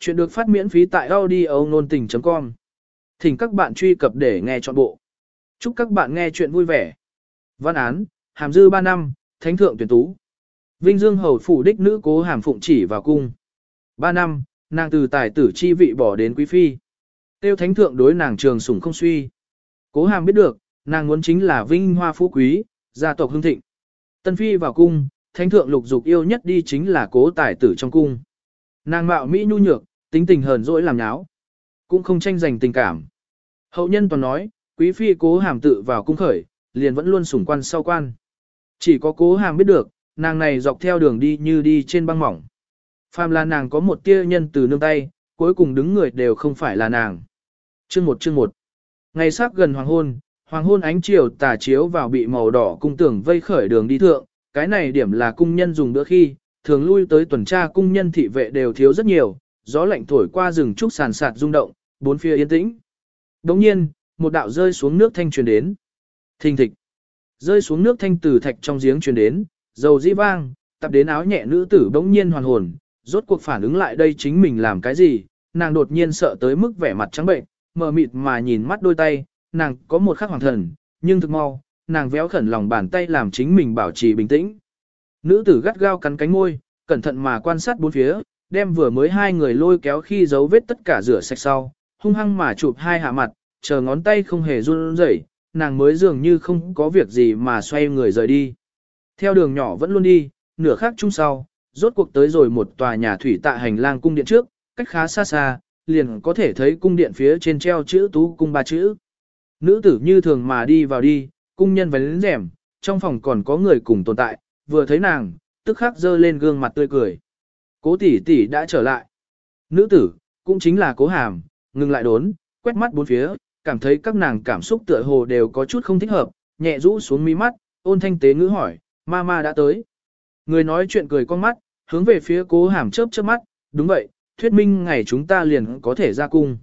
Chuyện được phát miễn phí tại audio nôn tình.com. Thỉnh các bạn truy cập để nghe trọn bộ. Chúc các bạn nghe chuyện vui vẻ. Văn án, hàm dư 3 năm, thánh thượng tuyển tú. Vinh Dương hầu phủ đích nữ cố hàm phụng chỉ vào cung. 3 năm, nàng từ tài tử chi vị bỏ đến quý phi. Tiêu thánh thượng đối nàng trường sủng không suy. Cố hàm biết được, nàng muốn chính là vinh hoa phú quý, gia tộc hưng thịnh. Tân phi vào cung, thánh thượng lục dục yêu nhất đi chính là cố tài tử trong cung. Nàng mạo mỹ nhu nhược, tính tình hờn dỗi làm nháo, cũng không tranh giành tình cảm. Hậu nhân toàn nói, quý phi cố hàm tự vào cung khởi, liền vẫn luôn sủng quan sau quan. Chỉ có cố hàm biết được, nàng này dọc theo đường đi như đi trên băng mỏng. Phàm là nàng có một tia nhân từ nương tay, cuối cùng đứng người đều không phải là nàng. Chương một chương một. Ngày sắc gần hoàng hôn, hoàng hôn ánh chiều tà chiếu vào bị màu đỏ cung tưởng vây khởi đường đi thượng, cái này điểm là cung nhân dùng bữa khi, thường lui tới tuần tra cung nhân thị vệ đều thiếu rất nhiều, gió lạnh thổi qua rừng trúc sàn sạt rung động, bốn phía yên tĩnh. Đồng nhiên, một đạo rơi xuống nước thanh truyền đến. Thình thịch. Rơi xuống nước thanh từ thạch trong giếng truyền đến, dầu dĩ vang, tập đến áo nhẹ nữ tử bỗng nhiên hoàn hồn, rốt cuộc phản ứng lại đây chính mình làm cái gì, nàng đột nhiên sợ tới mức vẻ mặt trắng bệnh, mờ mịt mà nhìn mắt đôi tay, nàng có một khắc hoàng thần, nhưng thực mau, nàng véo khẩn lòng bàn tay làm chính mình bảo trì bình tĩnh. Nữ tử gắt gao cắn cánh môi, cẩn thận mà quan sát bốn phía, đem vừa mới hai người lôi kéo khi dấu vết tất cả rửa sạch sau, hung hăng mà chụp hai hạ mặt, chờ ngón tay không hề run rẩy, nàng mới dường như không có việc gì mà xoay người rời đi. Theo đường nhỏ vẫn luôn đi, nửa khắc chung sau, rốt cuộc tới rồi một tòa nhà thủy tạ hành lang cung điện trước, cách khá xa xa, liền có thể thấy cung điện phía trên treo chữ tú cung ba chữ. Nữ tử như thường mà đi vào đi, cung nhân vén rèm, trong phòng còn có người cùng tồn tại, vừa thấy nàng, tức khắc dơ lên gương mặt tươi cười. Cố tỷ tỷ đã trở lại. Nữ tử, cũng chính là cố hàm, ngừng lại đốn, quét mắt bốn phía, cảm thấy các nàng cảm xúc tựa hồ đều có chút không thích hợp, nhẹ rũ xuống mi mắt, ôn thanh tế ngữ hỏi, ma ma đã tới. Người nói chuyện cười con mắt, hướng về phía cố hàm chớp chớp mắt, đúng vậy, thuyết minh ngày chúng ta liền có thể ra cung.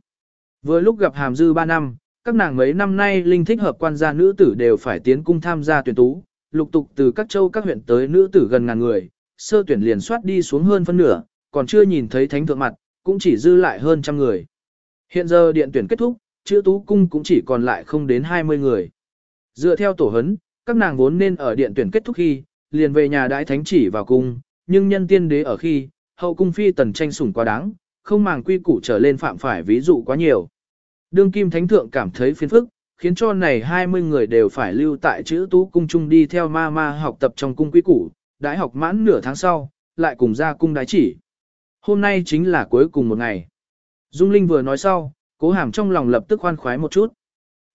Vừa lúc gặp hàm dư ba năm, các nàng mấy năm nay linh thích hợp quan gia nữ tử đều phải tiến cung tham gia tuyển tú, lục tục từ các châu các huyện tới nữ tử gần ngàn người, sơ tuyển liền soát đi xuống hơn phân nửa, còn chưa nhìn thấy thánh thượng mặt, cũng chỉ dư lại hơn trăm người. Hiện giờ điện tuyển kết thúc, chữ tú cung cũng chỉ còn lại không đến 20 người. Dựa theo tổ hấn, các nàng vốn nên ở điện tuyển kết thúc khi, liền về nhà đãi thánh chỉ vào cung, nhưng nhân tiên đế ở khi, hậu cung phi tần tranh sủng quá đáng, không màng quy củ trở lên phạm phải ví dụ quá nhiều. Đương kim thánh thượng cảm thấy phiền phức, khiến cho này 20 người đều phải lưu tại chữ tú cung chung đi theo ma ma học tập trong cung quy củ, đãi học mãn nửa tháng sau, lại cùng ra cung đái chỉ. Hôm nay chính là cuối cùng một ngày. Dung Linh vừa nói sau, cố hàm trong lòng lập tức khoan khoái một chút.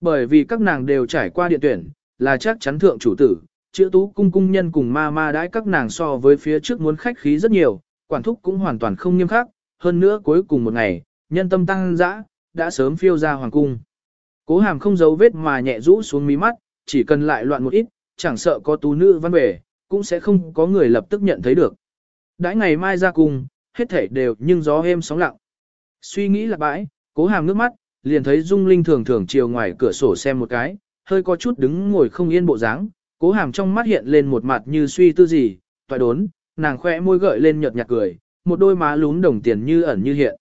Bởi vì các nàng đều trải qua điện tuyển, là chắc chắn thượng chủ tử, chữ tú cung cung nhân cùng ma ma đãi các nàng so với phía trước muốn khách khí rất nhiều, quản thúc cũng hoàn toàn không nghiêm khắc, hơn nữa cuối cùng một ngày, nhân tâm tăng dã, đã sớm phiêu ra hoàng cung. Cố hàm không giấu vết mà nhẹ rũ xuống mí mắt, chỉ cần lại loạn một ít, chẳng sợ có tú nữ văn bể, cũng sẽ không có người lập tức nhận thấy được. Đãi ngày mai ra cùng, hết thể đều nhưng gió êm sóng lặng. Suy nghĩ là bãi, cố hàm nước mắt, liền thấy Dung Linh thường thường chiều ngoài cửa sổ xem một cái, hơi có chút đứng ngồi không yên bộ dáng, cố hàm trong mắt hiện lên một mặt như suy tư gì, toại đốn, nàng khoe môi gợi lên nhợt nhạt cười, một đôi má lún đồng tiền như ẩn như hiện.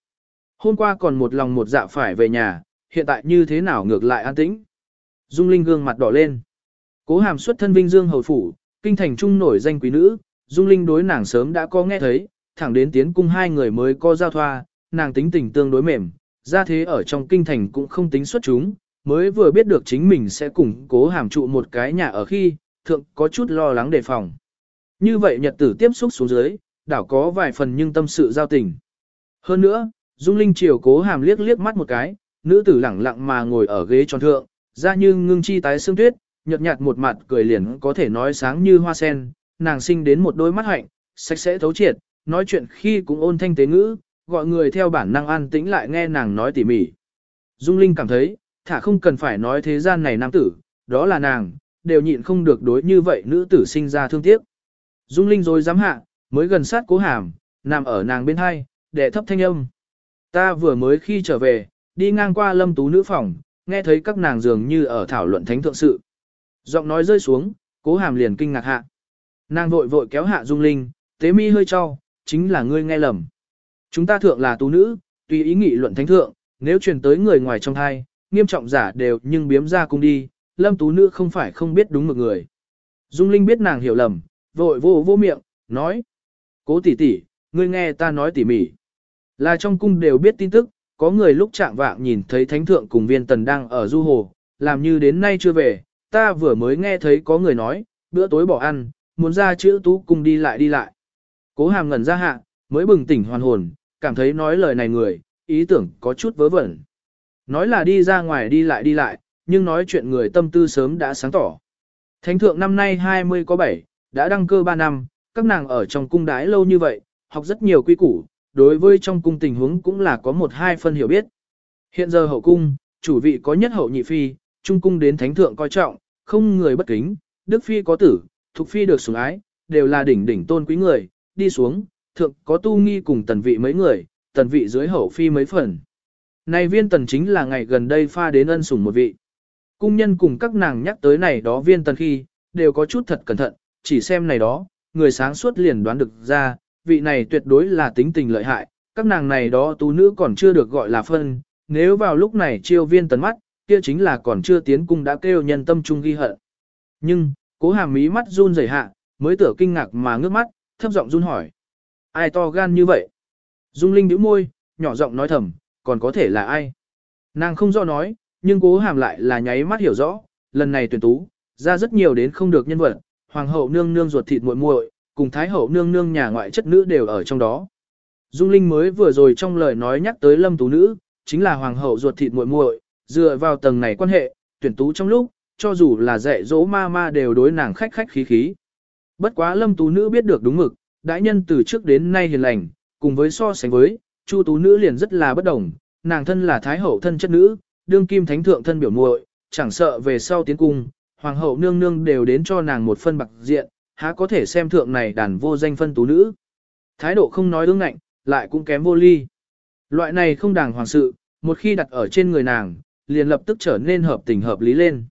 Hôm qua còn một lòng một dạ phải về nhà, hiện tại như thế nào ngược lại an tĩnh. Dung Linh gương mặt đỏ lên. Cố hàm xuất thân Vinh Dương hầu phủ, kinh thành trung nổi danh quý nữ, Dung Linh đối nàng sớm đã có nghe thấy, thẳng đến tiến cung hai người mới có giao thoa, nàng tính tình tương đối mềm, ra thế ở trong kinh thành cũng không tính xuất chúng, mới vừa biết được chính mình sẽ củng cố hàm trụ một cái nhà ở khi, thượng có chút lo lắng đề phòng. Như vậy nhật tử tiếp xúc xuống dưới, đảo có vài phần nhưng tâm sự giao tình. Hơn nữa, Dung Linh chiều cố hàm liếc liếc mắt một cái, nữ tử lẳng lặng mà ngồi ở ghế tròn thượng, ra như ngưng chi tái xương tuyết, nhợt nhạt một mặt cười liền có thể nói sáng như hoa sen, nàng sinh đến một đôi mắt hạnh, sạch sẽ thấu triệt, nói chuyện khi cũng ôn thanh tế ngữ, gọi người theo bản năng an tĩnh lại nghe nàng nói tỉ mỉ. Dung Linh cảm thấy, thả không cần phải nói thế gian này nam tử, đó là nàng, đều nhịn không được đối như vậy nữ tử sinh ra thương tiếc. Dung Linh rồi dám hạ, mới gần sát cố hàm, nằm ở nàng bên hai, để thấp thanh âm. Ta vừa mới khi trở về, đi ngang qua lâm tú nữ phòng, nghe thấy các nàng dường như ở thảo luận thánh thượng sự. Giọng nói rơi xuống, cố hàm liền kinh ngạc hạ. Nàng vội vội kéo hạ dung linh, tế mi hơi cho, chính là ngươi nghe lầm. Chúng ta thượng là tú nữ, tùy ý nghị luận thánh thượng, nếu truyền tới người ngoài trong thai, nghiêm trọng giả đều nhưng biếm ra cung đi, lâm tú nữ không phải không biết đúng một người. Dung Linh biết nàng hiểu lầm, vội vô vô miệng, nói. Cố tỷ tỷ, ngươi nghe ta nói tỉ mỉ. Là trong cung đều biết tin tức, có người lúc trạng vạng nhìn thấy thánh thượng cùng viên tần đang ở du hồ, làm như đến nay chưa về, ta vừa mới nghe thấy có người nói, bữa tối bỏ ăn, muốn ra chữ tú cung đi lại đi lại. Cố hàm ngẩn ra hạ, mới bừng tỉnh hoàn hồn, cảm thấy nói lời này người, ý tưởng có chút vớ vẩn. Nói là đi ra ngoài đi lại đi lại, nhưng nói chuyện người tâm tư sớm đã sáng tỏ. Thánh thượng năm nay 20 có 7, đã đăng cơ 3 năm, các nàng ở trong cung đái lâu như vậy, học rất nhiều quy củ, đối với trong cung tình huống cũng là có một hai phân hiểu biết. Hiện giờ hậu cung, chủ vị có nhất hậu nhị phi, trung cung đến thánh thượng coi trọng, không người bất kính, đức phi có tử, thục phi được sủng ái, đều là đỉnh đỉnh tôn quý người, đi xuống, thượng có tu nghi cùng tần vị mấy người, tần vị dưới hậu phi mấy phần. Này viên tần chính là ngày gần đây pha đến ân sủng một vị. Cung nhân cùng các nàng nhắc tới này đó viên tần khi, đều có chút thật cẩn thận, chỉ xem này đó, người sáng suốt liền đoán được ra, vị này tuyệt đối là tính tình lợi hại, các nàng này đó tú nữ còn chưa được gọi là phân, nếu vào lúc này chiêu viên tần mắt, kia chính là còn chưa tiến cung đã kêu nhân tâm trung ghi hận. Nhưng, cố hàm mí mắt run rẩy hạ, mới tưởng kinh ngạc mà ngước mắt, thấp giọng run hỏi. Ai to gan như vậy? Dung Linh nhíu môi, nhỏ giọng nói thầm, còn có thể là ai? Nàng không rõ nói, nhưng cố hàm lại là nháy mắt hiểu rõ, lần này tuyển tú, ra rất nhiều đến không được nhân vật, hoàng hậu nương nương ruột thịt muội muội, cùng thái hậu nương nương nhà ngoại chất nữ đều ở trong đó. Dung Linh mới vừa rồi trong lời nói nhắc tới lâm tú nữ, chính là hoàng hậu ruột thịt muội muội, dựa vào tầng này quan hệ, tuyển tú trong lúc, cho dù là dạy dỗ ma ma đều đối nàng khách khách khí khí. Bất quá lâm tú nữ biết được đúng mực, đại nhân từ trước đến nay hiền lành, cùng với so sánh với, chu tú nữ liền rất là bất đồng, nàng thân là thái hậu thân chất nữ, đương kim thánh thượng thân biểu muội, chẳng sợ về sau tiến cung, hoàng hậu nương nương đều đến cho nàng một phân bạc diện, há có thể xem thượng này đàn vô danh phân tú nữ. Thái độ không nói ương ngạnh, lại cũng kém vô ly. Loại này không đàng hoàng sự, một khi đặt ở trên người nàng, liền lập tức trở nên hợp tình hợp lý lên.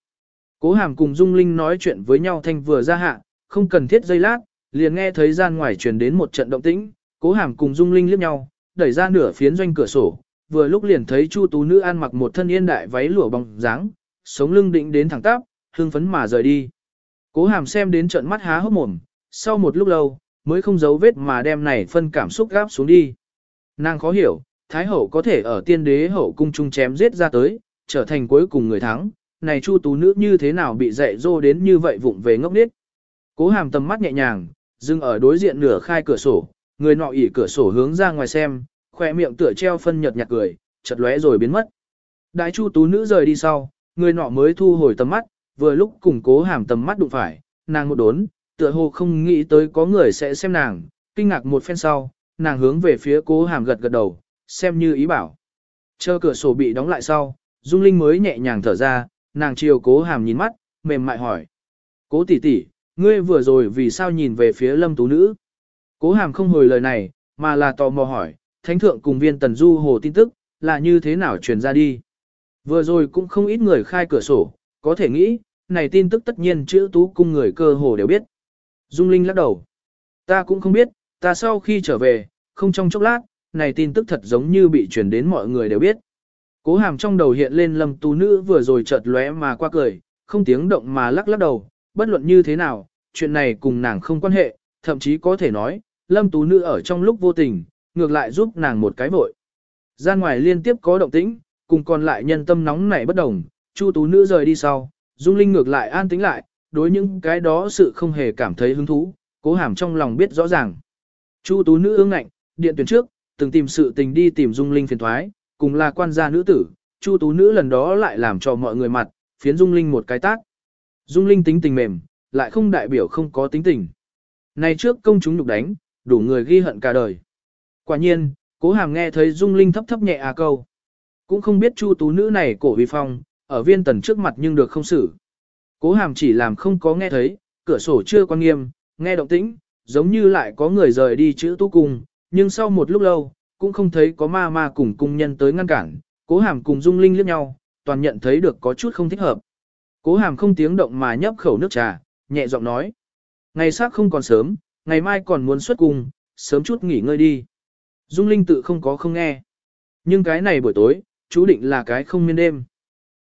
Cố hàm cùng Dung Linh nói chuyện với nhau thanh vừa ra hạ, không cần thiết dây lát, liền nghe thấy gian ngoài truyền đến một trận động tĩnh, cố hàm cùng Dung Linh liếc nhau, đẩy ra nửa phiến doanh cửa sổ, vừa lúc liền thấy Chu tú nữ ăn mặc một thân yên đại váy lụa bóng dáng, sống lưng định đến thẳng tắp, hương phấn mà rời đi. Cố hàm xem đến trận mắt há hốc mồm, sau một lúc lâu, mới không giấu vết mà đem này phân cảm xúc gáp xuống đi. Nàng khó hiểu, Thái hậu có thể ở tiên đế hậu cung chung chém giết ra tới, trở thành cuối cùng người thắng, này chu tú nữ như thế nào bị dạy dỗ đến như vậy vụng về ngốc nghếch. Cố hàm tầm mắt nhẹ nhàng, dừng ở đối diện nửa khai cửa sổ, người nọ ỉ cửa sổ hướng ra ngoài xem, khỏe miệng tựa treo phân nhợt nhạt cười, chợt lóe rồi biến mất. Đại chu tú nữ rời đi sau, người nọ mới thu hồi tầm mắt, vừa lúc cùng cố hàm tầm mắt đụng phải, nàng một đốn, tựa hồ không nghĩ tới có người sẽ xem nàng, kinh ngạc một phen sau, nàng hướng về phía cố hàm gật gật đầu, xem như ý bảo. Chờ cửa sổ bị đóng lại sau, Dung Linh mới nhẹ nhàng thở ra, nàng chiều cố hàm nhìn mắt, mềm mại hỏi. Cố tỷ tỷ, ngươi vừa rồi vì sao nhìn về phía lâm tú nữ? Cố hàm không hồi lời này, mà là tò mò hỏi, thánh thượng cùng viên tần du hồ tin tức, là như thế nào truyền ra đi? Vừa rồi cũng không ít người khai cửa sổ, có thể nghĩ, này tin tức tất nhiên chữ tú cung người cơ hồ đều biết. Dung Linh lắc đầu. Ta cũng không biết, ta sau khi trở về, không trong chốc lát, này tin tức thật giống như bị truyền đến mọi người đều biết. Cố hàm trong đầu hiện lên lâm tú nữ vừa rồi chợt lóe mà qua cười, không tiếng động mà lắc lắc đầu, bất luận như thế nào, chuyện này cùng nàng không quan hệ, thậm chí có thể nói, lâm tú nữ ở trong lúc vô tình, ngược lại giúp nàng một cái vội. Gian ngoài liên tiếp có động tĩnh, cùng còn lại nhân tâm nóng nảy bất đồng, chu tú nữ rời đi sau, Dung Linh ngược lại an tĩnh lại, đối những cái đó sự không hề cảm thấy hứng thú, cố hàm trong lòng biết rõ ràng. Chu tú nữ ương ngạnh, điện tuyển trước, từng tìm sự tình đi tìm Dung Linh phiền thoái, cùng là quan gia nữ tử, Chu tú nữ lần đó lại làm cho mọi người mặt, phiến Dung Linh một cái tác. Dung Linh tính tình mềm, lại không đại biểu không có tính tình. Này trước công chúng nhục đánh, đủ người ghi hận cả đời. Quả nhiên, cố hàm nghe thấy Dung Linh thấp thấp nhẹ à câu. Cũng không biết Chu tú nữ này cổ vi phong, ở viên tần trước mặt nhưng được không xử. Cố hàm chỉ làm không có nghe thấy, cửa sổ chưa quan nghiêm, nghe động tĩnh, giống như lại có người rời đi chữ tú cung, nhưng sau một lúc lâu, cũng không thấy có ma ma cùng cung nhân tới ngăn cản, cố hàm cùng dung linh liếc nhau, toàn nhận thấy được có chút không thích hợp. Cố hàm không tiếng động mà nhấp khẩu nước trà, nhẹ giọng nói. Ngày sát không còn sớm, ngày mai còn muốn xuất cung, sớm chút nghỉ ngơi đi. Dung linh tự không có không nghe. Nhưng cái này buổi tối, chú định là cái không miên đêm.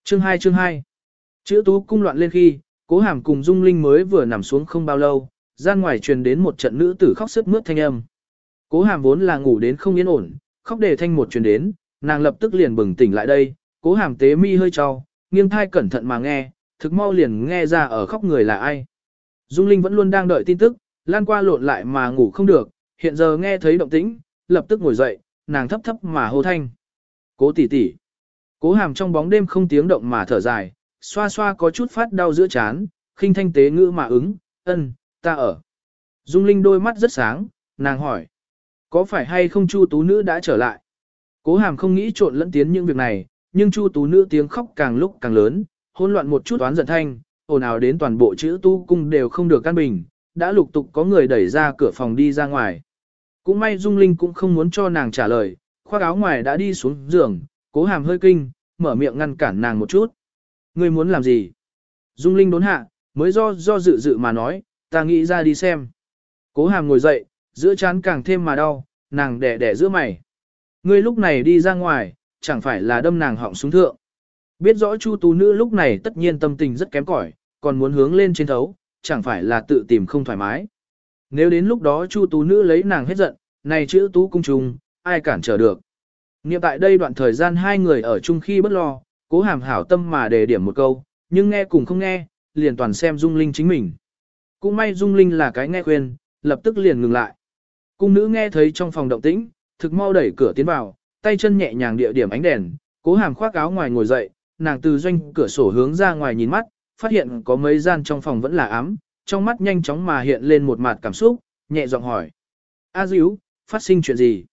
Chương 2 chương 2 Chữ tú cung loạn lên khi, cố hàm cùng Dung Linh mới vừa nằm xuống không bao lâu, ra ngoài truyền đến một trận nữ tử khóc sức mướt thanh âm. Cố hàm vốn là ngủ đến không yên ổn, khóc để thanh một truyền đến, nàng lập tức liền bừng tỉnh lại đây, cố hàm tế mi hơi trao, nghiêng thai cẩn thận mà nghe, thực mau liền nghe ra ở khóc người là ai. Dung Linh vẫn luôn đang đợi tin tức, lan qua lộn lại mà ngủ không được, hiện giờ nghe thấy động tĩnh, lập tức ngồi dậy, nàng thấp thấp mà hô thanh. Cố tỷ tỷ. Cố hàm trong bóng đêm không tiếng động mà thở dài, xoa xoa có chút phát đau giữa chán, khinh thanh tế ngữ mà ứng, ân, ta ở. Dung Linh đôi mắt rất sáng, nàng hỏi. Có phải hay không Chu Tú Nữ đã trở lại? Cố hàm không nghĩ trộn lẫn tiến những việc này, nhưng Chu Tú Nữ tiếng khóc càng lúc càng lớn, hỗn loạn một chút toán giận thanh, ồn ào đến toàn bộ chữ tu cung đều không được căn bình, đã lục tục có người đẩy ra cửa phòng đi ra ngoài. Cũng may Dung Linh cũng không muốn cho nàng trả lời, khoác áo ngoài đã đi xuống giường, cố hàm hơi kinh, mở miệng ngăn cản nàng một chút. Ngươi muốn làm gì? Dung Linh đốn hạ, mới do do dự dự mà nói, ta nghĩ ra đi xem. Cố hàm ngồi dậy, giữa chán càng thêm mà đau, nàng đẻ đẻ giữa mày. Ngươi lúc này đi ra ngoài, chẳng phải là đâm nàng họng xuống thượng. Biết rõ Chu Tú Nữ lúc này tất nhiên tâm tình rất kém cỏi, còn muốn hướng lên trên thấu, chẳng phải là tự tìm không thoải mái. Nếu đến lúc đó Chu Tú Nữ lấy nàng hết giận, này chữ Tú cung trùng, ai cản trở được. Nghiệm tại đây đoạn thời gian hai người ở chung khi bất lo, cố hàm hảo tâm mà đề điểm một câu, nhưng nghe cùng không nghe, liền toàn xem Dung Linh chính mình. Cũng may Dung Linh là cái nghe khuyên, lập tức liền ngừng lại. Cung nữ nghe thấy trong phòng động tĩnh, thực mau đẩy cửa tiến vào, tay chân nhẹ nhàng địa điểm ánh đèn, cố hàm khoác áo ngoài ngồi dậy, nàng từ doanh cửa sổ hướng ra ngoài nhìn mắt, phát hiện có mấy gian trong phòng vẫn là ám, trong mắt nhanh chóng mà hiện lên một mặt cảm xúc, nhẹ giọng hỏi. A Diễu, phát sinh chuyện gì?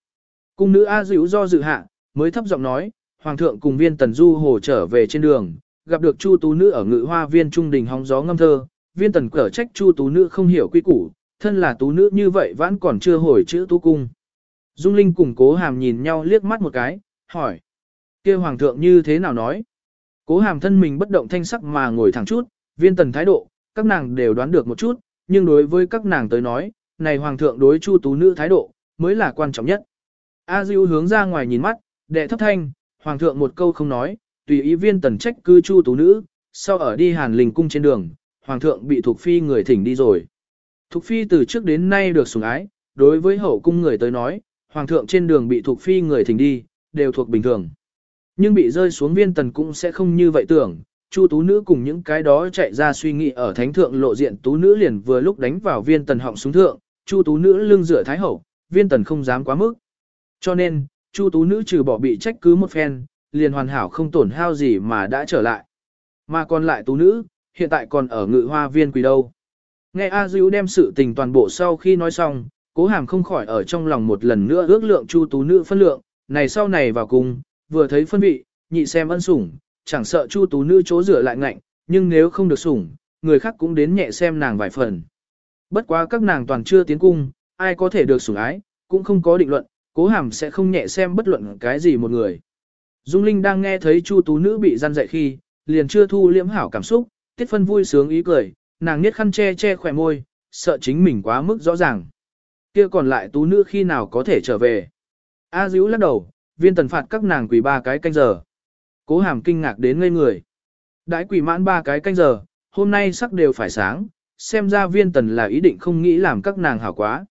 Cung nữ A Diễu do dự hạ, mới thấp giọng nói, Hoàng thượng cùng viên tần du hồ trở về trên đường, gặp được Chu tú nữ ở ngự hoa viên trung đình hóng gió ngâm thơ, viên tần cở trách Chu tú nữ không hiểu quy củ, thân là tú nữ như vậy vẫn còn chưa hồi chữ tú cung. Dung Linh cùng cố hàm nhìn nhau liếc mắt một cái, hỏi. kia Hoàng thượng như thế nào nói? Cố hàm thân mình bất động thanh sắc mà ngồi thẳng chút, viên tần thái độ, các nàng đều đoán được một chút, nhưng đối với các nàng tới nói, này hoàng thượng đối chu tú nữ thái độ, mới là quan trọng nhất. A Diêu hướng ra ngoài nhìn mắt, đệ thấp thanh, hoàng thượng một câu không nói, tùy ý viên tần trách cư chu tú nữ, sau ở đi hàn linh cung trên đường, hoàng thượng bị thuộc phi người thỉnh đi rồi. Thục phi từ trước đến nay được sủng ái, đối với hậu cung người tới nói, hoàng thượng trên đường bị thục phi người thỉnh đi, đều thuộc bình thường. Nhưng bị rơi xuống viên tần cũng sẽ không như vậy tưởng, Chu tú nữ cùng những cái đó chạy ra suy nghĩ ở thánh thượng lộ diện tú nữ liền vừa lúc đánh vào viên tần họng xuống thượng, Chu tú nữ lưng rửa thái hậu, viên tần không dám quá mức. Cho nên, Chu tú nữ trừ bỏ bị trách cứ một phen, liền hoàn hảo không tổn hao gì mà đã trở lại. Mà còn lại tú nữ, hiện tại còn ở ngự hoa viên quỳ đâu. Nghe A Diễu đem sự tình toàn bộ sau khi nói xong, cố hàm không khỏi ở trong lòng một lần nữa ước lượng Chu tú nữ phân lượng, này sau này vào cùng, vừa thấy phân vị, nhị xem ân sủng, chẳng sợ Chu tú nữ chỗ rửa lại ngạnh, nhưng nếu không được sủng, người khác cũng đến nhẹ xem nàng vài phần. Bất quá các nàng toàn chưa tiến cung, ai có thể được sủng ái, cũng không có định luận, cố hàm sẽ không nhẹ xem bất luận cái gì một người. Dung Linh đang nghe thấy Chu tú nữ bị gian dạy khi, liền chưa thu liễm hảo cảm xúc, tiết phân vui sướng ý cười, nàng niết khăn che che khỏe môi, sợ chính mình quá mức rõ ràng. Kia còn lại tú nữ khi nào có thể trở về. A Dữ lắc đầu, viên tần phạt các nàng quỳ ba cái canh giờ. Cố hàm kinh ngạc đến ngây người. Đãi quỳ mãn ba cái canh giờ, hôm nay sắc đều phải sáng, xem ra viên tần là ý định không nghĩ làm các nàng hảo quá.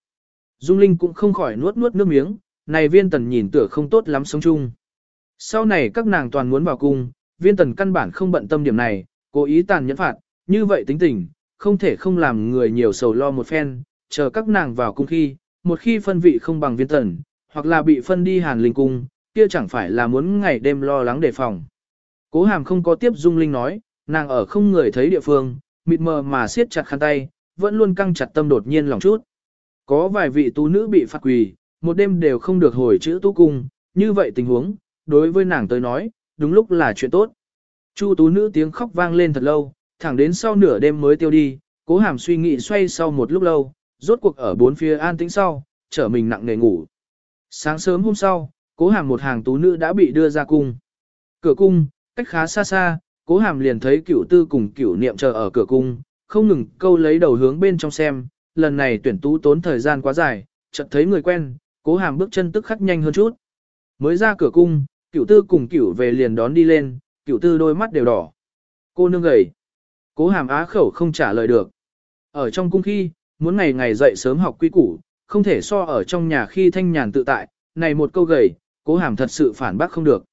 Dung Linh cũng không khỏi nuốt nuốt nước miếng, này viên tần nhìn tựa không tốt lắm sống chung. Sau này các nàng toàn muốn vào cung, viên tần căn bản không bận tâm điểm này, cố ý tàn nhẫn phạt, như vậy tính tình, không thể không làm người nhiều sầu lo một phen, chờ các nàng vào cung khi, một khi phân vị không bằng viên tần, hoặc là bị phân đi hàn linh cung, kia chẳng phải là muốn ngày đêm lo lắng đề phòng. Cố hàm không có tiếp dung linh nói, nàng ở không người thấy địa phương, mịt mờ mà siết chặt khăn tay, vẫn luôn căng chặt tâm đột nhiên lòng chút. Có vài vị tú nữ bị phạt quỳ, một đêm đều không được hồi chữ tú cung, như vậy tình huống, đối với nàng tới nói, đúng lúc là chuyện tốt. Chu tú nữ tiếng khóc vang lên thật lâu, thẳng đến sau nửa đêm mới tiêu đi, cố hàm suy nghĩ xoay sau một lúc lâu, rốt cuộc ở bốn phía an tĩnh sau, trở mình nặng nề ngủ. Sáng sớm hôm sau, cố hàm một hàng tú nữ đã bị đưa ra cung. Cửa cung, cách khá xa xa, cố hàm liền thấy cửu tư cùng cửu niệm chờ ở cửa cung, không ngừng câu lấy đầu hướng bên trong xem, lần này tuyển tú tốn thời gian quá dài, chợt thấy người quen, cố hàm bước chân tức khắc nhanh hơn chút. Mới ra cửa cung, cửu tư cùng cửu về liền đón đi lên, cửu tư đôi mắt đều đỏ. Cô nương gầy. Cố hàm á khẩu không trả lời được. Ở trong cung khi, muốn ngày ngày dậy sớm học quy củ, không thể so ở trong nhà khi thanh nhàn tự tại, này một câu gầy, cố hàm thật sự phản bác không được.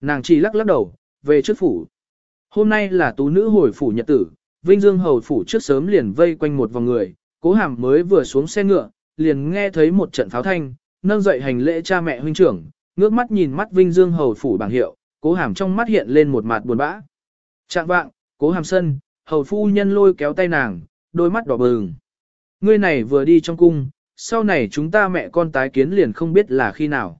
Nàng chỉ lắc lắc đầu, về trước phủ. Hôm nay là tú nữ hồi phủ nhật tử, Vinh Dương hầu phủ trước sớm liền vây quanh một vòng người, cố hàm mới vừa xuống xe ngựa, liền nghe thấy một trận pháo thanh, nâng dậy hành lễ cha mẹ huynh trưởng, ngước mắt nhìn mắt Vinh Dương hầu phủ bảng hiệu, cố hàm trong mắt hiện lên một mặt buồn bã. Trạng vạng, cố hàm sân, hầu phu nhân lôi kéo tay nàng, đôi mắt đỏ bừng. Ngươi này vừa đi trong cung, sau này chúng ta mẹ con tái kiến liền không biết là khi nào.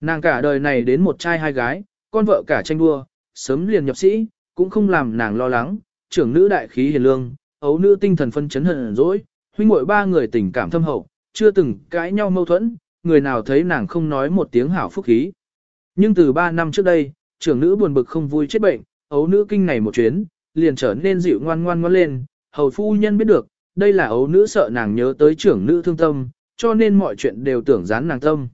Nàng cả đời này đến một trai hai gái, con vợ cả tranh đua, sớm liền nhập sĩ, cũng không làm nàng lo lắng, trưởng nữ đại khí hiền lương, ấu nữ tinh thần phân chấn hận dỗi, huynh muội ba người tình cảm thâm hậu, chưa từng cãi nhau mâu thuẫn, người nào thấy nàng không nói một tiếng hảo phúc khí. Nhưng từ ba năm trước đây, trưởng nữ buồn bực không vui chết bệnh, ấu nữ kinh này một chuyến, liền trở nên dịu ngoan ngoan ngoan lên, hầu phu nhân biết được, đây là ấu nữ sợ nàng nhớ tới trưởng nữ thương tâm, cho nên mọi chuyện đều tưởng dán nàng tâm.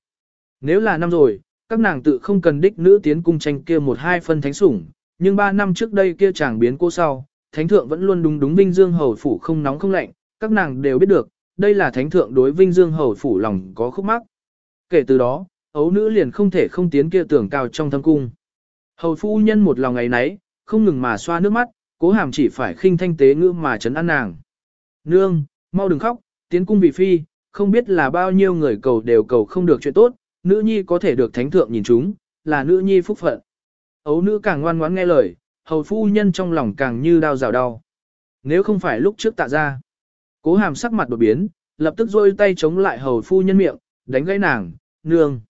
Nếu là năm rồi, các nàng tự không cần đích nữ tiến cung tranh kia một hai phân thánh sủng, nhưng ba năm trước đây kia chàng biến cô sau, thánh thượng vẫn luôn đúng đúng Vinh Dương hầu phủ không nóng không lạnh, các nàng đều biết được, đây là thánh thượng đối Vinh Dương hầu phủ lòng có khúc mắc. Kể từ đó, ấu nữ liền không thể không tiến kia tưởng cao trong thâm cung. Hầu phu nhân một lòng ngày nấy, không ngừng mà xoa nước mắt, cố hàm chỉ phải khinh thanh tế ngữ mà chấn an nàng. Nương, mau đừng khóc, tiến cung vì phi, không biết là bao nhiêu người cầu đều cầu không được chuyện tốt, nữ nhi có thể được thánh thượng nhìn chúng, là nữ nhi phúc phận. Ấu nữ càng ngoan ngoãn nghe lời, hầu phu nhân trong lòng càng như đau rào đau. Nếu không phải lúc trước tạ ra, cố hàm sắc mặt đột biến, lập tức rôi tay chống lại hầu phu nhân miệng, đánh gãy nàng, nương.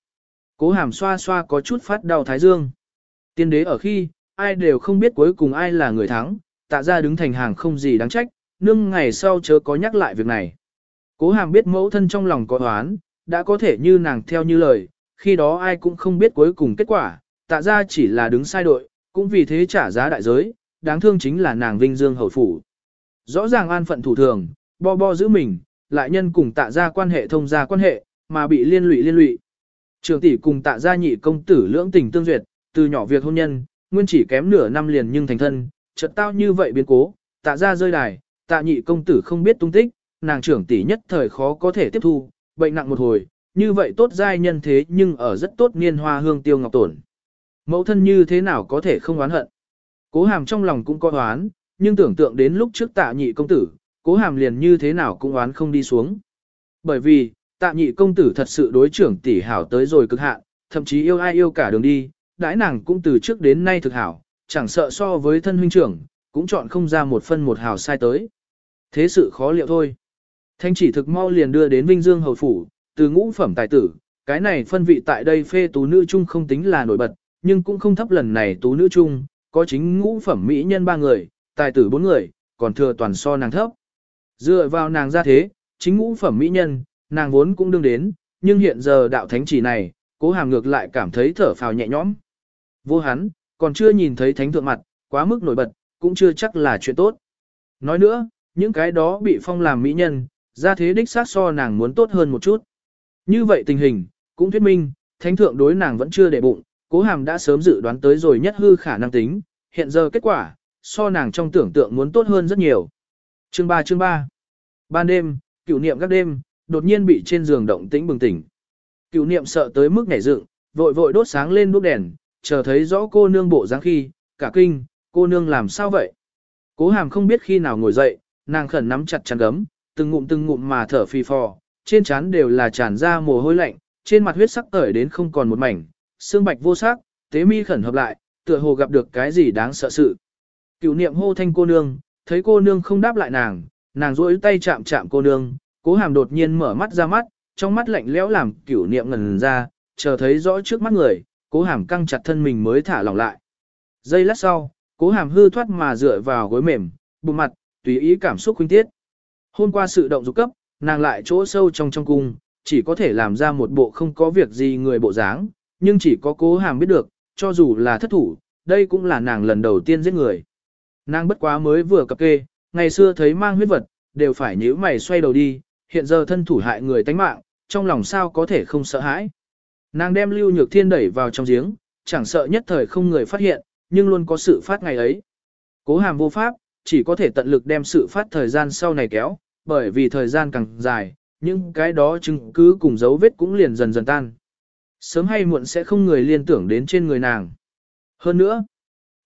Cố hàm xoa xoa có chút phát đau thái dương. Tiên đế ở khi, ai đều không biết cuối cùng ai là người thắng, tạ ra đứng thành hàng không gì đáng trách, nương ngày sau chớ có nhắc lại việc này. Cố hàm biết mẫu thân trong lòng có oán, đã có thể như nàng theo như lời, khi đó ai cũng không biết cuối cùng kết quả, tạ ra chỉ là đứng sai đội, cũng vì thế trả giá đại giới, đáng thương chính là nàng vinh dương hậu phủ. Rõ ràng an phận thủ thường, bo bo giữ mình, lại nhân cùng tạ ra quan hệ thông gia quan hệ, mà bị liên lụy liên lụy. Trường tỷ cùng tạ gia nhị công tử lưỡng tình tương duyệt, từ nhỏ việc hôn nhân, nguyên chỉ kém nửa năm liền nhưng thành thân, chợt tao như vậy biến cố, tạ gia rơi đài, tạ nhị công tử không biết tung tích, nàng trưởng tỷ nhất thời khó có thể tiếp thu, bệnh nặng một hồi, như vậy tốt giai nhân thế nhưng ở rất tốt niên hoa hương tiêu ngọc tổn. Mẫu thân như thế nào có thể không oán hận. Cố hàm trong lòng cũng có oán, nhưng tưởng tượng đến lúc trước tạ nhị công tử, cố hàm liền như thế nào cũng oán không đi xuống. Bởi vì, tạ nhị công tử thật sự đối trưởng tỷ hảo tới rồi cực hạn, thậm chí yêu ai yêu cả đường đi, đãi nàng cũng từ trước đến nay thực hảo, chẳng sợ so với thân huynh trưởng, cũng chọn không ra một phân một hào sai tới. Thế sự khó liệu thôi. Thanh chỉ thực mau liền đưa đến Vinh Dương Hầu Phủ, từ ngũ phẩm tài tử, cái này phân vị tại đây phê tú nữ chung không tính là nổi bật, nhưng cũng không thấp lần này tú nữ chung, có chính ngũ phẩm mỹ nhân ba người, tài tử bốn người, còn thừa toàn so nàng thấp. Dựa vào nàng ra thế, chính ngũ phẩm mỹ nhân, nàng vốn cũng đương đến, nhưng hiện giờ đạo thánh chỉ này, cố hàm ngược lại cảm thấy thở phào nhẹ nhõm. Vô hắn, còn chưa nhìn thấy thánh thượng mặt, quá mức nổi bật, cũng chưa chắc là chuyện tốt. Nói nữa, những cái đó bị phong làm mỹ nhân, ra thế đích sát so nàng muốn tốt hơn một chút. Như vậy tình hình, cũng thuyết minh, thánh thượng đối nàng vẫn chưa để bụng, cố hàm đã sớm dự đoán tới rồi nhất hư khả năng tính, hiện giờ kết quả, so nàng trong tưởng tượng muốn tốt hơn rất nhiều. Chương 3 chương 3 Ban đêm, cựu niệm các đêm, đột nhiên bị trên giường động tĩnh bừng tỉnh. Cựu niệm sợ tới mức nhảy dựng, vội vội đốt sáng lên đuốc đèn, chờ thấy rõ cô nương bộ dáng khi, cả kinh, cô nương làm sao vậy? Cố hàm không biết khi nào ngồi dậy, nàng khẩn nắm chặt chăn gấm, từng ngụm từng ngụm mà thở phì phò, trên trán đều là tràn ra mồ hôi lạnh, trên mặt huyết sắc tởi đến không còn một mảnh, xương bạch vô sắc, tế mi khẩn hợp lại, tựa hồ gặp được cái gì đáng sợ sự. Cựu niệm hô thanh cô nương, thấy cô nương không đáp lại nàng, nàng duỗi tay chạm chạm cô nương, cố hàm đột nhiên mở mắt ra mắt, trong mắt lạnh lẽo làm cửu niệm ngần ra, chờ thấy rõ trước mắt người, cố hàm căng chặt thân mình mới thả lỏng lại. Giây lát sau, cố hàm hư thoát mà dựa vào gối mềm, bụng mặt, tùy ý cảm xúc huynh tiết. Hôm qua sự động dục cấp, nàng lại chỗ sâu trong trong cung, chỉ có thể làm ra một bộ không có việc gì người bộ dáng, nhưng chỉ có cố hàm biết được, cho dù là thất thủ, đây cũng là nàng lần đầu tiên giết người. Nàng bất quá mới vừa cập kê, ngày xưa thấy mang huyết vật, đều phải nhíu mày xoay đầu đi, hiện giờ thân thủ hại người tánh mạng, trong lòng sao có thể không sợ hãi. Nàng đem Lưu Nhược Thiên đẩy vào trong giếng, chẳng sợ nhất thời không người phát hiện, nhưng luôn có sự phát ngày ấy. Cố hàm vô pháp, chỉ có thể tận lực đem sự phát thời gian sau này kéo, bởi vì thời gian càng dài, những cái đó chứng cứ cùng dấu vết cũng liền dần dần tan. Sớm hay muộn sẽ không người liên tưởng đến trên người nàng. Hơn nữa,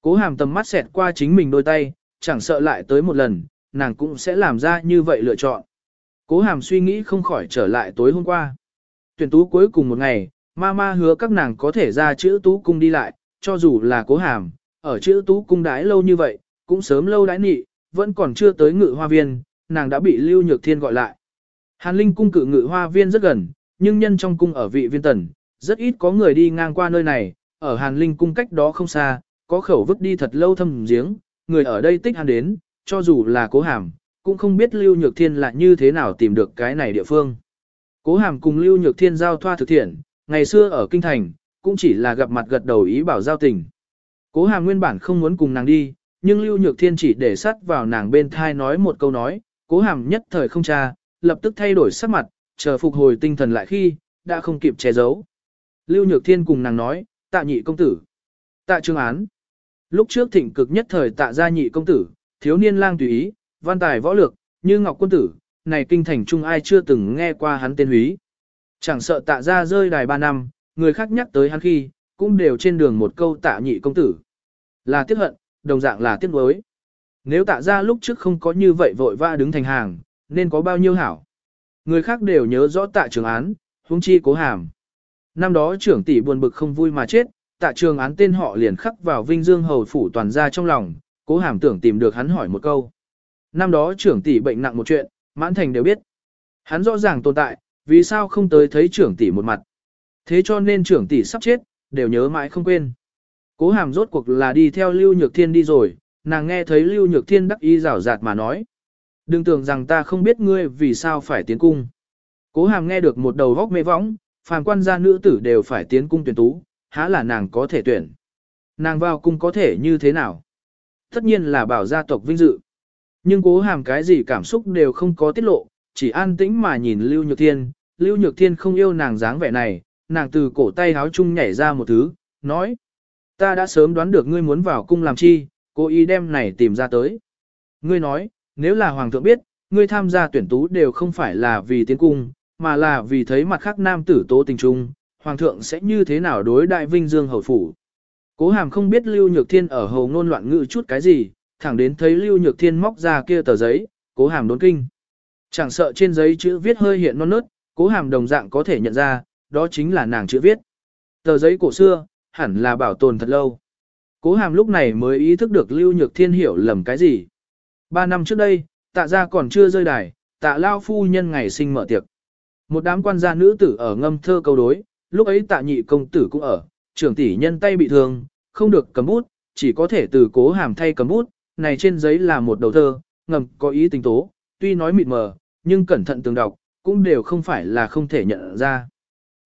cố hàm tầm mắt xẹt qua chính mình đôi tay, chẳng sợ lại tới một lần, nàng cũng sẽ làm ra như vậy lựa chọn. Cố hàm suy nghĩ không khỏi trở lại tối hôm qua. Tuyển tú cuối cùng một ngày, ma ma hứa các nàng có thể ra chữ tú cung đi lại, cho dù là cố hàm, ở chữ tú cung đái lâu như vậy, cũng sớm lâu đái nị, vẫn còn chưa tới ngự hoa viên, nàng đã bị Lưu Nhược Thiên gọi lại. Hàn Linh cung cự ngự hoa viên rất gần, nhưng nhân trong cung ở vị viên tần, rất ít có người đi ngang qua nơi này, ở Hàn Linh cung cách đó không xa, có khẩu vứt đi thật lâu thâm giếng, người ở đây tích hàn đến, cho dù là cố hàm, cũng không biết Lưu Nhược Thiên là như thế nào tìm được cái này địa phương. Cố hàm cùng Lưu Nhược Thiên giao thoa thực thiện, ngày xưa ở Kinh Thành, cũng chỉ là gặp mặt gật đầu ý bảo giao tình. Cố hàm nguyên bản không muốn cùng nàng đi, nhưng Lưu Nhược Thiên chỉ để sắt vào nàng bên thai nói một câu nói, cố hàm nhất thời không tra, lập tức thay đổi sắc mặt, chờ phục hồi tinh thần lại khi, đã không kịp che giấu. Lưu Nhược Thiên cùng nàng nói, tạ nhị công tử. Tạ trương án. Lúc trước thịnh cực nhất thời tạ gia nhị công tử, thiếu niên lang tùy ý, văn tài võ lược, như ngọc quân tử, này kinh thành trung ai chưa từng nghe qua hắn tên húy. Chẳng sợ tạ gia rơi đài ba năm, người khác nhắc tới hắn khi, cũng đều trên đường một câu tạ nhị công tử. Là tiếc hận, đồng dạng là tiếc nuối. Nếu tạ gia lúc trước không có như vậy vội vã đứng thành hàng, nên có bao nhiêu hảo. Người khác đều nhớ rõ tạ trường án, huống chi cố hàm. Năm đó trưởng tỷ buồn bực không vui mà chết, tạ trường án tên họ liền khắc vào vinh dương hầu phủ toàn gia trong lòng, cố hàm tưởng tìm được hắn hỏi một câu. Năm đó trưởng tỷ bệnh nặng một chuyện, mãn thành đều biết. Hắn rõ ràng tồn tại, vì sao không tới thấy trưởng tỷ một mặt. Thế cho nên trưởng tỷ sắp chết, đều nhớ mãi không quên. Cố hàm rốt cuộc là đi theo Lưu Nhược Thiên đi rồi, nàng nghe thấy Lưu Nhược Thiên đắc ý rảo rạt mà nói. Đừng tưởng rằng ta không biết ngươi vì sao phải tiến cung. Cố hàm nghe được một đầu góc mê võng, phàm quan gia nữ tử đều phải tiến cung tuyển tú, há là nàng có thể tuyển. Nàng vào cung có thể như thế nào? Tất nhiên là bảo gia tộc vinh dự. Nhưng cố hàm cái gì cảm xúc đều không có tiết lộ, chỉ an tĩnh mà nhìn Lưu Nhược Thiên. Lưu Nhược Thiên không yêu nàng dáng vẻ này, nàng từ cổ tay háo chung nhảy ra một thứ, nói. Ta đã sớm đoán được ngươi muốn vào cung làm chi, cố ý đem này tìm ra tới. Ngươi nói, nếu là hoàng thượng biết, ngươi tham gia tuyển tú đều không phải là vì tiến cung, mà là vì thấy mặt khác nam tử tố tình trung, hoàng thượng sẽ như thế nào đối đại vinh dương hầu phủ. Cố hàm không biết Lưu Nhược Thiên ở hầu ngôn loạn ngữ chút cái gì, thẳng đến thấy Lưu Nhược Thiên móc ra kia tờ giấy, cố hàm đốn kinh. Chẳng sợ trên giấy chữ viết hơi hiện non nớt, cố hàm đồng dạng có thể nhận ra, đó chính là nàng chữ viết. Tờ giấy cổ xưa, hẳn là bảo tồn thật lâu. Cố hàm lúc này mới ý thức được Lưu Nhược Thiên hiểu lầm cái gì. Ba năm trước đây, tạ gia còn chưa rơi đài, tạ lao phu nhân ngày sinh mở tiệc. Một đám quan gia nữ tử ở ngâm thơ câu đối, lúc ấy tạ nhị công tử cũng ở, trưởng tỷ nhân tay bị thương, không được cầm bút, chỉ có thể từ cố hàm thay cầm bút, này trên giấy là một đầu thơ, ngầm có ý tình tố, tuy nói mịt mờ, nhưng cẩn thận tường đọc, cũng đều không phải là không thể nhận ra.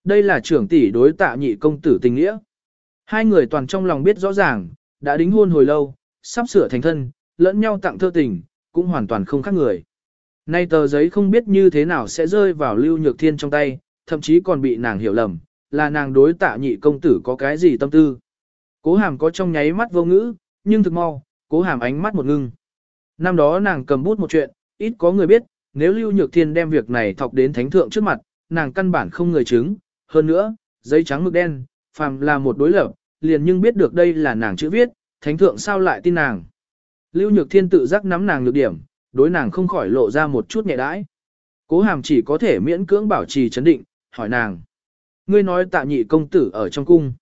Đây là trưởng tỷ đối tạ nhị công tử tình nghĩa. Hai người toàn trong lòng biết rõ ràng, đã đính hôn hồi lâu, sắp sửa thành thân, lẫn nhau tặng thơ tình, cũng hoàn toàn không khác người. Nay tờ giấy không biết như thế nào sẽ rơi vào lưu nhược thiên trong tay, thậm chí còn bị nàng hiểu lầm, là nàng đối tạ nhị công tử có cái gì tâm tư. Cố hàm có trong nháy mắt vô ngữ, nhưng thực mau, cố hàm ánh mắt một ngưng. Năm đó nàng cầm bút một chuyện, ít có người biết, nếu lưu nhược thiên đem việc này thọc đến thánh thượng trước mặt, nàng căn bản không người chứng. Hơn nữa, giấy trắng mực đen, phàm là một đối lập, liền nhưng biết được đây là nàng chữ viết, thánh thượng sao lại tin nàng. Lưu Nhược Thiên tự giác nắm nàng nhược điểm, đối nàng không khỏi lộ ra một chút nhẹ đãi. Cố hàm chỉ có thể miễn cưỡng bảo trì chấn định, hỏi nàng. Ngươi nói tạ nhị công tử ở trong cung.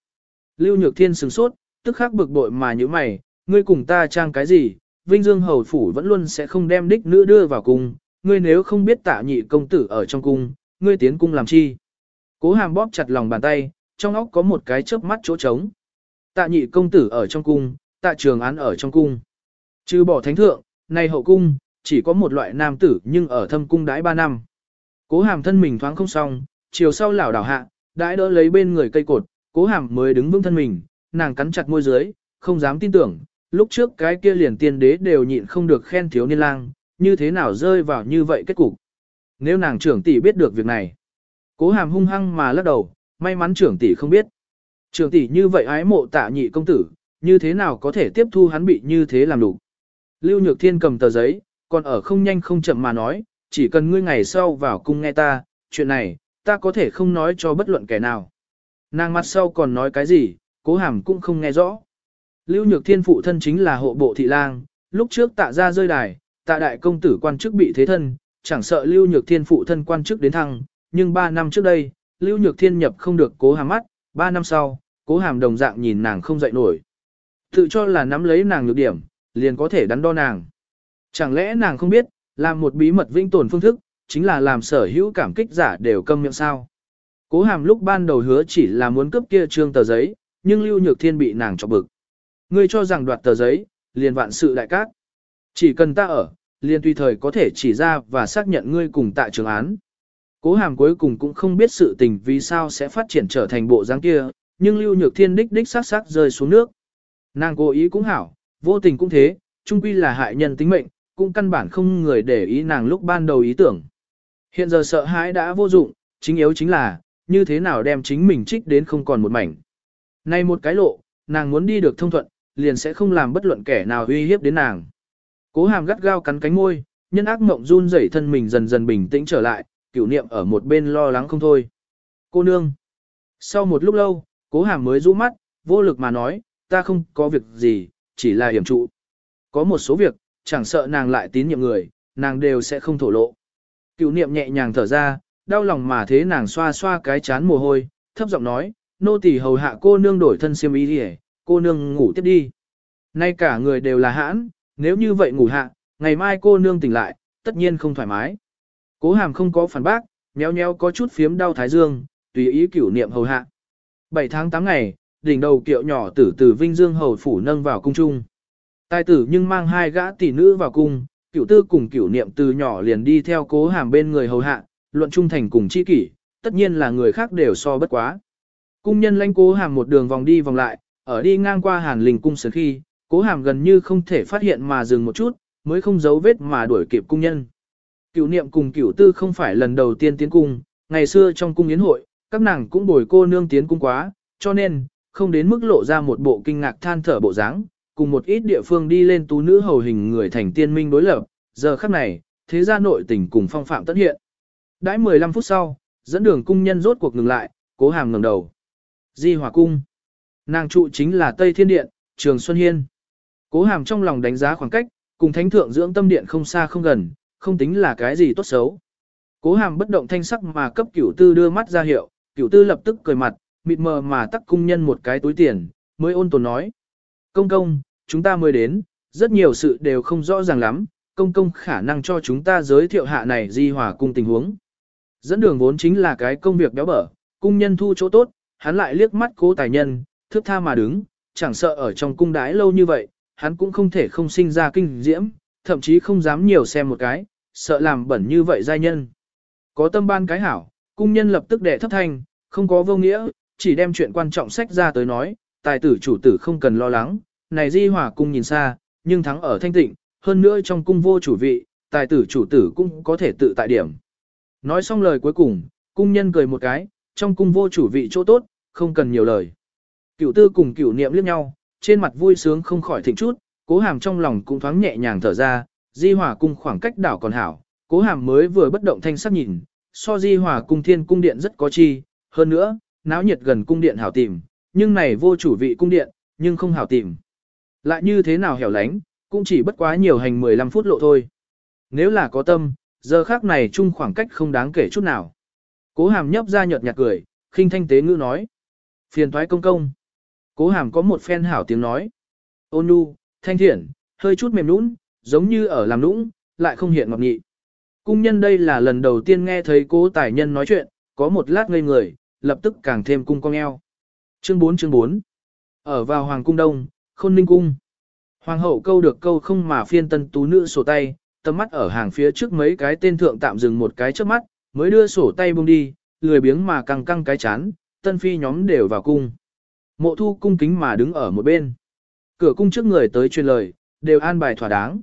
Lưu Nhược Thiên sừng sốt, tức khắc bực bội mà như mày, ngươi cùng ta trang cái gì, Vinh Dương Hầu Phủ vẫn luôn sẽ không đem đích nữ đưa vào cung, ngươi nếu không biết tạ nhị công tử ở trong cung, ngươi tiến cung làm chi. Cố hàm bóp chặt lòng bàn tay, trong óc có một cái chớp mắt chỗ trống. Tạ nhị công tử ở trong cung, tạ trường án ở trong cung. Trừ bỏ thánh thượng, nay hậu cung, chỉ có một loại nam tử nhưng ở thâm cung đãi ba năm. Cố hàm thân mình thoáng không xong, chiều sau lảo đảo hạ, đãi đỡ lấy bên người cây cột, cố hàm mới đứng vững thân mình, nàng cắn chặt môi dưới, không dám tin tưởng, lúc trước cái kia liền tiên đế đều nhịn không được khen thiếu niên lang, như thế nào rơi vào như vậy kết cục. Nếu nàng trưởng tỷ biết được việc này, cố hàm hung hăng mà lắc đầu, may mắn trưởng tỷ không biết. Trưởng tỷ như vậy ái mộ tạ nhị công tử, như thế nào có thể tiếp thu hắn bị như thế làm đủ. Lưu Nhược Thiên cầm tờ giấy, còn ở không nhanh không chậm mà nói, chỉ cần ngươi ngày sau vào cung nghe ta, chuyện này, ta có thể không nói cho bất luận kẻ nào. Nàng mặt sau còn nói cái gì, cố hàm cũng không nghe rõ. Lưu Nhược Thiên phụ thân chính là hộ bộ thị lang, lúc trước tạ ra rơi đài, tạ đại công tử quan chức bị thế thân, chẳng sợ Lưu Nhược Thiên phụ thân quan chức đến thăng, nhưng 3 năm trước đây, Lưu Nhược Thiên nhập không được cố hàm mắt, 3 năm sau, cố hàm đồng dạng nhìn nàng không dậy nổi. Tự cho là nắm lấy nàng nhược điểm, liền có thể đắn đo nàng. Chẳng lẽ nàng không biết, làm một bí mật vĩnh tồn phương thức, chính là làm sở hữu cảm kích giả đều câm miệng sao. Cố hàm lúc ban đầu hứa chỉ là muốn cướp kia trương tờ giấy, nhưng Lưu Nhược Thiên bị nàng chọc bực. Ngươi cho rằng đoạt tờ giấy, liền vạn sự đại cát. Chỉ cần ta ở, liền tùy thời có thể chỉ ra và xác nhận ngươi cùng tại trường án. Cố hàm cuối cùng cũng không biết sự tình vì sao sẽ phát triển trở thành bộ dáng kia, nhưng Lưu Nhược Thiên đích đích sát sát rơi xuống nước. Nàng cố ý cũng hảo, vô tình cũng thế, chung quy là hại nhân tính mệnh, cũng căn bản không người để ý nàng lúc ban đầu ý tưởng. Hiện giờ sợ hãi đã vô dụng, chính yếu chính là, như thế nào đem chính mình trích đến không còn một mảnh. Nay một cái lộ, nàng muốn đi được thông thuận, liền sẽ không làm bất luận kẻ nào uy hiếp đến nàng. Cố hàm gắt gao cắn cánh môi, nhân ác mộng run rẩy thân mình dần dần bình tĩnh trở lại, cửu niệm ở một bên lo lắng không thôi. Cô nương. Sau một lúc lâu, cố hàm mới rũ mắt, vô lực mà nói, ta không có việc gì, chỉ là hiểm trụ. Có một số việc, chẳng sợ nàng lại tín nhiệm người, nàng đều sẽ không thổ lộ. Cửu niệm nhẹ nhàng thở ra, đau lòng mà thế nàng xoa xoa cái chán mồ hôi, thấp giọng nói, nô tỳ hầu hạ cô nương đổi thân xiêm y đi cô nương ngủ tiếp đi. Nay cả người đều là hãn, nếu như vậy ngủ hạ, ngày mai cô nương tỉnh lại, tất nhiên không thoải mái. Cố hàm không có phản bác, nhéo nhéo có chút phiếm đau thái dương, tùy ý cửu niệm hầu hạ. 7 tháng 8 ngày, đỉnh đầu kiệu nhỏ tử tử Vinh Dương hầu phủ nâng vào cung trung. Tài tử nhưng mang hai gã tỷ nữ vào cung, cửu tư cùng cửu niệm từ nhỏ liền đi theo cố hàm bên người hầu hạ, luận trung thành cùng chi kỷ, tất nhiên là người khác đều so bất quá. Cung nhân lãnh cố hàm một đường vòng đi vòng lại, ở đi ngang qua hàn linh cung sớm khi, cố hàm gần như không thể phát hiện mà dừng một chút, mới không giấu vết mà đuổi kịp cung nhân. Cửu niệm cùng cửu tư không phải lần đầu tiên tiến cung, ngày xưa trong cung yến hội, các nàng cũng bồi cô nương tiến cung quá, cho nên, không đến mức lộ ra một bộ kinh ngạc than thở bộ dáng, cùng một ít địa phương đi lên tú nữ hầu hình người thành tiên minh đối lập, giờ khắc này, thế gia nội tình cùng phong phạm tất hiện. Đãi 15 phút sau, dẫn đường cung nhân rốt cuộc ngừng lại, cố hàm ngẩng đầu. Di Hòa Cung. Nàng trụ chính là Tây Thiên Điện, Trường Xuân Hiên. Cố hàm trong lòng đánh giá khoảng cách, cùng thánh thượng dưỡng tâm điện không xa không gần, không tính là cái gì tốt xấu. Cố hàm bất động thanh sắc mà cấp cửu tư đưa mắt ra hiệu, cửu tư lập tức cười mặt, mịt mờ mà tắc cung nhân một cái túi tiền, mới ôn tồn nói. Công công, chúng ta mới đến, rất nhiều sự đều không rõ ràng lắm, công công khả năng cho chúng ta giới thiệu hạ này di hòa cung tình huống. Dẫn đường vốn chính là cái công việc béo bở, cung nhân thu chỗ tốt, hắn lại liếc mắt cố tài nhân, thước tha mà đứng, chẳng sợ ở trong cung đái lâu như vậy, hắn cũng không thể không sinh ra kinh diễm, thậm chí không dám nhiều xem một cái, sợ làm bẩn như vậy giai nhân. Có tâm ban cái hảo, cung nhân lập tức đệ thấp thanh, không có vô nghĩa, chỉ đem chuyện quan trọng sách ra tới nói, tài tử chủ tử không cần lo lắng, này di hỏa cung nhìn xa, nhưng thắng ở thanh tịnh, hơn nữa trong cung vô chủ vị, tài tử chủ tử cũng có thể tự tại điểm. Nói xong lời cuối cùng, cung nhân cười một cái, trong cung vô chủ vị chỗ tốt, không cần nhiều lời. Cửu tư cùng cửu niệm liếc nhau, trên mặt vui sướng không khỏi thịnh chút, cố hàm trong lòng cũng thoáng nhẹ nhàng thở ra, di hòa cung khoảng cách đảo còn hảo, cố hàm mới vừa bất động thanh sắc nhìn, so di hòa cung thiên cung điện rất có chi, hơn nữa, náo nhiệt gần cung điện hảo tìm, nhưng này vô chủ vị cung điện, nhưng không hảo tìm. Lại như thế nào hẻo lánh, cũng chỉ bất quá nhiều hành 15 phút lộ thôi. Nếu là có tâm, giờ khác này chung khoảng cách không đáng kể chút nào. Cố hàm nhấp ra nhợt nhạt cười, khinh thanh tế ngữ nói. Phiền thoái công công. Cố hàm có một phen hảo tiếng nói. Ôn nhu, thanh thiện, hơi chút mềm nũng, giống như ở làm nũng, lại không hiện ngọc nghị. Cung nhân đây là lần đầu tiên nghe thấy cố tài nhân nói chuyện, có một lát ngây người, lập tức càng thêm cung cong eo. Chương 4 chương 4 Ở vào Hoàng Cung Đông, Khôn Ninh Cung. Hoàng hậu câu được câu không mà phiên tân tú nữ sổ tay, tầm mắt ở hàng phía trước mấy cái tên thượng tạm dừng một cái trước mắt, mới đưa sổ tay buông đi, lười biếng mà căng căng cái chán, tân phi nhóm đều vào cung. Mộ thu cung kính mà đứng ở một bên. Cửa cung trước người tới truyền lời, đều an bài thỏa đáng.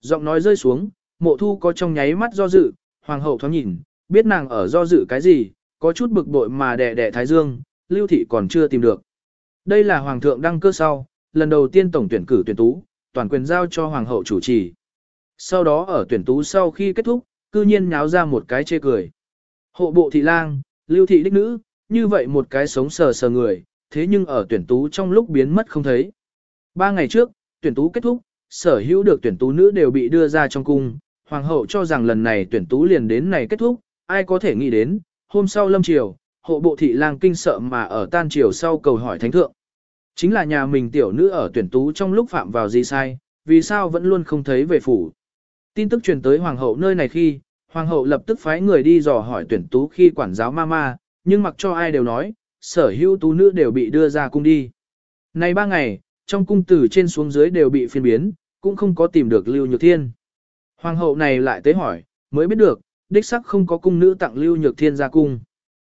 Giọng nói rơi xuống, mộ thu có trong nháy mắt do dự, hoàng hậu thoáng nhìn, biết nàng ở do dự cái gì, có chút bực bội mà đẻ đẻ thái dương, lưu thị còn chưa tìm được. Đây là hoàng thượng đăng cơ sau, lần đầu tiên tổng tuyển cử tuyển tú, toàn quyền giao cho hoàng hậu chủ trì. Sau đó ở tuyển tú sau khi kết thúc, cư nhiên nháo ra một cái chê cười. Hộ bộ thị lang, lưu thị đích nữ, như vậy một cái sống sờ sờ người, thế nhưng ở tuyển tú trong lúc biến mất không thấy. Ba ngày trước, tuyển tú kết thúc, sở hữu được tuyển tú nữ đều bị đưa ra trong cung, hoàng hậu cho rằng lần này tuyển tú liền đến này kết thúc, ai có thể nghĩ đến, hôm sau lâm triều, hộ bộ thị lang kinh sợ mà ở tan triều sau cầu hỏi thánh thượng. Chính là nhà mình tiểu nữ ở tuyển tú trong lúc phạm vào gì sai, vì sao vẫn luôn không thấy về phủ. Tin tức truyền tới hoàng hậu nơi này khi, hoàng hậu lập tức phái người đi dò hỏi tuyển tú khi quản giáo mama, nhưng mặc cho ai đều nói, sở hữu tú nữ đều bị đưa ra cung đi. Này ba ngày, trong cung từ trên xuống dưới đều bị phiên biến, cũng không có tìm được Lưu Nhược Thiên. Hoàng hậu này lại tới hỏi, mới biết được, đích sắc không có cung nữ tặng Lưu Nhược Thiên ra cung.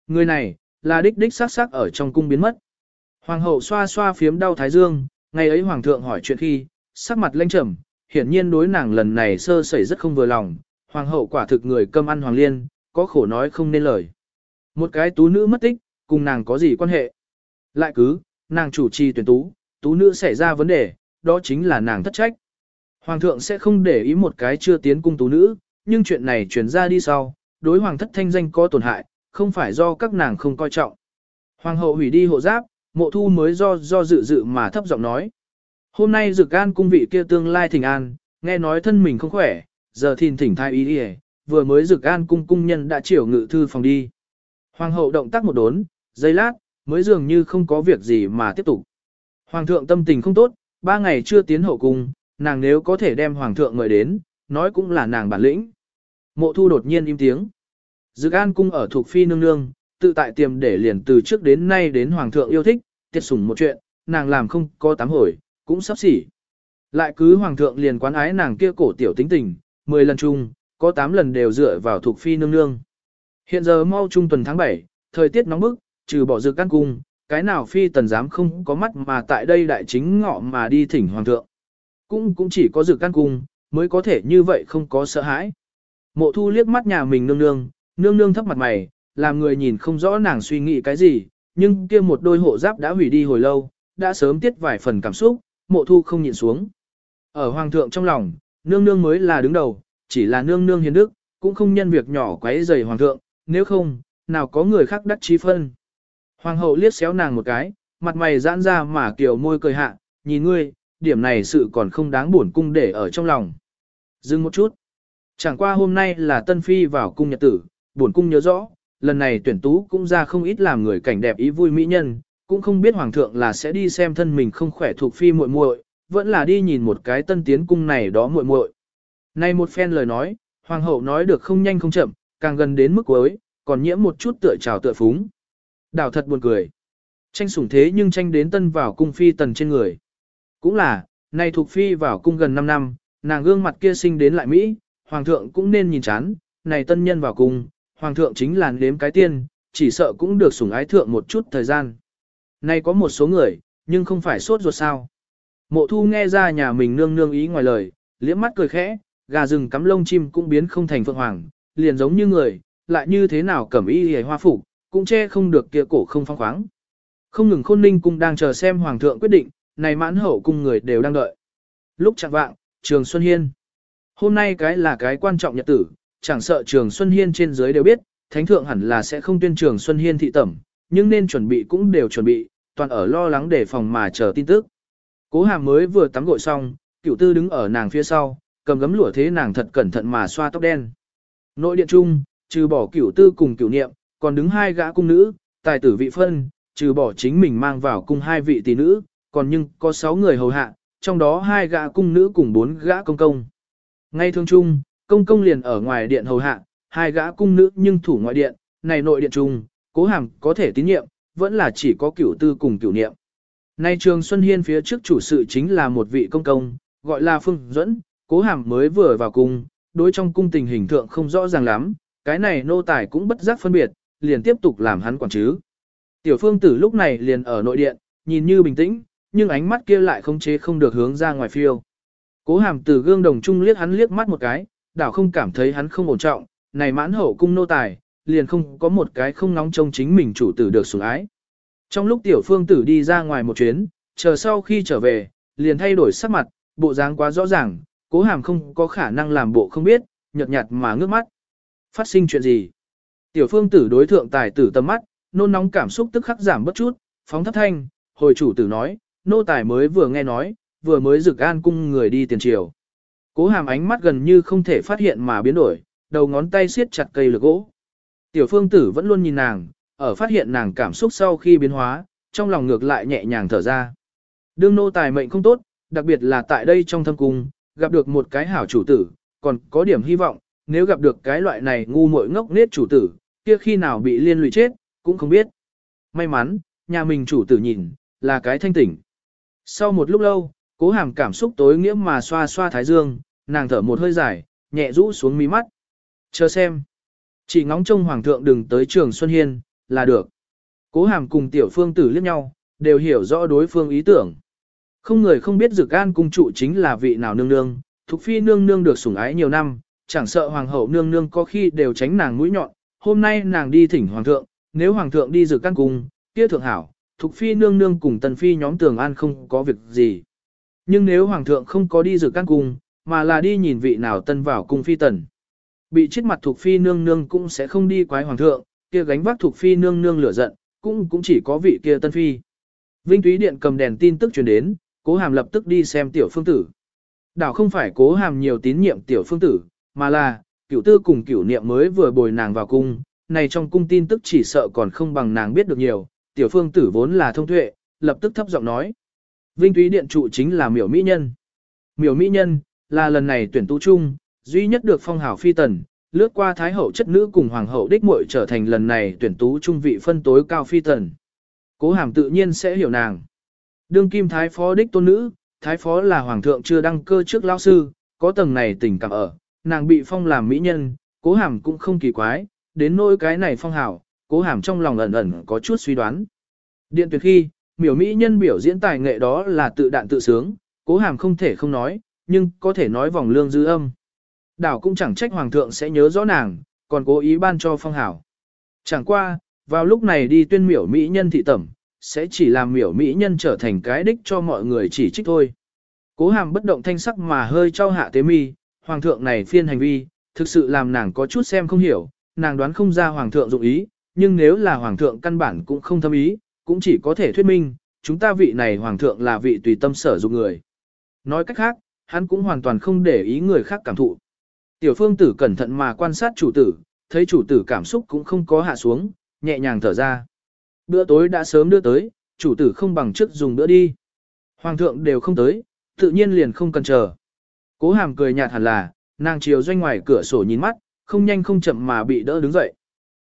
Người này, là đích đích sắc sắc ở trong cung biến mất. Hoàng hậu xoa xoa phiếm đau thái dương, ngày ấy hoàng thượng hỏi chuyện khi, sắc mặt lênh trầm, hiển nhiên đối nàng lần này sơ sẩy rất không vừa lòng, hoàng hậu quả thực người cơm ăn hoàng liên, có khổ nói không nên lời. Một cái tú nữ mất tích, cùng nàng có gì quan hệ? Lại cứ, nàng chủ trì tuyển tú, tú nữ xảy ra vấn đề, đó chính là nàng thất trách. Hoàng thượng sẽ không để ý một cái chưa tiến cung tú nữ, nhưng chuyện này truyền ra đi sau, đối hoàng thất thanh danh có tổn hại, không phải do các nàng không coi trọng. Hoàng hậu hủy đi hộ giáp, mộ thu mới do do dự dự mà thấp giọng nói. Hôm nay dực an cung vị kia tương lai thỉnh an, nghe nói thân mình không khỏe, giờ thìn thỉnh thai ý đi vừa mới dực an cung cung nhân đã chiều ngự thư phòng đi. Hoàng hậu động tác một đốn, giây lát, mới dường như không có việc gì mà tiếp tục. Hoàng thượng tâm tình không tốt, ba ngày chưa tiến hậu cung, nàng nếu có thể đem hoàng thượng mời đến, nói cũng là nàng bản lĩnh. Mộ thu đột nhiên im tiếng. Dực an cung ở thuộc phi nương nương, tự tại tiềm để liền từ trước đến nay đến hoàng thượng yêu thích, tiết sủng một chuyện, nàng làm không có tám hồi, cũng sắp xỉ. Lại cứ hoàng thượng liền quán ái nàng kia cổ tiểu tính tình, 10 lần chung, có 8 lần đều dựa vào thuộc phi nương nương. Hiện giờ mau trung tuần tháng 7, thời tiết nóng bức, trừ bỏ dược căn cung, cái nào phi tần dám không có mắt mà tại đây đại chính ngọ mà đi thỉnh hoàng thượng. Cũng cũng chỉ có dược căn cung, mới có thể như vậy không có sợ hãi. Mộ thu liếc mắt nhà mình nương nương, nương nương thấp mặt mày, làm người nhìn không rõ nàng suy nghĩ cái gì, nhưng kia một đôi hộ giáp đã hủy đi hồi lâu, đã sớm tiết vài phần cảm xúc, mộ thu không nhịn xuống. Ở hoàng thượng trong lòng, nương nương mới là đứng đầu, chỉ là nương nương hiền đức, cũng không nhân việc nhỏ quấy rầy hoàng thượng, nếu không, nào có người khác đắc trí phân. Hoàng hậu liếc xéo nàng một cái, mặt mày giãn ra mà kiểu môi cười hạ, nhìn ngươi, điểm này sự còn không đáng buồn cung để ở trong lòng. Dừng một chút. Chẳng qua hôm nay là tân phi vào cung nhật tử, buồn cung nhớ rõ, lần này tuyển tú cũng ra không ít làm người cảnh đẹp ý vui mỹ nhân, cũng không biết hoàng thượng là sẽ đi xem thân mình không khỏe thuộc phi muội muội, vẫn là đi nhìn một cái tân tiến cung này đó muội muội. Này một phen lời nói, hoàng hậu nói được không nhanh không chậm, càng gần đến mức cuối, còn nhiễm một chút tựa trào tựa phúng. Đảo thật buồn cười. Tranh sủng thế nhưng tranh đến tân vào cung phi tần trên người. Cũng là, này thuộc phi vào cung gần 5 năm, nàng gương mặt kia sinh đến lại Mỹ, hoàng thượng cũng nên nhìn chán, này tân nhân vào cung, hoàng thượng chính là nếm cái tiên, chỉ sợ cũng được sủng ái thượng một chút thời gian. Nay có một số người, nhưng không phải sốt ruột sao. Mộ thu nghe ra nhà mình nương nương ý ngoài lời, liễm mắt cười khẽ, gà rừng cắm lông chim cũng biến không thành phượng hoàng, liền giống như người, lại như thế nào cẩm y hề hoa phục cũng che không được kia cổ không phong khoáng. Không ngừng khôn ninh cung đang chờ xem hoàng thượng quyết định, này mãn hậu cung người đều đang đợi. Lúc chẳng vạng, trường Xuân Hiên. Hôm nay cái là cái quan trọng nhật tử, chẳng sợ trường Xuân Hiên trên dưới đều biết, thánh thượng hẳn là sẽ không tuyên trường Xuân Hiên thị tẩm, nhưng nên chuẩn bị cũng đều chuẩn bị, toàn ở lo lắng để phòng mà chờ tin tức. Cố hàm mới vừa tắm gội xong, cửu tư đứng ở nàng phía sau, cầm gấm lụa thế nàng thật cẩn thận mà xoa tóc đen. Nội điện trung, trừ bỏ cửu tư cùng cửu niệm, còn đứng hai gã cung nữ, tài tử vị phân, trừ bỏ chính mình mang vào cung hai vị tỷ nữ, còn nhưng có sáu người hầu hạ, trong đó hai gã cung nữ cùng bốn gã công công. Ngay thương chung, công công liền ở ngoài điện hầu hạ, hai gã cung nữ nhưng thủ ngoại điện, này nội điện trung, cố hàm có thể tín nhiệm, vẫn là chỉ có cửu tư cùng cửu niệm. Nay trường Xuân Hiên phía trước chủ sự chính là một vị công công, gọi là Phương Duẫn, cố hàm mới vừa vào cung, đối trong cung tình hình thượng không rõ ràng lắm, cái này nô tài cũng bất giác phân biệt, liền tiếp tục làm hắn quản chứ. Tiểu phương tử lúc này liền ở nội điện, nhìn như bình tĩnh, nhưng ánh mắt kia lại không chế không được hướng ra ngoài phiêu. Cố hàm từ gương đồng trung liếc hắn liếc mắt một cái, đảo không cảm thấy hắn không ổn trọng, này mãn hậu cung nô tài, liền không có một cái không nóng trông chính mình chủ tử được sủng ái. Trong lúc tiểu phương tử đi ra ngoài một chuyến, chờ sau khi trở về, liền thay đổi sắc mặt, bộ dáng quá rõ ràng, cố hàm không có khả năng làm bộ không biết, nhợt nhạt mà ngước mắt. Phát sinh chuyện gì? Tiểu phương tử đối thượng tài tử tầm mắt, nôn nóng cảm xúc tức khắc giảm bất chút, phóng thấp thanh, hồi chủ tử nói, nô tài mới vừa nghe nói, vừa mới rực an cung người đi tiền triều. Cố hàm ánh mắt gần như không thể phát hiện mà biến đổi, đầu ngón tay siết chặt cây lược gỗ. Tiểu phương tử vẫn luôn nhìn nàng, ở phát hiện nàng cảm xúc sau khi biến hóa, trong lòng ngược lại nhẹ nhàng thở ra. Đương nô tài mệnh không tốt, đặc biệt là tại đây trong thâm cung, gặp được một cái hảo chủ tử, còn có điểm hy vọng, nếu gặp được cái loại này ngu muội ngốc nết chủ tử, kia khi nào bị liên lụy chết, cũng không biết. May mắn, nhà mình chủ tử nhìn, là cái thanh tỉnh. Sau một lúc lâu, cố hàm cảm xúc tối nghĩa mà xoa xoa thái dương, nàng thở một hơi dài, nhẹ rũ xuống mí mắt. Chờ xem. Chỉ ngóng trông hoàng thượng đừng tới trường Xuân Hiên, là được. Cố hàm cùng tiểu phương tử liếc nhau, đều hiểu rõ đối phương ý tưởng. Không người không biết dược an cung trụ chính là vị nào nương nương, Thục phi nương nương được sủng ái nhiều năm, chẳng sợ hoàng hậu nương nương có khi đều tránh nàng mũi nhọn, hôm nay nàng đi thỉnh hoàng thượng, nếu hoàng thượng đi dự căn cung, kia thượng hảo, Thục phi nương nương cùng tần phi nhóm tường an không có việc gì. Nhưng nếu hoàng thượng không có đi dự căn cung, mà là đi nhìn vị nào tân vào cung phi tần. Bị chết mặt thuộc phi nương nương cũng sẽ không đi quái hoàng thượng, kia gánh vác thuộc phi nương nương lửa giận, cũng cũng chỉ có vị kia tân phi. Vinh Túy Điện cầm đèn tin tức truyền đến, cố hàm lập tức đi xem tiểu phương tử. Đảo không phải cố hàm nhiều tín nhiệm tiểu phương tử, mà là, cửu tư cùng cửu niệm mới vừa bồi nàng vào cung, này trong cung tin tức chỉ sợ còn không bằng nàng biết được nhiều, tiểu phương tử vốn là thông tuệ, lập tức thấp giọng nói. Vinh túy Điện trụ chính là miểu mỹ nhân. Miểu mỹ nhân, là lần này tuyển tú chung, duy nhất được phong hào phi tần, lướt qua thái hậu chất nữ cùng hoàng hậu đích muội trở thành lần này tuyển tú trung vị phân tối cao phi tần. Cố hàm tự nhiên sẽ hiểu nàng. Đương kim thái phó đích tôn nữ, thái phó là hoàng thượng chưa đăng cơ trước lão sư, có tầng này tình cảm ở, nàng bị phong làm mỹ nhân, cố hàm cũng không kỳ quái, đến nỗi cái này phong hảo, cố hàm trong lòng ẩn ẩn có chút suy đoán. Điện tuyệt khi, miểu mỹ nhân biểu diễn tài nghệ đó là tự đạn tự sướng, cố hàm không thể không nói, nhưng có thể nói vòng lương dư âm. Đảo cũng chẳng trách hoàng thượng sẽ nhớ rõ nàng, còn cố ý ban cho phong hảo. Chẳng qua, vào lúc này đi tuyên miểu mỹ nhân thị tẩm, sẽ chỉ làm miểu mỹ nhân trở thành cái đích cho mọi người chỉ trích thôi. Cố hàm bất động thanh sắc mà hơi trao hạ tế mi, hoàng thượng này phiên hành vi, thực sự làm nàng có chút xem không hiểu, nàng đoán không ra hoàng thượng dụng ý, nhưng nếu là hoàng thượng căn bản cũng không thâm ý, cũng chỉ có thể thuyết minh, chúng ta vị này hoàng thượng là vị tùy tâm sở dụng người. Nói cách khác, hắn cũng hoàn toàn không để ý người khác cảm thụ. Tiểu phương tử cẩn thận mà quan sát chủ tử, thấy chủ tử cảm xúc cũng không có hạ xuống, nhẹ nhàng thở ra. Bữa tối đã sớm đưa tới, chủ tử không bằng trước dùng bữa đi. Hoàng thượng đều không tới, tự nhiên liền không cần chờ. Cố hàm cười nhạt hẳn là, nàng chiều doanh ngoài cửa sổ nhìn mắt, không nhanh không chậm mà bị đỡ đứng dậy.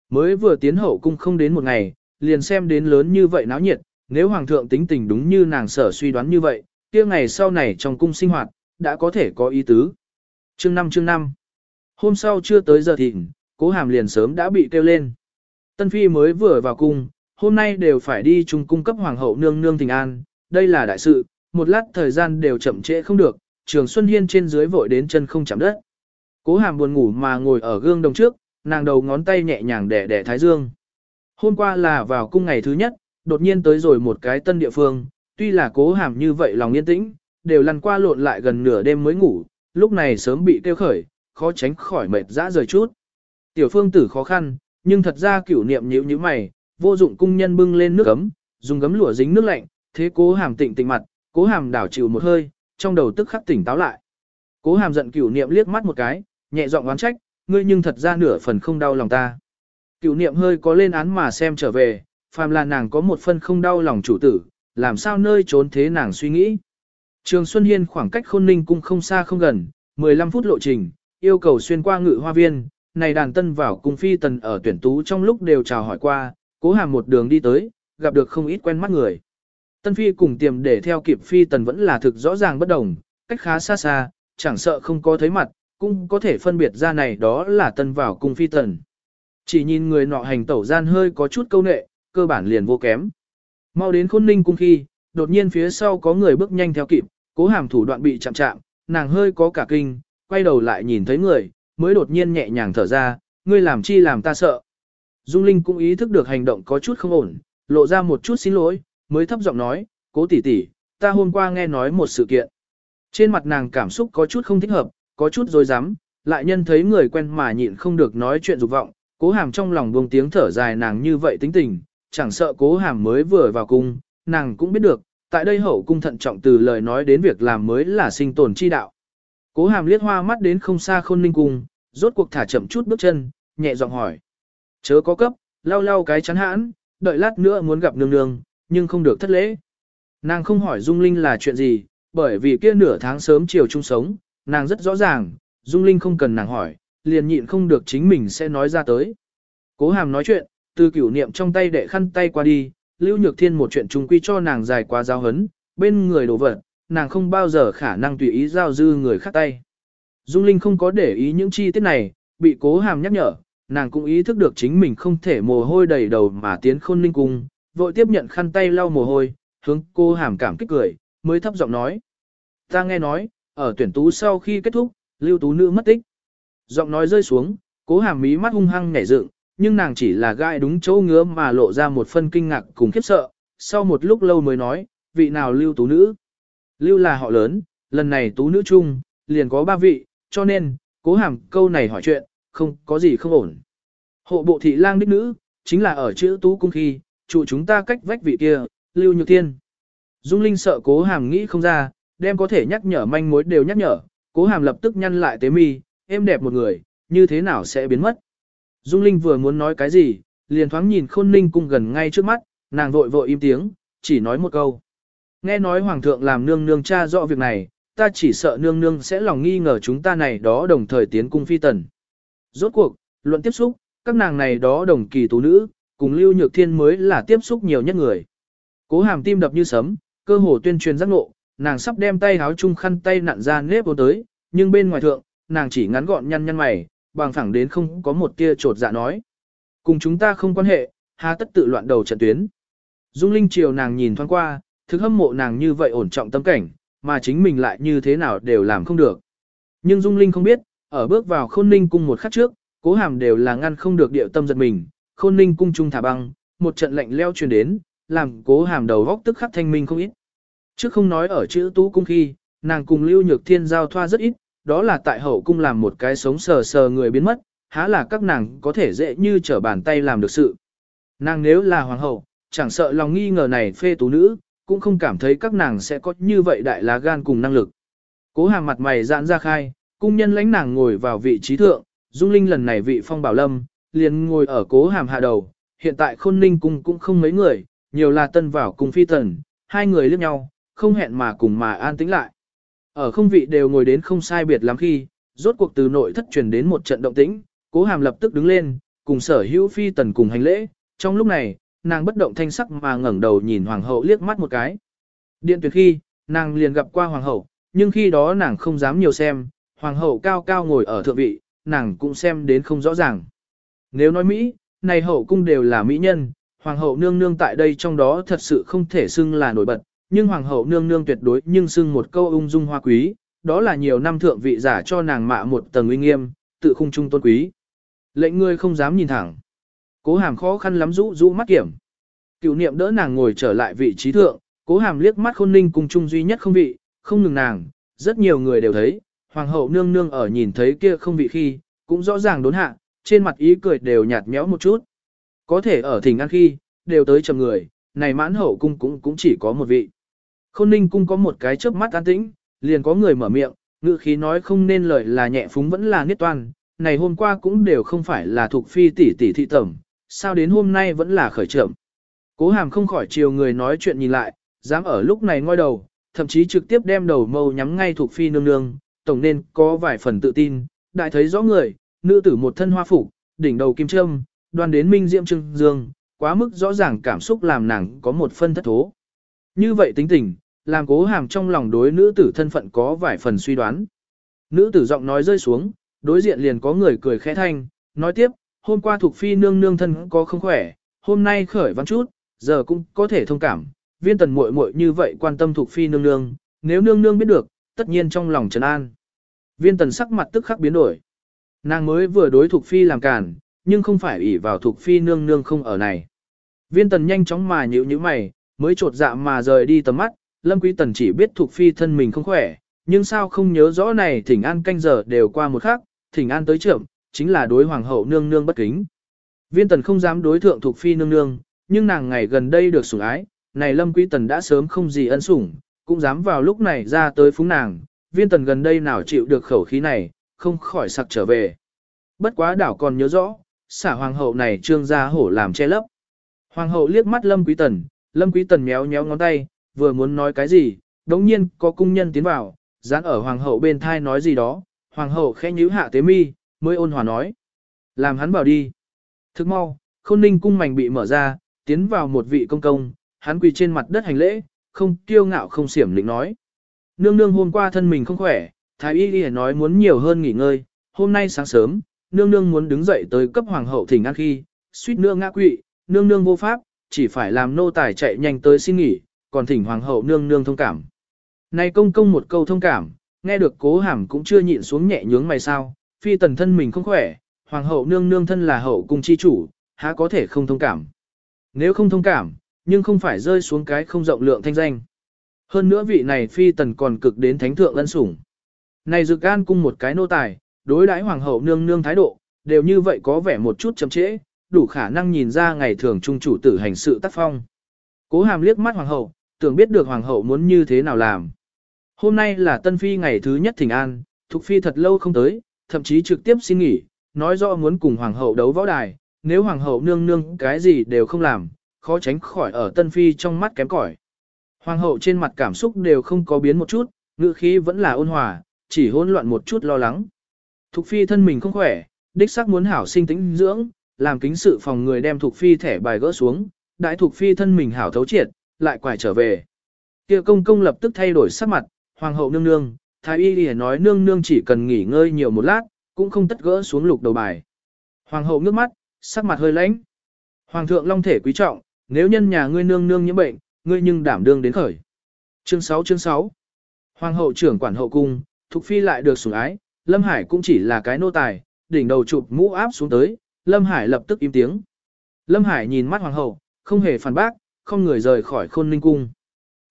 Mới vừa tiến hậu cung không đến một ngày, liền xem đến lớn như vậy náo nhiệt, nếu hoàng thượng tính tình đúng như nàng sở suy đoán như vậy, kia ngày sau này trong cung sinh hoạt, đã có thể có ý tứ. Chương 5 chương 5 Hôm sau chưa tới giờ thịnh, cố hàm liền sớm đã bị kêu lên. Tân Phi mới vừa vào cung, hôm nay đều phải đi chung cung cấp hoàng hậu nương nương thỉnh an, đây là đại sự, một lát thời gian đều chậm trễ không được, trường Xuân Hiên trên dưới vội đến chân không chạm đất. Cố hàm buồn ngủ mà ngồi ở gương đồng trước, nàng đầu ngón tay nhẹ nhàng đẻ đẻ thái dương. Hôm qua là vào cung ngày thứ nhất, đột nhiên tới rồi một cái tân địa phương, tuy là cố hàm như vậy lòng yên tĩnh, đều lăn qua lộn lại gần nửa đêm mới ngủ, lúc này sớm bị tiêu khởi, khó tránh khỏi mệt dã rời chút. Tiểu phương tử khó khăn, nhưng thật ra cửu niệm nhíu như mày, vô dụng cung nhân bưng lên nước gấm, dùng gấm lụa dính nước lạnh, thế cố hàm tịnh tịnh mặt, cố hàm đảo chịu một hơi, trong đầu tức khắc tỉnh táo lại. Cố hàm giận cửu niệm liếc mắt một cái, nhẹ giọng oán trách, ngươi nhưng thật ra nửa phần không đau lòng ta. Cửu niệm hơi có lên án mà xem trở về, phàm là nàng có một phần không đau lòng chủ tử, làm sao nơi trốn thế nàng suy nghĩ. Trường Xuân Hiên khoảng cách khôn ninh cung không xa không gần, 15 phút lộ trình, yêu cầu xuyên qua ngự hoa viên, này đàn tân vào cung phi tần ở tuyển tú trong lúc đều chào hỏi qua, cố hàm một đường đi tới, gặp được không ít quen mắt người. Tân phi cùng tiềm để theo kịp phi tần vẫn là thực rõ ràng bất đồng, cách khá xa xa, chẳng sợ không có thấy mặt, cũng có thể phân biệt ra này đó là tân vào cung phi tần. Chỉ nhìn người nọ hành tẩu gian hơi có chút câu nệ, cơ bản liền vô kém. Mau đến khôn ninh cung khi, đột nhiên phía sau có người bước nhanh theo kịp, cố hàm thủ đoạn bị chạm chạm, nàng hơi có cả kinh, quay đầu lại nhìn thấy người, mới đột nhiên nhẹ nhàng thở ra, ngươi làm chi làm ta sợ. Dung Linh cũng ý thức được hành động có chút không ổn, lộ ra một chút xin lỗi, mới thấp giọng nói, cố tỷ tỷ, ta hôm qua nghe nói một sự kiện. Trên mặt nàng cảm xúc có chút không thích hợp, có chút dối rắm lại nhân thấy người quen mà nhịn không được nói chuyện dục vọng, cố hàm trong lòng buông tiếng thở dài nàng như vậy tính tình, chẳng sợ cố hàm mới vừa vào cung, nàng cũng biết được, tại đây hậu cung thận trọng từ lời nói đến việc làm mới là sinh tồn chi đạo. Cố hàm liếc hoa mắt đến không xa khôn ninh cung, rốt cuộc thả chậm chút bước chân, nhẹ giọng hỏi. Chớ có cấp, lau lau cái chắn hãn, đợi lát nữa muốn gặp nương nương, nhưng không được thất lễ. Nàng không hỏi Dung Linh là chuyện gì, bởi vì kia nửa tháng sớm chiều chung sống, nàng rất rõ ràng, Dung Linh không cần nàng hỏi, liền nhịn không được chính mình sẽ nói ra tới. Cố hàm nói chuyện, từ cửu niệm trong tay đệ khăn tay qua đi, Lưu Nhược Thiên một chuyện trung quy cho nàng dài quá giao hấn, bên người đổ vật, nàng không bao giờ khả năng tùy ý giao dư người khác tay. Dung Linh không có để ý những chi tiết này, bị cố hàm nhắc nhở, nàng cũng ý thức được chính mình không thể mồ hôi đầy đầu mà tiến khôn linh cung, vội tiếp nhận khăn tay lau mồ hôi, hướng cô hàm cảm kích cười, mới thấp giọng nói. Ta nghe nói, ở tuyển tú sau khi kết thúc, lưu tú nữ mất tích. Giọng nói rơi xuống, cố hàm mí mắt hung hăng nhảy dựng, nhưng nàng chỉ là gai đúng chỗ ngứa mà lộ ra một phân kinh ngạc cùng khiếp sợ, sau một lúc lâu mới nói, vị nào lưu tú nữ. Lưu là họ lớn, lần này tú nữ chung, liền có ba vị, cho nên, cố hàm câu này hỏi chuyện, không có gì không ổn. Hộ bộ thị lang đích nữ, chính là ở chữ tú cung khi, trụ chúng ta cách vách vị kia, lưu nhược thiên. Dung Linh sợ cố hàm nghĩ không ra, đem có thể nhắc nhở manh mối đều nhắc nhở, cố hàm lập tức nhăn lại tế mi, em đẹp một người, như thế nào sẽ biến mất. Dung Linh vừa muốn nói cái gì, liền thoáng nhìn khôn ninh cung gần ngay trước mắt, nàng vội vội im tiếng, chỉ nói một câu. Nghe nói hoàng thượng làm nương nương cha rõ việc này, ta chỉ sợ nương nương sẽ lòng nghi ngờ chúng ta này đó đồng thời tiến cung phi tần. Rốt cuộc, luận tiếp xúc, các nàng này đó đồng kỳ tú nữ, cùng Lưu Nhược Thiên mới là tiếp xúc nhiều nhất người. Cố hàm tim đập như sấm, cơ hồ tuyên truyền giác ngộ, nàng sắp đem tay háo chung khăn tay nặn ra nếp vô tới, nhưng bên ngoài thượng, nàng chỉ ngắn gọn nhăn nhăn mày, bằng phẳng đến không có một tia trột dạ nói. Cùng chúng ta không quan hệ, hà tất tự loạn đầu trận tuyến. Dung Linh chiều nàng nhìn thoáng qua, thực hâm mộ nàng như vậy ổn trọng tâm cảnh, mà chính mình lại như thế nào đều làm không được. Nhưng Dung Linh không biết, ở bước vào khôn ninh cung một khắc trước, cố hàm đều là ngăn không được điệu tâm giật mình, khôn ninh cung trung thả băng, một trận lạnh leo truyền đến, làm cố hàm đầu góc tức khắc thanh minh không ít. Trước không nói ở chữ tú cung khi, nàng cùng lưu nhược thiên giao thoa rất ít, đó là tại hậu cung làm một cái sống sờ sờ người biến mất, há là các nàng có thể dễ như trở bàn tay làm được sự. Nàng nếu là hoàng hậu, chẳng sợ lòng nghi ngờ này phê tú nữ, cũng không cảm thấy các nàng sẽ có như vậy đại lá gan cùng năng lực. Cố hàm mặt mày giãn ra khai, cung nhân lãnh nàng ngồi vào vị trí thượng, Dung Linh lần này vị phong bảo lâm, liền ngồi ở cố hàm hạ đầu, hiện tại khôn ninh cung cũng không mấy người, nhiều là tân vào cùng phi tần, hai người liếc nhau, không hẹn mà cùng mà an tĩnh lại. Ở không vị đều ngồi đến không sai biệt lắm khi, rốt cuộc từ nội thất truyền đến một trận động tĩnh, cố hàm lập tức đứng lên, cùng sở hữu phi tần cùng hành lễ, trong lúc này, nàng bất động thanh sắc mà ngẩng đầu nhìn hoàng hậu liếc mắt một cái. Điện tuyệt khi, nàng liền gặp qua hoàng hậu, nhưng khi đó nàng không dám nhiều xem, hoàng hậu cao cao ngồi ở thượng vị, nàng cũng xem đến không rõ ràng. Nếu nói Mỹ, này hậu cung đều là mỹ nhân, hoàng hậu nương nương tại đây trong đó thật sự không thể xưng là nổi bật, nhưng hoàng hậu nương nương tuyệt đối nhưng xưng một câu ung dung hoa quý, đó là nhiều năm thượng vị giả cho nàng mạ một tầng uy nghiêm, tự khung trung tôn quý. Lệnh ngươi không dám nhìn thẳng. Cố hàm khó khăn lắm rũ rũ mắt kiểm. Cựu niệm đỡ nàng ngồi trở lại vị trí thượng, cố hàm liếc mắt khôn ninh cùng chung duy nhất không vị, không ngừng nàng, rất nhiều người đều thấy, hoàng hậu nương nương ở nhìn thấy kia không vị khi, cũng rõ ràng đốn hạ, trên mặt ý cười đều nhạt méo một chút. Có thể ở thỉnh ăn khi, đều tới chầm người, này mãn hậu cung cũng cũng chỉ có một vị. Khôn ninh cung có một cái chớp mắt an tĩnh, liền có người mở miệng, ngữ khí nói không nên lời là nhẹ phúng vẫn là niết toan, này hôm qua cũng đều không phải là thuộc phi tỷ tỷ thị tẩm, sao đến hôm nay vẫn là khởi trưởng. Cố hàm không khỏi chiều người nói chuyện nhìn lại, dám ở lúc này ngoi đầu, thậm chí trực tiếp đem đầu mâu nhắm ngay thuộc phi nương nương, tổng nên có vài phần tự tin, đại thấy rõ người, nữ tử một thân hoa phục, đỉnh đầu kim trâm, đoan đến minh diệm trưng dương, quá mức rõ ràng cảm xúc làm nàng có một phân thất thố. Như vậy tính tình, làm cố hàm trong lòng đối nữ tử thân phận có vài phần suy đoán. Nữ tử giọng nói rơi xuống, đối diện liền có người cười khẽ thanh, nói tiếp, hôm qua thuộc phi nương nương thân có không khỏe, hôm nay khởi văn chút, giờ cũng có thể thông cảm, viên tần muội muội như vậy quan tâm thuộc phi nương nương, nếu nương nương biết được, tất nhiên trong lòng trấn an. Viên tần sắc mặt tức khắc biến đổi. Nàng mới vừa đối thuộc phi làm cản, nhưng không phải ủy vào thuộc phi nương nương không ở này. Viên tần nhanh chóng mà nhíu nhíu mày, mới trột dạ mà rời đi tầm mắt, Lâm Quý Tần chỉ biết thuộc phi thân mình không khỏe, nhưng sao không nhớ rõ này thỉnh an canh giờ đều qua một khắc, thỉnh an tới trưởng, chính là đối hoàng hậu nương nương bất kính. Viên tần không dám đối thượng thuộc phi nương nương, nhưng nàng ngày gần đây được sủng ái, này Lâm Quý Tần đã sớm không gì ân sủng, cũng dám vào lúc này ra tới phúng nàng, viên tần gần đây nào chịu được khẩu khí này, không khỏi sặc trở về. Bất quá đảo còn nhớ rõ, xả hoàng hậu này trương gia hổ làm che lấp. Hoàng hậu liếc mắt Lâm Quý Tần, Lâm Quý Tần méo méo ngón tay, vừa muốn nói cái gì, đống nhiên có cung nhân tiến vào, dán ở hoàng hậu bên thai nói gì đó, hoàng hậu khẽ nhíu hạ tế mi, mới ôn hòa nói. Làm hắn bảo đi. Thức mau, khôn ninh cung mảnh bị mở ra, tiến vào một vị công công, hắn quỳ trên mặt đất hành lễ, không kiêu ngạo không xiểm lĩnh nói. Nương nương hôm qua thân mình không khỏe, thái y y nói muốn nhiều hơn nghỉ ngơi, hôm nay sáng sớm, nương nương muốn đứng dậy tới cấp hoàng hậu thỉnh an khi, suýt nữa ngã quỵ, nương nương vô pháp, chỉ phải làm nô tài chạy nhanh tới xin nghỉ, còn thỉnh hoàng hậu nương nương thông cảm. Này công công một câu thông cảm, nghe được cố hàm cũng chưa nhịn xuống nhẹ nhướng mày sao, phi tần thân mình không khỏe, hoàng hậu nương nương thân là hậu cung chi chủ, há có thể không thông cảm. Nếu không thông cảm, nhưng không phải rơi xuống cái không rộng lượng thanh danh. Hơn nữa vị này phi tần còn cực đến thánh thượng ân sủng. Này dực an cung một cái nô tài, đối đãi hoàng hậu nương nương thái độ, đều như vậy có vẻ một chút chậm trễ, đủ khả năng nhìn ra ngày thường trung chủ tử hành sự tác phong. Cố hàm liếc mắt hoàng hậu, tưởng biết được hoàng hậu muốn như thế nào làm. Hôm nay là tân phi ngày thứ nhất thỉnh an, thục phi thật lâu không tới, thậm chí trực tiếp xin nghỉ, nói rõ muốn cùng hoàng hậu đấu võ đài, nếu hoàng hậu nương nương cái gì đều không làm, khó tránh khỏi ở tân phi trong mắt kém cỏi. Hoàng hậu trên mặt cảm xúc đều không có biến một chút, ngữ khí vẫn là ôn hòa, chỉ hỗn loạn một chút lo lắng. Thục phi thân mình không khỏe, đích xác muốn hảo sinh tĩnh dưỡng, làm kính sự phòng người đem Thục phi thẻ bài gỡ xuống, đại Thục phi thân mình hảo thấu triệt, lại quải trở về. Kia công công lập tức thay đổi sắc mặt, hoàng hậu nương nương, thái y lìa nói nương nương chỉ cần nghỉ ngơi nhiều một lát, cũng không tất gỡ xuống lục đầu bài. Hoàng hậu ngước mắt, sắc mặt hơi lãnh. Hoàng thượng long thể quý trọng, nếu nhân nhà ngươi nương nương nhiễm bệnh, ngươi nhưng đảm đương đến khởi. Chương 6 chương 6 Hoàng hậu trưởng quản hậu cung, Thục Phi lại được sủng ái, Lâm Hải cũng chỉ là cái nô tài, đỉnh đầu chụp mũ áp xuống tới, Lâm Hải lập tức im tiếng. Lâm Hải nhìn mắt hoàng hậu, không hề phản bác, không người rời khỏi khôn ninh cung.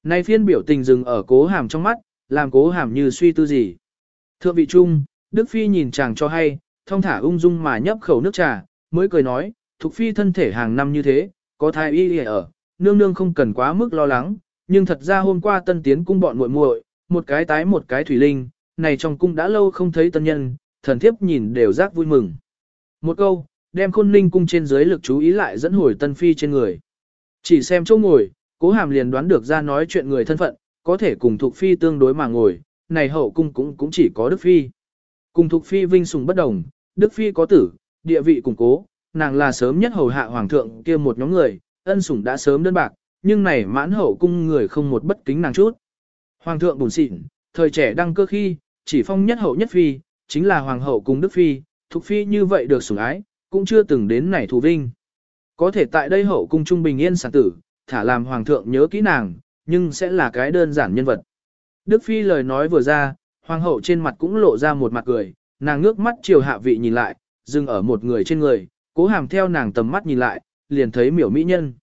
Nay phiên biểu tình dừng ở cố hàm trong mắt, làm cố hàm như suy tư gì. Thượng vị trung, Đức Phi nhìn chàng cho hay, thông thả ung dung mà nhấp khẩu nước trà, mới cười nói, Thục Phi thân thể hàng năm như thế, có thai y ở, nương nương không cần quá mức lo lắng, nhưng thật ra hôm qua tân tiến cung bọn muội muội, một cái tái một cái thủy linh, này trong cung đã lâu không thấy tân nhân, thần thiếp nhìn đều giác vui mừng. Một câu, đem khôn ninh cung trên dưới lực chú ý lại dẫn hồi tân phi trên người. Chỉ xem chỗ ngồi, cố hàm liền đoán được ra nói chuyện người thân phận, có thể cùng thuộc phi tương đối mà ngồi, này hậu cung cũng cũng chỉ có đức phi. Cùng thuộc phi vinh sùng bất đồng, đức phi có tử, địa vị củng cố, nàng là sớm nhất hầu hạ hoàng thượng kia một nhóm người, ân sủng đã sớm đơn bạc, nhưng này mãn hậu cung người không một bất kính nàng chút. Hoàng thượng buồn xịn, thời trẻ đăng cơ khi, chỉ phong nhất hậu nhất phi, chính là hoàng hậu cùng đức phi, thuộc phi như vậy được sủng ái, cũng chưa từng đến này thù vinh. Có thể tại đây hậu cung trung bình yên sản tử, thả làm hoàng thượng nhớ kỹ nàng, nhưng sẽ là cái đơn giản nhân vật. Đức phi lời nói vừa ra, hoàng hậu trên mặt cũng lộ ra một mặt cười, nàng ngước mắt chiều hạ vị nhìn lại, dừng ở một người trên người, cố hàm theo nàng tầm mắt nhìn lại, liền thấy miểu mỹ nhân.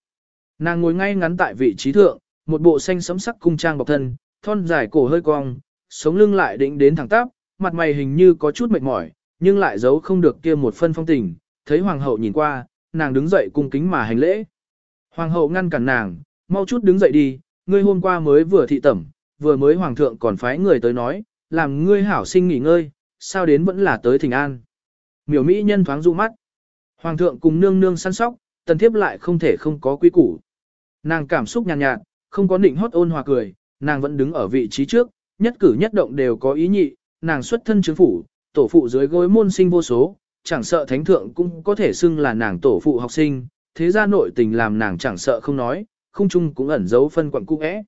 Nàng ngồi ngay ngắn tại vị trí thượng, một bộ xanh sẫm sắc cung trang bọc thân, thon dài cổ hơi cong, sống lưng lại định đến thẳng tắp, mặt mày hình như có chút mệt mỏi, nhưng lại giấu không được kia một phân phong tình. Thấy hoàng hậu nhìn qua, nàng đứng dậy cung kính mà hành lễ. Hoàng hậu ngăn cản nàng, mau chút đứng dậy đi, ngươi hôm qua mới vừa thị tẩm, vừa mới hoàng thượng còn phái người tới nói, làm ngươi hảo sinh nghỉ ngơi, sao đến vẫn là tới thỉnh an. Miểu mỹ nhân thoáng dụ mắt. Hoàng thượng cùng nương nương săn sóc, tần thiếp lại không thể không có quy củ. Nàng cảm xúc nhàn nhạt, nhạt, không có định hót ôn hòa cười, nàng vẫn đứng ở vị trí trước, nhất cử nhất động đều có ý nhị, nàng xuất thân chứng phủ, tổ phụ dưới gối môn sinh vô số, chẳng sợ thánh thượng cũng có thể xưng là nàng tổ phụ học sinh, thế ra nội tình làm nàng chẳng sợ không nói, không chung cũng ẩn giấu phân quận cung ẽ.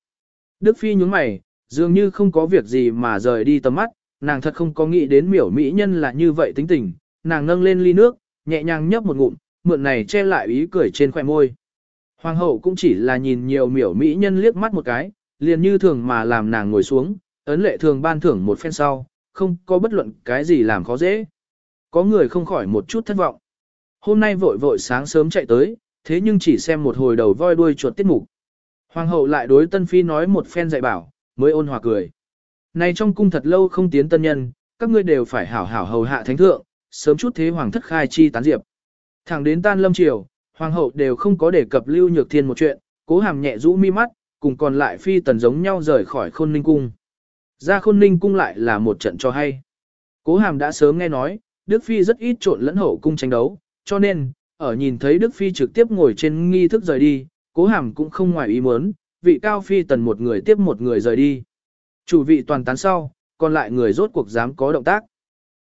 Đức Phi nhún mày, dường như không có việc gì mà rời đi tầm mắt, nàng thật không có nghĩ đến miểu mỹ nhân là như vậy tính tình, nàng nâng lên ly nước, nhẹ nhàng nhấp một ngụm, mượn này che lại ý cười trên khóe môi. Hoàng hậu cũng chỉ là nhìn nhiều miểu mỹ nhân liếc mắt một cái, liền như thường mà làm nàng ngồi xuống, ấn lệ thường ban thưởng một phen sau, không có bất luận cái gì làm khó dễ. Có người không khỏi một chút thất vọng. Hôm nay vội vội sáng sớm chạy tới, thế nhưng chỉ xem một hồi đầu voi đuôi chuột tiết mục. Hoàng hậu lại đối Tân Phi nói một phen dạy bảo, mới ôn hòa cười. Này trong cung thật lâu không tiến tân nhân, các ngươi đều phải hảo hảo hầu hạ thánh thượng, sớm chút thế hoàng thất khai chi tán diệp. Thẳng đến tan lâm triều, hoàng hậu đều không có đề cập lưu nhược thiên một chuyện, cố hàm nhẹ rũ mi mắt, cùng còn lại phi tần giống nhau rời khỏi khôn ninh cung. Ra khôn ninh cung lại là một trận cho hay. Cố hàm đã sớm nghe nói, Đức Phi rất ít trộn lẫn hậu cung tranh đấu, cho nên, ở nhìn thấy Đức Phi trực tiếp ngồi trên nghi thức rời đi, cố hàm cũng không ngoài ý muốn, vị cao phi tần một người tiếp một người rời đi. Chủ vị toàn tán sau, còn lại người rốt cuộc dám có động tác.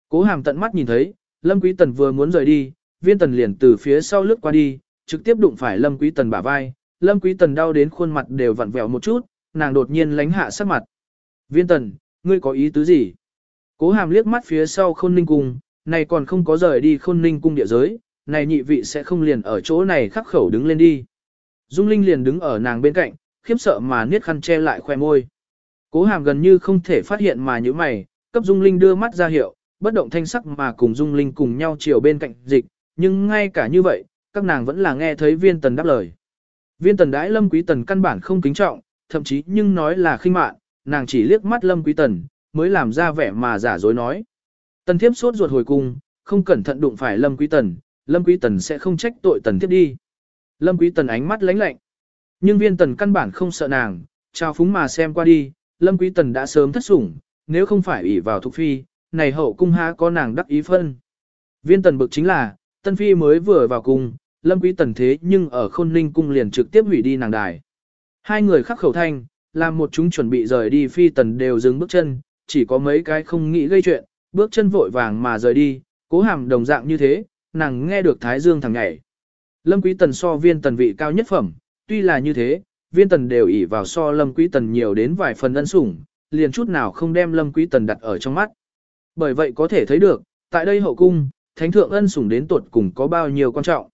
Cố hàm tận mắt nhìn thấy, Lâm Quý Tần vừa muốn rời đi, viên tần liền từ phía sau lướt qua đi, trực tiếp đụng phải Lâm Quý Tần bả vai, Lâm Quý Tần đau đến khuôn mặt đều vặn vẹo một chút, nàng đột nhiên lánh hạ sắc mặt. Viên tần, ngươi có ý tứ gì? Cố hàm liếc mắt phía sau khôn ninh cung, này còn không có rời đi khôn ninh cung địa giới, này nhị vị sẽ không liền ở chỗ này khắc khẩu đứng lên đi. Dung Linh liền đứng ở nàng bên cạnh, khiếp sợ mà niết khăn che lại khoe môi. Cố hàm gần như không thể phát hiện mà như mày, cấp Dung Linh đưa mắt ra hiệu, bất động thanh sắc mà cùng Dung Linh cùng nhau chiều bên cạnh dịch, nhưng ngay cả như vậy, các nàng vẫn là nghe thấy viên tần đáp lời. Viên tần đãi lâm quý tần căn bản không kính trọng, thậm chí nhưng nói là khinh mạn, nàng chỉ liếc mắt lâm quý tần, mới làm ra vẻ mà giả dối nói. Tần thiếp sốt ruột hồi cung, không cẩn thận đụng phải lâm quý tần, lâm quý tần sẽ không trách tội tần thiếp đi. Lâm quý tần ánh mắt lãnh lạnh. Nhưng viên tần căn bản không sợ nàng, trao phúng mà xem qua đi, lâm quý tần đã sớm thất sủng, nếu không phải ủy vào thục phi, này hậu cung há có nàng đắc ý phân. Viên tần bực chính là, tân phi mới vừa vào cung, lâm quý tần thế nhưng ở khôn ninh cung liền trực tiếp hủy đi nàng đài. Hai người khắc khẩu thanh, làm một chúng chuẩn bị rời đi phi tần đều dừng bước chân, chỉ có mấy cái không nghĩ gây chuyện, bước chân vội vàng mà rời đi, cố hàm đồng dạng như thế, nàng nghe được thái dương thằng nhảy. Lâm quý tần so viên tần vị cao nhất phẩm, tuy là như thế, viên tần đều ỷ vào so lâm quý tần nhiều đến vài phần ân sủng, liền chút nào không đem lâm quý tần đặt ở trong mắt. Bởi vậy có thể thấy được, tại đây hậu cung, thánh thượng ân sủng đến tuột cùng có bao nhiêu quan trọng.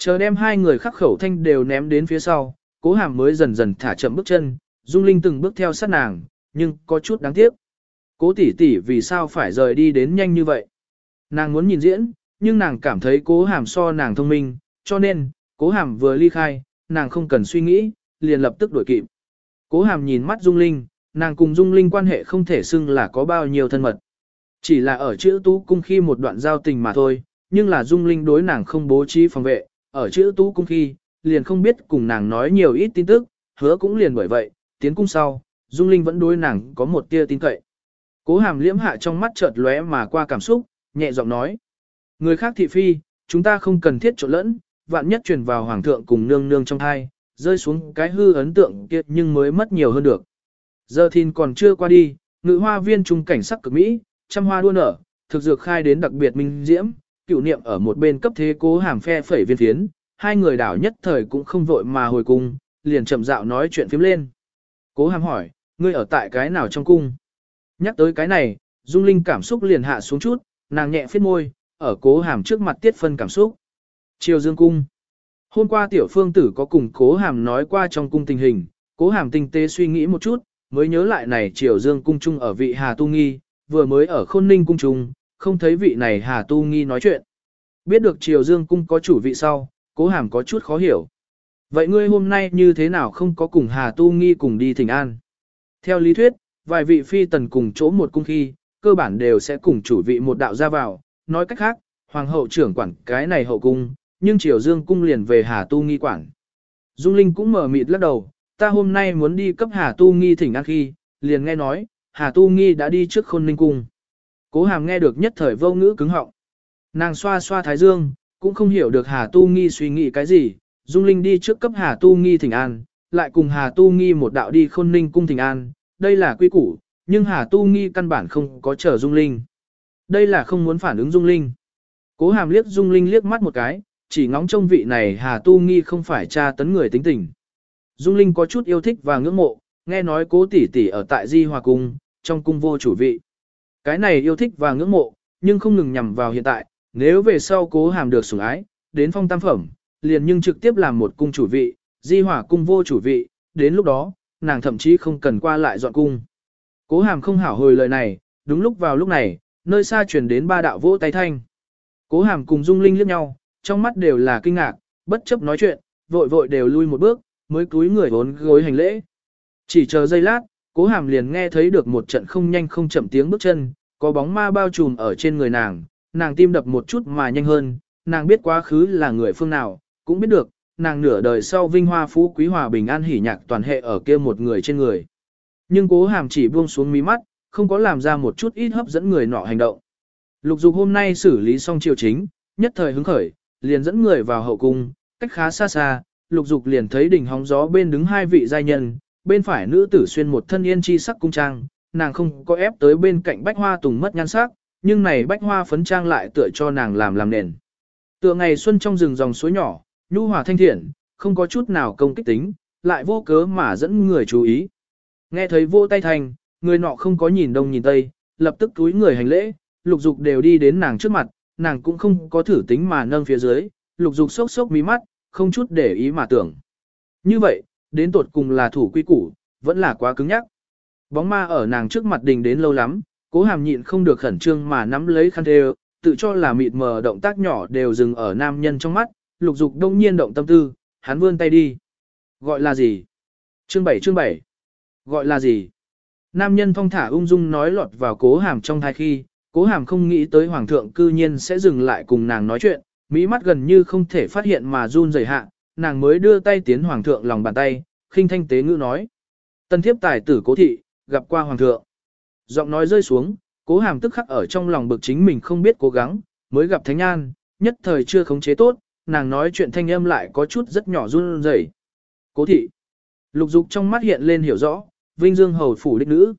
Chờ đem hai người khắc khẩu thanh đều ném đến phía sau, cố hàm mới dần dần thả chậm bước chân, dung linh từng bước theo sát nàng, nhưng có chút đáng tiếc. Cố tỷ tỷ vì sao phải rời đi đến nhanh như vậy? Nàng muốn nhìn diễn, nhưng nàng cảm thấy cố hàm so nàng thông minh, cho nên, cố hàm vừa ly khai, nàng không cần suy nghĩ, liền lập tức đổi kịp. Cố hàm nhìn mắt Dung Linh, nàng cùng Dung Linh quan hệ không thể xưng là có bao nhiêu thân mật. Chỉ là ở chữ tú cung khi một đoạn giao tình mà thôi, nhưng là Dung Linh đối nàng không bố trí phòng vệ, ở chữ tú cung khi, liền không biết cùng nàng nói nhiều ít tin tức, hứa cũng liền bởi vậy, tiến cung sau, Dung Linh vẫn đối nàng có một tia tin cậy. Cố hàm liễm hạ trong mắt chợt lóe mà qua cảm xúc, nhẹ giọng nói. Người khác thị phi, chúng ta không cần thiết trộn lẫn, vạn nhất truyền vào hoàng thượng cùng nương nương trong hai, rơi xuống cái hư ấn tượng kia nhưng mới mất nhiều hơn được. Giờ thìn còn chưa qua đi, ngự hoa viên trung cảnh sắc cực Mỹ, trăm hoa đua nở, thực dược khai đến đặc biệt minh diễm, cựu niệm ở một bên cấp thế cố hàm phe phẩy viên phiến, hai người đảo nhất thời cũng không vội mà hồi cung, liền chậm dạo nói chuyện phím lên. Cố hàm hỏi, ngươi ở tại cái nào trong cung? Nhắc tới cái này, Dung Linh cảm xúc liền hạ xuống chút, nàng nhẹ phết môi, ở cố hàm trước mặt tiết phân cảm xúc. Triều Dương Cung Hôm qua tiểu phương tử có cùng cố hàm nói qua trong cung tình hình, cố hàm tinh tế suy nghĩ một chút, mới nhớ lại này Triều Dương Cung Trung ở vị Hà Tu Nghi, vừa mới ở Khôn Ninh Cung Trung, không thấy vị này Hà Tu Nghi nói chuyện. Biết được Triều Dương Cung có chủ vị sau, cố hàm có chút khó hiểu. Vậy ngươi hôm nay như thế nào không có cùng Hà Tu Nghi cùng đi thỉnh an? Theo lý thuyết, vài vị phi tần cùng chỗ một cung khi, cơ bản đều sẽ cùng chủ vị một đạo ra vào, nói cách khác, hoàng hậu trưởng quản cái này hậu cung, nhưng triều dương cung liền về Hà Tu Nghi quản. Dung Linh cũng mở mịt lắc đầu, ta hôm nay muốn đi cấp Hà Tu Nghi thỉnh an khi, liền nghe nói, Hà Tu Nghi đã đi trước khôn ninh cung. Cố hàm nghe được nhất thời vô ngữ cứng họng. Nàng xoa xoa thái dương, cũng không hiểu được Hà Tu Nghi suy nghĩ cái gì, Dung Linh đi trước cấp Hà Tu Nghi thỉnh an, lại cùng Hà Tu Nghi một đạo đi khôn ninh cung thỉnh an, đây là quy củ, nhưng Hà Tu Nghi căn bản không có chờ Dung Linh. Đây là không muốn phản ứng Dung Linh. Cố hàm liếc Dung Linh liếc mắt một cái, chỉ ngóng trông vị này Hà Tu Nghi không phải cha tấn người tính tình. Dung Linh có chút yêu thích và ngưỡng mộ, nghe nói cố tỷ tỷ ở tại Di Hòa Cung, trong cung vô chủ vị. Cái này yêu thích và ngưỡng mộ, nhưng không ngừng nhằm vào hiện tại, nếu về sau cố hàm được sủng ái, đến phong tam phẩm, liền nhưng trực tiếp làm một cung chủ vị, Di hỏa Cung vô chủ vị, đến lúc đó, nàng thậm chí không cần qua lại dọn cung. Cố hàm không hảo hồi lời này, đúng lúc vào lúc này, nơi xa truyền đến ba đạo vỗ tay thanh. Cố hàm cùng Dung Linh liếc nhau, trong mắt đều là kinh ngạc, bất chấp nói chuyện, vội vội đều lui một bước, mới cúi người vốn gối hành lễ. Chỉ chờ giây lát, cố hàm liền nghe thấy được một trận không nhanh không chậm tiếng bước chân, có bóng ma bao trùm ở trên người nàng, nàng tim đập một chút mà nhanh hơn, nàng biết quá khứ là người phương nào, cũng biết được, nàng nửa đời sau vinh hoa phú quý hòa bình an hỉ nhạc toàn hệ ở kia một người trên người. Nhưng cố hàm chỉ buông xuống mí mắt, không có làm ra một chút ít hấp dẫn người nọ hành động. Lục dục hôm nay xử lý xong triều chính, nhất thời hứng khởi, liền dẫn người vào hậu cung, cách khá xa xa, lục dục liền thấy đỉnh hóng gió bên đứng hai vị giai nhân, bên phải nữ tử xuyên một thân yên chi sắc cung trang, nàng không có ép tới bên cạnh bách hoa tùng mất nhan sắc, nhưng này bách hoa phấn trang lại tựa cho nàng làm làm nền. Tựa ngày xuân trong rừng dòng suối nhỏ, nhu hòa thanh thiện, không có chút nào công kích tính, lại vô cớ mà dẫn người chú ý. Nghe thấy vô tay thành, người nọ không có nhìn đông nhìn tây, lập tức túi người hành lễ, lục dục đều đi đến nàng trước mặt, nàng cũng không có thử tính mà nâng phía dưới, lục dục sốc sốc mí mắt, không chút để ý mà tưởng. Như vậy, đến tột cùng là thủ quy củ, vẫn là quá cứng nhắc. Bóng ma ở nàng trước mặt đình đến lâu lắm, cố hàm nhịn không được khẩn trương mà nắm lấy khăn thề, tự cho là mịt mờ động tác nhỏ đều dừng ở nam nhân trong mắt, lục dục đông nhiên động tâm tư, hắn vươn tay đi. Gọi là gì? Chương 7 chương 7. Gọi là gì? Nam nhân thong thả ung dung nói lọt vào cố hàm trong thai khi, cố hàm không nghĩ tới hoàng thượng cư nhiên sẽ dừng lại cùng nàng nói chuyện, mỹ mắt gần như không thể phát hiện mà run rẩy hạ, nàng mới đưa tay tiến hoàng thượng lòng bàn tay, khinh thanh tế ngữ nói. Tân thiếp tài tử cố thị, gặp qua hoàng thượng. Giọng nói rơi xuống, cố hàm tức khắc ở trong lòng bực chính mình không biết cố gắng, mới gặp thánh an, nhất thời chưa khống chế tốt, nàng nói chuyện thanh âm lại có chút rất nhỏ run rẩy. Cố thị. Lục dục trong mắt hiện lên hiểu rõ, vinh dương hầu phủ đích nữ.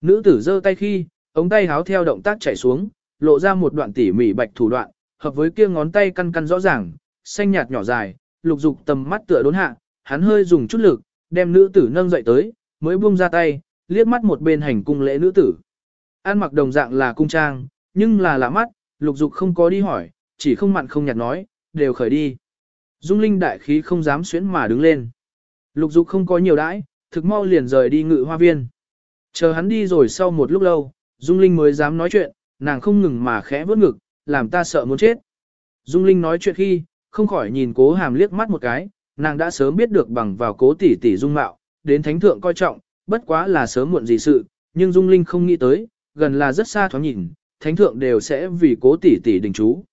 Nữ tử giơ tay khi, ống tay háo theo động tác chảy xuống, lộ ra một đoạn tỉ mỉ bạch thủ đoạn, hợp với kia ngón tay căn căn rõ ràng, xanh nhạt nhỏ dài, lục dục tầm mắt tựa đốn hạ, hắn hơi dùng chút lực, đem nữ tử nâng dậy tới, mới buông ra tay, liếc mắt một bên hành cung lễ nữ tử. An mặc đồng dạng là cung trang, nhưng là lạ mắt, lục dục không có đi hỏi, chỉ không mặn không nhạt nói, đều khởi đi. Dung linh đại khí không dám xuyến mà đứng lên. Lục dục không có nhiều đãi, thực mau liền rời đi ngự hoa viên. Chờ hắn đi rồi sau một lúc lâu, Dung linh mới dám nói chuyện, nàng không ngừng mà khẽ vớt ngực, làm ta sợ muốn chết. Dung linh nói chuyện khi, không khỏi nhìn cố hàm liếc mắt một cái, nàng đã sớm biết được bằng vào cố tỷ tỷ dung mạo, đến thánh thượng coi trọng, bất quá là sớm muộn gì sự, nhưng Dung Linh không nghĩ tới, gần là rất xa thoáng nhìn, thánh thượng đều sẽ vì cố tỷ tỷ đình chú.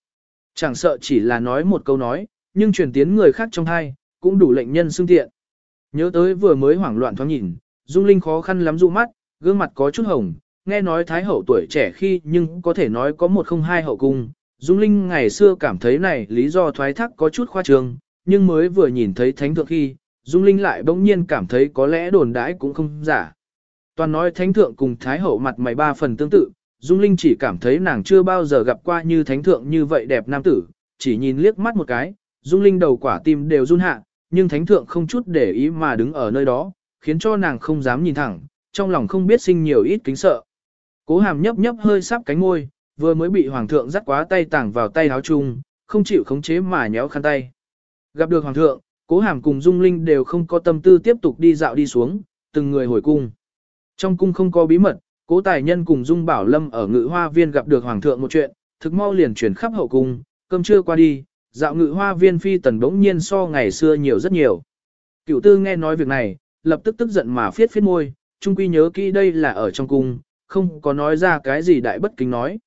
Chẳng sợ chỉ là nói một câu nói, nhưng truyền tiến người khác trong hai, cũng đủ lệnh nhân xưng tiện. Nhớ tới vừa mới hoảng loạn thoáng nhìn, Dung Linh khó khăn lắm dụ mắt, gương mặt có chút hồng, nghe nói thái hậu tuổi trẻ khi nhưng có thể nói có một không hai hậu cung. Dung Linh ngày xưa cảm thấy này lý do thoái thác có chút khoa trương, nhưng mới vừa nhìn thấy thánh thượng khi, Dung Linh lại bỗng nhiên cảm thấy có lẽ đồn đãi cũng không giả. Toàn nói thánh thượng cùng thái hậu mặt mày ba phần tương tự, Dung Linh chỉ cảm thấy nàng chưa bao giờ gặp qua như thánh thượng như vậy đẹp nam tử, chỉ nhìn liếc mắt một cái, Dung Linh đầu quả tim đều run hạ, nhưng thánh thượng không chút để ý mà đứng ở nơi đó, khiến cho nàng không dám nhìn thẳng, trong lòng không biết sinh nhiều ít kính sợ. Cố hàm nhấp nhấp hơi sắp cánh môi, vừa mới bị hoàng thượng dắt quá tay tảng vào tay áo chung, không chịu khống chế mà nhéo khăn tay. Gặp được hoàng thượng, cố hàm cùng Dung Linh đều không có tâm tư tiếp tục đi dạo đi xuống, từng người hồi cung. Trong cung không có bí mật, cố tài nhân cùng Dung Bảo Lâm ở ngự hoa viên gặp được hoàng thượng một chuyện, thực mau liền chuyển khắp hậu cung, cơm trưa qua đi, dạo ngự hoa viên phi tần bỗng nhiên so ngày xưa nhiều rất nhiều. Cựu tư nghe nói việc này, lập tức tức giận mà phiết phiết môi, trung quy nhớ kỹ đây là ở trong cung, không có nói ra cái gì đại bất kính nói.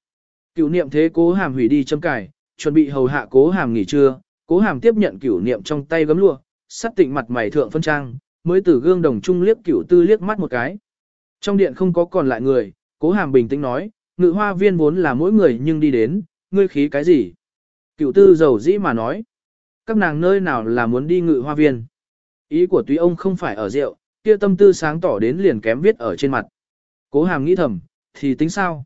Cựu niệm thế cố hàm hủy đi châm cải, chuẩn bị hầu hạ cố hàm nghỉ trưa, cố hàm tiếp nhận cửu niệm trong tay gấm lụa, sắt tịnh mặt mày thượng phân trang, mới từ gương đồng trung liếc cửu tư liếc mắt một cái. Trong điện không có còn lại người, cố hàm bình tĩnh nói, ngự hoa viên vốn là mỗi người nhưng đi đến, ngươi khí cái gì? Cửu tư giàu dĩ mà nói, các nàng nơi nào là muốn đi ngự hoa viên? Ý của túy ông không phải ở rượu, kia tâm tư sáng tỏ đến liền kém viết ở trên mặt. Cố hàm nghĩ thầm, thì tính sao?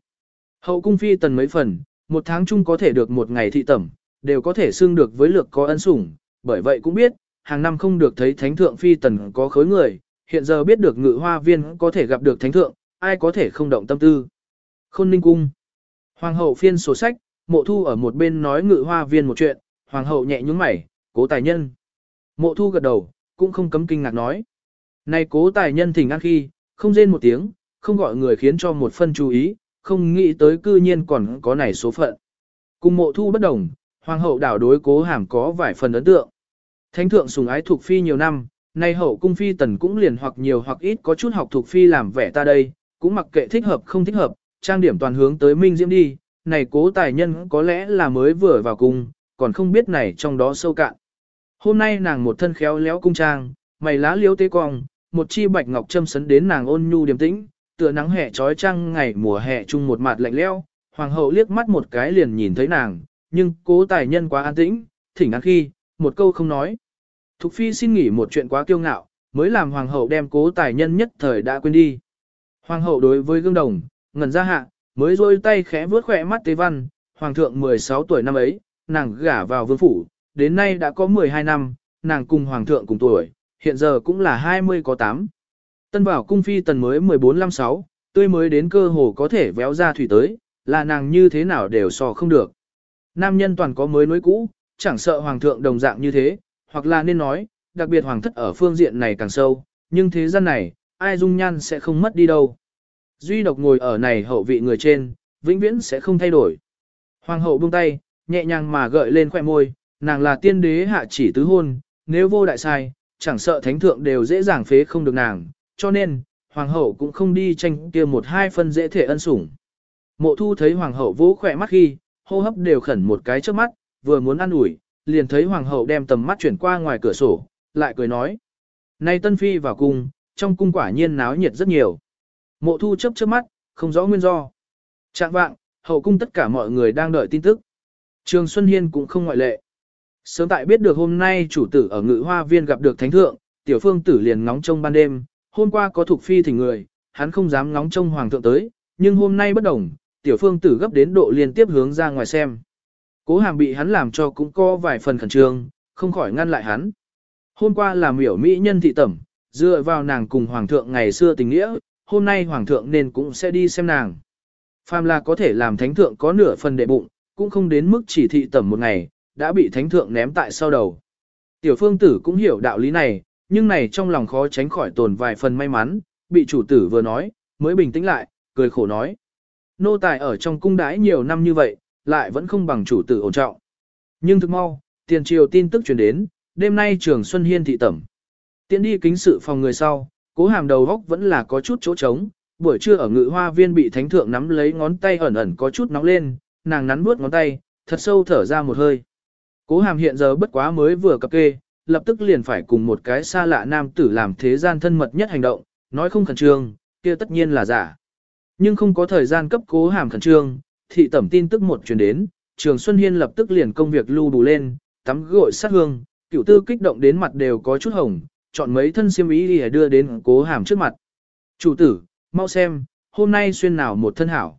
Hậu cung phi tần mấy phần, một tháng chung có thể được một ngày thị tẩm, đều có thể xưng được với lược có ân sủng, bởi vậy cũng biết, hàng năm không được thấy thánh thượng phi tần có khối người, hiện giờ biết được ngự hoa viên có thể gặp được thánh thượng, ai có thể không động tâm tư. Khôn ninh cung. Hoàng hậu phiên sổ sách, mộ thu ở một bên nói ngự hoa viên một chuyện, hoàng hậu nhẹ nhúng mày, cố tài nhân. Mộ thu gật đầu, cũng không cấm kinh ngạc nói. Này cố tài nhân thỉnh ăn khi, không rên một tiếng, không gọi người khiến cho một phân chú ý, không nghĩ tới cư nhiên còn có này số phận. Cùng mộ thu bất đồng, Hoàng hậu đảo đối cố hàm có vài phần ấn tượng. Thánh thượng sùng ái thuộc phi nhiều năm, nay hậu cung phi tần cũng liền hoặc nhiều hoặc ít có chút học thuộc phi làm vẻ ta đây, cũng mặc kệ thích hợp không thích hợp, trang điểm toàn hướng tới minh diễm đi, này cố tài nhân có lẽ là mới vừa vào cung, còn không biết này trong đó sâu cạn. Hôm nay nàng một thân khéo léo cung trang, mày lá liếu tế cong, một chi bạch ngọc châm sấn đến nàng ôn nhu điềm tĩnh, tựa nắng hè trói trăng ngày mùa hè chung một mặt lạnh lẽo. Hoàng hậu liếc mắt một cái liền nhìn thấy nàng, nhưng cố tài nhân quá an tĩnh, thỉnh ăn khi, một câu không nói. Thục phi xin nghỉ một chuyện quá kiêu ngạo, mới làm hoàng hậu đem cố tài nhân nhất thời đã quên đi. Hoàng hậu đối với gương đồng, ngẩn ra hạ, mới rôi tay khẽ vướt khỏe mắt tế văn, hoàng thượng 16 tuổi năm ấy, nàng gả vào vương phủ, đến nay đã có 12 năm, nàng cùng hoàng thượng cùng tuổi, hiện giờ cũng là 20 có 8. Tân bảo cung phi tần mới 14 năm 6, tươi mới đến cơ hồ có thể véo ra thủy tới, là nàng như thế nào đều so không được. Nam nhân toàn có mới nối cũ, chẳng sợ hoàng thượng đồng dạng như thế, hoặc là nên nói, đặc biệt hoàng thất ở phương diện này càng sâu, nhưng thế gian này, ai dung nhan sẽ không mất đi đâu. Duy độc ngồi ở này hậu vị người trên, vĩnh viễn sẽ không thay đổi. Hoàng hậu buông tay, nhẹ nhàng mà gợi lên khỏe môi, nàng là tiên đế hạ chỉ tứ hôn, nếu vô đại sai, chẳng sợ thánh thượng đều dễ dàng phế không được nàng, cho nên, hoàng hậu cũng không đi tranh kia một hai phân dễ thể ân sủng. Mộ thu thấy hoàng hậu vỗ khỏe mắt khi, hô hấp đều khẩn một cái trước mắt, vừa muốn ăn ủi, liền thấy hoàng hậu đem tầm mắt chuyển qua ngoài cửa sổ, lại cười nói. Nay tân phi vào cung, trong cung quả nhiên náo nhiệt rất nhiều. Mộ thu chấp chớp mắt, không rõ nguyên do. Trạng vạng, hậu cung tất cả mọi người đang đợi tin tức. Trường Xuân Hiên cũng không ngoại lệ. Sớm tại biết được hôm nay chủ tử ở ngự hoa viên gặp được thánh thượng, tiểu phương tử liền ngóng trông ban đêm, hôm qua có thuộc phi thỉnh người, hắn không dám ngóng trông hoàng thượng tới, nhưng hôm nay bất đồng, tiểu phương tử gấp đến độ liên tiếp hướng ra ngoài xem. Cố hàm bị hắn làm cho cũng có vài phần khẩn trương, không khỏi ngăn lại hắn. Hôm qua là miểu mỹ nhân thị tẩm, dựa vào nàng cùng hoàng thượng ngày xưa tình nghĩa, hôm nay hoàng thượng nên cũng sẽ đi xem nàng. Phàm là có thể làm thánh thượng có nửa phần đệ bụng, cũng không đến mức chỉ thị tẩm một ngày, đã bị thánh thượng ném tại sau đầu. Tiểu phương tử cũng hiểu đạo lý này, nhưng này trong lòng khó tránh khỏi tồn vài phần may mắn, bị chủ tử vừa nói, mới bình tĩnh lại, cười khổ nói. Nô tài ở trong cung đái nhiều năm như vậy, lại vẫn không bằng chủ tử ổn trọng. Nhưng thực mau, tiền triều tin tức truyền đến, đêm nay trường Xuân Hiên thị tẩm. Tiến đi kính sự phòng người sau, cố hàm đầu góc vẫn là có chút chỗ trống, buổi trưa ở ngự hoa viên bị thánh thượng nắm lấy ngón tay ẩn ẩn có chút nóng lên, nàng nắn bước ngón tay, thật sâu thở ra một hơi. Cố hàm hiện giờ bất quá mới vừa cập kê, lập tức liền phải cùng một cái xa lạ nam tử làm thế gian thân mật nhất hành động, nói không khẩn trương, kia tất nhiên là giả. Nhưng không có thời gian cấp cố hàm khẩn trương, thị tẩm tin tức một truyền đến, Trường Xuân Hiên lập tức liền công việc lưu đủ lên, tắm gội sát hương, cựu tư kích động đến mặt đều có chút hồng, chọn mấy thân xiêm ý đi đưa đến cố hàm trước mặt. Chủ tử, mau xem, hôm nay xuyên nào một thân hảo.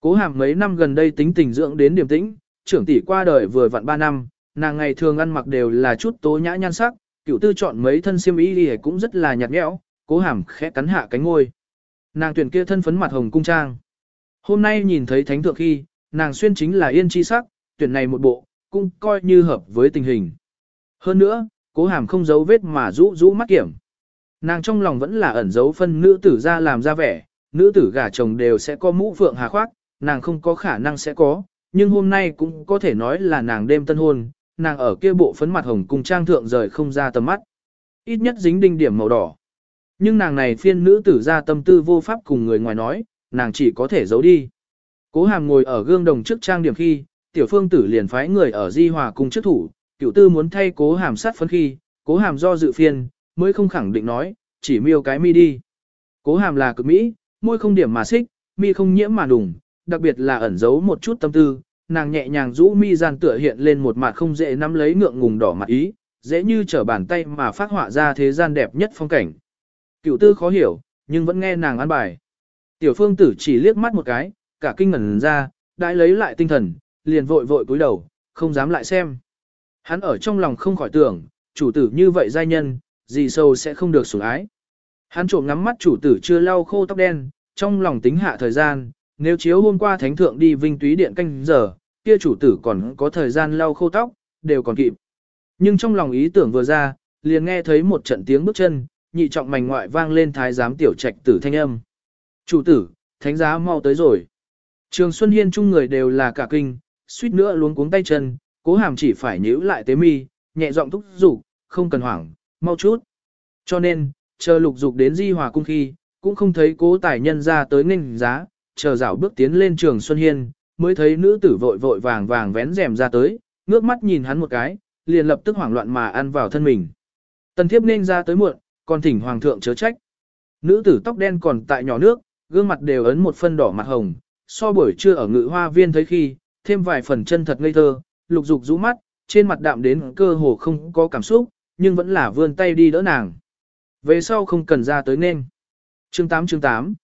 Cố hàm mấy năm gần đây tính tình dưỡng đến điểm tĩnh, trưởng tỷ qua đời vừa vặn 3 năm, nàng ngày thường ăn mặc đều là chút tố nhã nhan sắc, cựu tư chọn mấy thân xiêm y đi cũng rất là nhạt nhẽo, cố hàm khẽ cắn hạ cánh ngôi. Nàng tuyển kia thân phấn mặt hồng cung trang. Hôm nay nhìn thấy thánh thượng khi, nàng xuyên chính là yên chi sắc, tuyển này một bộ, cũng coi như hợp với tình hình. Hơn nữa, cố hàm không giấu vết mà rũ rũ mắt kiểm. Nàng trong lòng vẫn là ẩn giấu phân nữ tử ra làm ra vẻ, nữ tử gả chồng đều sẽ có mũ phượng hà khoác, nàng không có khả năng sẽ có, nhưng hôm nay cũng có thể nói là nàng đêm tân hôn, nàng ở kia bộ phấn mặt hồng cùng trang thượng rời không ra tầm mắt. Ít nhất dính đinh điểm màu đỏ. Nhưng nàng này phiên nữ tử ra tâm tư vô pháp cùng người ngoài nói, nàng chỉ có thể giấu đi. Cố hàm ngồi ở gương đồng trước trang điểm khi, tiểu phương tử liền phái người ở di hòa cùng trước thủ, cựu tư muốn thay cố hàm sát phấn khi, cố hàm do dự phiên, mới không khẳng định nói, chỉ miêu cái mi đi. Cố hàm là cực mỹ, môi không điểm mà xích, mi không nhiễm mà đùng, đặc biệt là ẩn giấu một chút tâm tư, nàng nhẹ nhàng rũ mi gian tựa hiện lên một mặt không dễ nắm lấy ngượng ngùng đỏ mặt ý, dễ như trở bàn tay mà phát họa ra thế gian đẹp nhất phong cảnh. Cựu tư khó hiểu, nhưng vẫn nghe nàng ăn bài. Tiểu phương tử chỉ liếc mắt một cái, cả kinh ngẩn ra, đã lấy lại tinh thần, liền vội vội cúi đầu, không dám lại xem. Hắn ở trong lòng không khỏi tưởng, chủ tử như vậy giai nhân, gì sâu sẽ không được sủng ái. Hắn trộm ngắm mắt chủ tử chưa lau khô tóc đen, trong lòng tính hạ thời gian, nếu chiếu hôm qua thánh thượng đi vinh túy điện canh giờ, kia chủ tử còn có thời gian lau khô tóc, đều còn kịp. Nhưng trong lòng ý tưởng vừa ra, liền nghe thấy một trận tiếng bước chân, nhị trọng mảnh ngoại vang lên thái giám tiểu trạch tử thanh âm. Chủ tử, thánh giá mau tới rồi. Trường Xuân Hiên chung người đều là cả kinh, suýt nữa luống cuống tay chân, Cố hàm chỉ phải nhíu lại tế mi, nhẹ giọng thúc giục, không cần hoảng, mau chút. Cho nên, chờ lục dục đến di hòa cung khi, cũng không thấy cố tài nhân ra tới ninh giá, chờ rảo bước tiến lên trường Xuân Hiên, mới thấy nữ tử vội vội vàng vàng vén rèm ra tới, ngước mắt nhìn hắn một cái, liền lập tức hoảng loạn mà ăn vào thân mình. Tần thiếp nên ra tới muộn, còn thỉnh hoàng thượng chớ trách. Nữ tử tóc đen còn tại nhỏ nước, gương mặt đều ấn một phân đỏ mặt hồng, so buổi trưa ở ngự hoa viên thấy khi, thêm vài phần chân thật ngây thơ, lục dục rũ mắt, trên mặt đạm đến cơ hồ không có cảm xúc, nhưng vẫn là vươn tay đi đỡ nàng. Về sau không cần ra tới nên. Chương 8 chương 8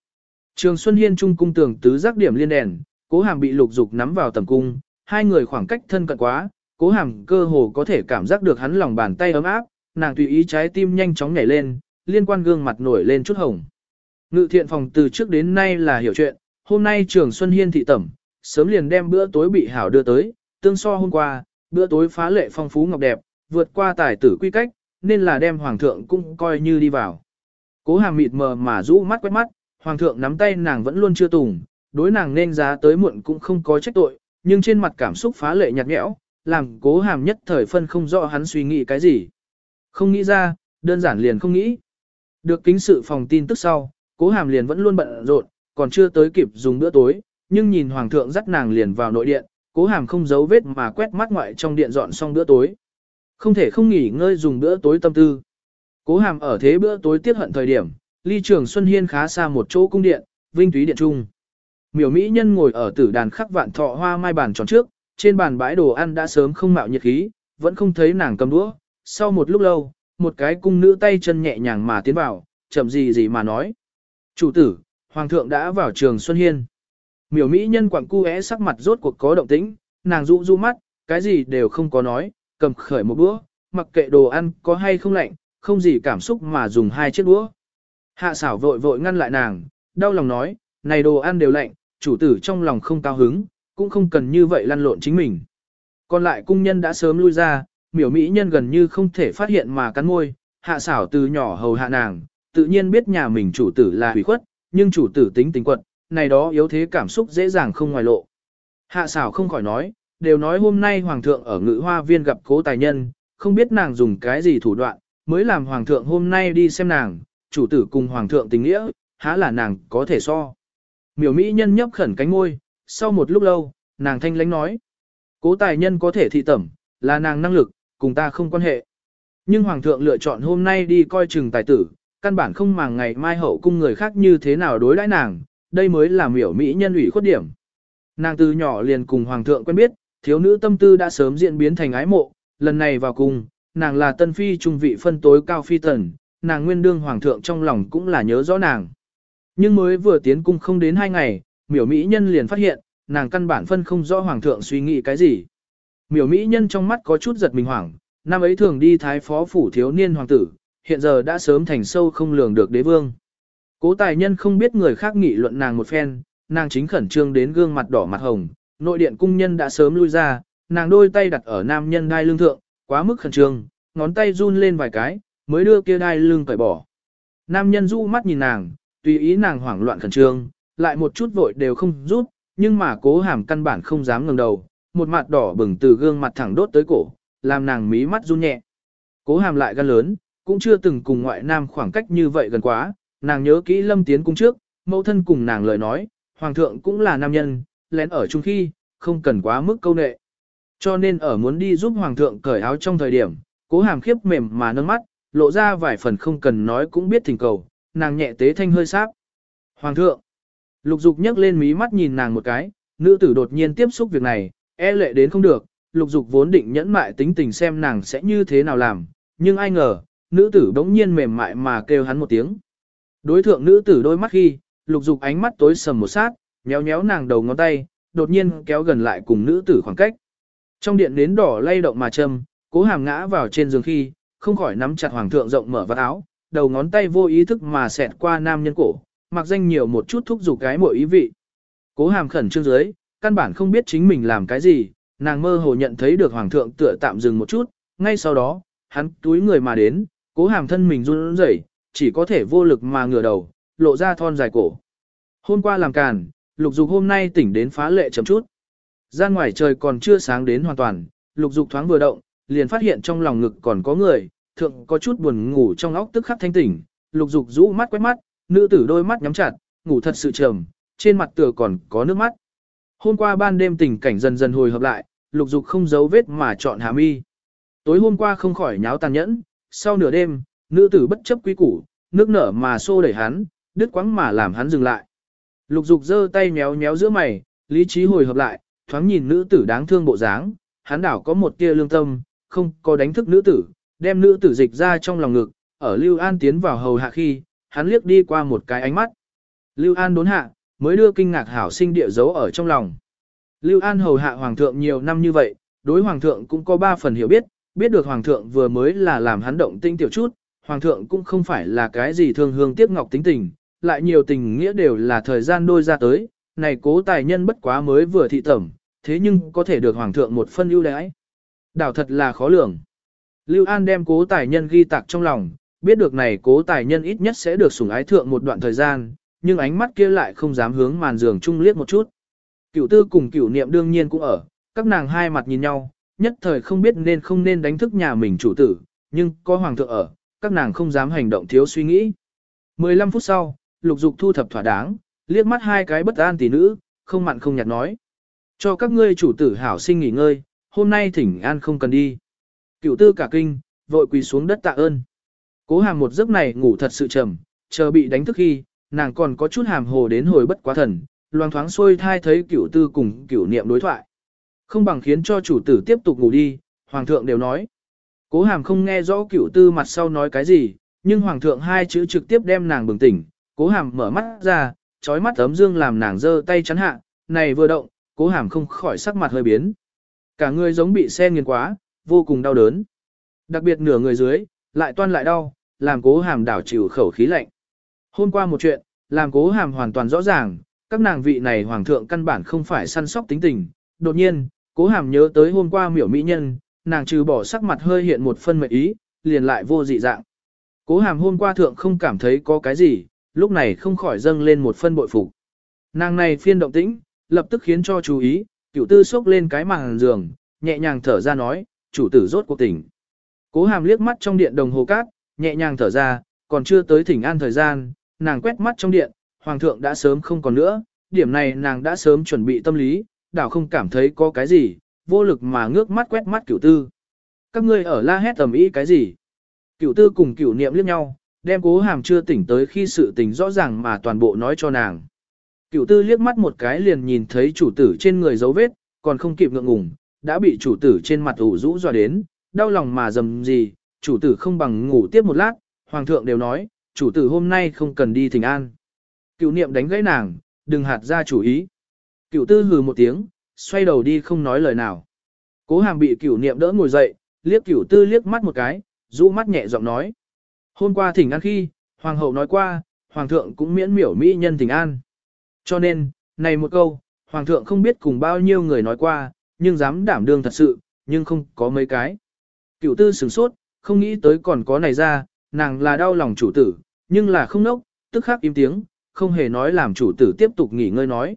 Trường Xuân Hiên trung cung tường tứ giác điểm liên đèn, cố hàm bị lục dục nắm vào tầm cung, hai người khoảng cách thân cận quá, cố hàm cơ hồ có thể cảm giác được hắn lòng bàn tay ấm áp, nàng tùy ý trái tim nhanh chóng nhảy lên, liên quan gương mặt nổi lên chút hồng. Ngự thiện phòng từ trước đến nay là hiểu chuyện, hôm nay trường Xuân Hiên thị tẩm, sớm liền đem bữa tối bị hảo đưa tới, tương so hôm qua, bữa tối phá lệ phong phú ngọc đẹp, vượt qua tài tử quy cách, nên là đem hoàng thượng cũng coi như đi vào. Cố hàm mịt mờ mà rũ mắt quét mắt, hoàng thượng nắm tay nàng vẫn luôn chưa tùng, đối nàng nên giá tới muộn cũng không có trách tội, nhưng trên mặt cảm xúc phá lệ nhạt nhẽo, làm cố hàm nhất thời phân không rõ hắn suy nghĩ cái gì. Không nghĩ ra, đơn giản liền không nghĩ. Được kính sự phòng tin tức sau, cố hàm liền vẫn luôn bận rộn, còn chưa tới kịp dùng bữa tối, nhưng nhìn hoàng thượng dắt nàng liền vào nội điện, cố hàm không giấu vết mà quét mắt ngoại trong điện dọn xong bữa tối. Không thể không nghỉ ngơi dùng bữa tối tâm tư. Cố hàm ở thế bữa tối tiết hận thời điểm, ly trường Xuân Hiên khá xa một chỗ cung điện, vinh túy điện trung. Miểu Mỹ Nhân ngồi ở tử đàn khắc vạn thọ hoa mai bàn tròn trước, trên bàn bãi đồ ăn đã sớm không mạo nhiệt khí, vẫn không thấy nàng cầm đũa. Sau một lúc lâu, một cái cung nữ tay chân nhẹ nhàng mà tiến vào, chậm gì gì mà nói. Chủ tử, Hoàng thượng đã vào trường Xuân Hiên. Miểu Mỹ Nhân quảng cu é sắc mặt rốt cuộc có động tĩnh, nàng rũ rũ mắt, cái gì đều không có nói, cầm khởi một bữa, mặc kệ đồ ăn có hay không lạnh, không gì cảm xúc mà dùng hai chiếc đũa. Hạ xảo vội vội ngăn lại nàng, đau lòng nói, này đồ ăn đều lạnh, chủ tử trong lòng không cao hứng, cũng không cần như vậy lăn lộn chính mình. Còn lại cung nhân đã sớm lui ra, miểu mỹ nhân gần như không thể phát hiện mà cắn môi, hạ xảo từ nhỏ hầu hạ nàng, tự nhiên biết nhà mình chủ tử là hủy khuất, nhưng chủ tử tính tình quật, này đó yếu thế cảm xúc dễ dàng không ngoài lộ. Hạ xảo không khỏi nói, đều nói hôm nay hoàng thượng ở ngự hoa viên gặp cố tài nhân, không biết nàng dùng cái gì thủ đoạn, mới làm hoàng thượng hôm nay đi xem nàng, chủ tử cùng hoàng thượng tình nghĩa, há là nàng có thể so. Miểu Mỹ nhân nhấp khẩn cánh môi, sau một lúc lâu, nàng thanh lánh nói. Cố tài nhân có thể thị tẩm, là nàng năng lực, cùng ta không quan hệ. Nhưng hoàng thượng lựa chọn hôm nay đi coi chừng tài tử, căn bản không màng ngày mai hậu cung người khác như thế nào đối đãi nàng, đây mới là miểu Mỹ nhân ủy khuất điểm. Nàng từ nhỏ liền cùng hoàng thượng quen biết, thiếu nữ tâm tư đã sớm diễn biến thành ái mộ, lần này vào cung, nàng là tân phi trung vị phân tối cao phi tần, nàng nguyên đương hoàng thượng trong lòng cũng là nhớ rõ nàng. Nhưng mới vừa tiến cung không đến hai ngày, miểu mỹ nhân liền phát hiện, nàng căn bản phân không rõ hoàng thượng suy nghĩ cái gì. Miểu mỹ nhân trong mắt có chút giật mình hoảng, năm ấy thường đi thái phó phủ thiếu niên hoàng tử, hiện giờ đã sớm thành sâu không lường được đế vương. Cố tài nhân không biết người khác nghị luận nàng một phen, nàng chính khẩn trương đến gương mặt đỏ mặt hồng, nội điện cung nhân đã sớm lui ra, nàng đôi tay đặt ở nam nhân đai lưng thượng, quá mức khẩn trương, ngón tay run lên vài cái, mới đưa kia đai lưng phải bỏ. Nam nhân du mắt nhìn nàng, tùy ý nàng hoảng loạn khẩn trương, lại một chút vội đều không rút, nhưng mà cố hàm căn bản không dám ngẩng đầu, một mặt đỏ bừng từ gương mặt thẳng đốt tới cổ, làm nàng mí mắt run nhẹ. Cố hàm lại gan lớn, cũng chưa từng cùng ngoại nam khoảng cách như vậy gần quá, nàng nhớ kỹ lâm tiến cung trước, mẫu thân cùng nàng lời nói, hoàng thượng cũng là nam nhân, lén ở chung khi, không cần quá mức câu nệ. Cho nên ở muốn đi giúp hoàng thượng cởi áo trong thời điểm, cố hàm khiếp mềm mà nâng mắt, lộ ra vài phần không cần nói cũng biết thỉnh cầu, nàng nhẹ tế thanh hơi sáp. Hoàng thượng, lục dục nhấc lên mí mắt nhìn nàng một cái, nữ tử đột nhiên tiếp xúc việc này, e lệ đến không được, lục dục vốn định nhẫn mại tính tình xem nàng sẽ như thế nào làm, nhưng ai ngờ, nữ tử đống nhiên mềm mại mà kêu hắn một tiếng. Đối thượng nữ tử đôi mắt khi, lục dục ánh mắt tối sầm một sát, nhéo nhéo nàng đầu ngón tay, đột nhiên kéo gần lại cùng nữ tử khoảng cách. Trong điện nến đỏ lay động mà châm, cố hàm ngã vào trên giường khi, không khỏi nắm chặt hoàng thượng rộng mở vạt áo, đầu ngón tay vô ý thức mà xẹt qua nam nhân cổ, mặc danh nhiều một chút thúc giục cái mỗi ý vị. Cố hàm khẩn trương dưới, căn bản không biết chính mình làm cái gì, nàng mơ hồ nhận thấy được hoàng thượng tựa tạm dừng một chút, ngay sau đó, hắn túi người mà đến, cố hàm thân mình run rẩy, chỉ có thể vô lực mà ngửa đầu, lộ ra thon dài cổ. Hôm qua làm càn, lục dục hôm nay tỉnh đến phá lệ chậm chút. Gian ngoài trời còn chưa sáng đến hoàn toàn, lục dục thoáng vừa động, liền phát hiện trong lòng ngực còn có người, thượng có chút buồn ngủ trong óc tức khắc thanh tỉnh, lục dục rũ mắt quét mắt, nữ tử đôi mắt nhắm chặt, ngủ thật sự trầm, trên mặt tựa còn có nước mắt. Hôm qua ban đêm tình cảnh dần dần hồi hợp lại, lục dục không giấu vết mà chọn hà mi. Tối hôm qua không khỏi nháo tàn nhẫn, sau nửa đêm, nữ tử bất chấp quý củ, nước nở mà xô đẩy hắn, đứt quãng mà làm hắn dừng lại. Lục dục giơ tay méo méo giữa mày, lý trí hồi hợp lại, thoáng nhìn nữ tử đáng thương bộ dáng, hắn đảo có một tia lương tâm, không có đánh thức nữ tử, đem nữ tử dịch ra trong lòng ngực, ở Lưu An tiến vào hầu hạ khi, hắn liếc đi qua một cái ánh mắt. Lưu An đốn hạ, mới đưa kinh ngạc hảo sinh địa dấu ở trong lòng. Lưu An hầu hạ hoàng thượng nhiều năm như vậy, đối hoàng thượng cũng có ba phần hiểu biết, biết được hoàng thượng vừa mới là làm hắn động tinh tiểu chút, hoàng thượng cũng không phải là cái gì thương hương tiếc ngọc tính tình, lại nhiều tình nghĩa đều là thời gian đôi ra tới, này cố tài nhân bất quá mới vừa thị tẩm, thế nhưng có thể được hoàng thượng một phân ưu đãi. Đảo thật là khó lường. Lưu An đem cố tài nhân ghi tạc trong lòng, biết được này cố tài nhân ít nhất sẽ được sủng ái thượng một đoạn thời gian, nhưng ánh mắt kia lại không dám hướng màn giường chung liếc một chút. Cửu tư cùng cửu niệm đương nhiên cũng ở, các nàng hai mặt nhìn nhau, nhất thời không biết nên không nên đánh thức nhà mình chủ tử, nhưng có hoàng thượng ở, các nàng không dám hành động thiếu suy nghĩ. 15 phút sau, lục dục thu thập thỏa đáng, liếc mắt hai cái bất an tỷ nữ, không mặn không nhạt nói. Cho các ngươi chủ tử hảo sinh nghỉ ngơi, hôm nay thỉnh an không cần đi. Cửu tư cả kinh, vội quỳ xuống đất tạ ơn. Cố hàm một giấc này ngủ thật sự trầm, chờ bị đánh thức khi, nàng còn có chút hàm hồ đến hồi bất quá thần, loang thoáng xuôi thai thấy cửu tư cùng cửu niệm đối thoại. Không bằng khiến cho chủ tử tiếp tục ngủ đi, hoàng thượng đều nói. Cố hàm không nghe rõ cửu tư mặt sau nói cái gì, nhưng hoàng thượng hai chữ trực tiếp đem nàng bừng tỉnh, cố hàm mở mắt ra, trói mắt ấm dương làm nàng giơ tay chắn hạ, này vừa động, cố hàm không khỏi sắc mặt hơi biến. Cả người giống bị xe nghiền quá, vô cùng đau đớn. Đặc biệt nửa người dưới, lại toan lại đau, làm cố hàm đảo chịu khẩu khí lạnh. Hôm qua một chuyện, làm cố hàm hoàn toàn rõ ràng, các nàng vị này hoàng thượng căn bản không phải săn sóc tính tình. Đột nhiên, cố hàm nhớ tới hôm qua miểu mỹ nhân, nàng trừ bỏ sắc mặt hơi hiện một phân mệnh ý, liền lại vô dị dạng. Cố hàm hôm qua thượng không cảm thấy có cái gì, lúc này không khỏi dâng lên một phân bội phục. Nàng này phiên động tĩnh, lập tức khiến cho chú ý, cựu tư sốc lên cái màn giường, nhẹ nhàng thở ra nói, chủ tử rốt cuộc tỉnh. Cố hàm liếc mắt trong điện đồng hồ cát, nhẹ nhàng thở ra, còn chưa tới thỉnh an thời gian, nàng quét mắt trong điện, hoàng thượng đã sớm không còn nữa, điểm này nàng đã sớm chuẩn bị tâm lý, đảo không cảm thấy có cái gì, vô lực mà ngước mắt quét mắt cửu tư. Các ngươi ở la hét tầm ý cái gì? Cửu tư cùng cửu niệm liếc nhau, đem cố hàm chưa tỉnh tới khi sự tình rõ ràng mà toàn bộ nói cho nàng. Cửu tư liếc mắt một cái liền nhìn thấy chủ tử trên người dấu vết, còn không kịp ngượng ngùng, đã bị chủ tử trên mặt ủ rũ dọa đến, đau lòng mà dầm gì, chủ tử không bằng ngủ tiếp một lát, hoàng thượng đều nói, chủ tử hôm nay không cần đi thỉnh an. Cựu niệm đánh gãy nàng, đừng hạt ra chủ ý. Cựu tư hừ một tiếng, xoay đầu đi không nói lời nào. Cố hàm bị cựu niệm đỡ ngồi dậy, liếc cựu tư liếc mắt một cái, rũ mắt nhẹ giọng nói. Hôm qua thỉnh an khi, hoàng hậu nói qua, hoàng thượng cũng miễn miểu mỹ nhân thỉnh an. Cho nên, này một câu, hoàng thượng không biết cùng bao nhiêu người nói qua, nhưng dám đảm đương thật sự, nhưng không có mấy cái. Cựu tư sửng sốt, không nghĩ tới còn có này ra, nàng là đau lòng chủ tử, nhưng là không nốc, tức khắc im tiếng, không hề nói làm chủ tử tiếp tục nghỉ ngơi nói.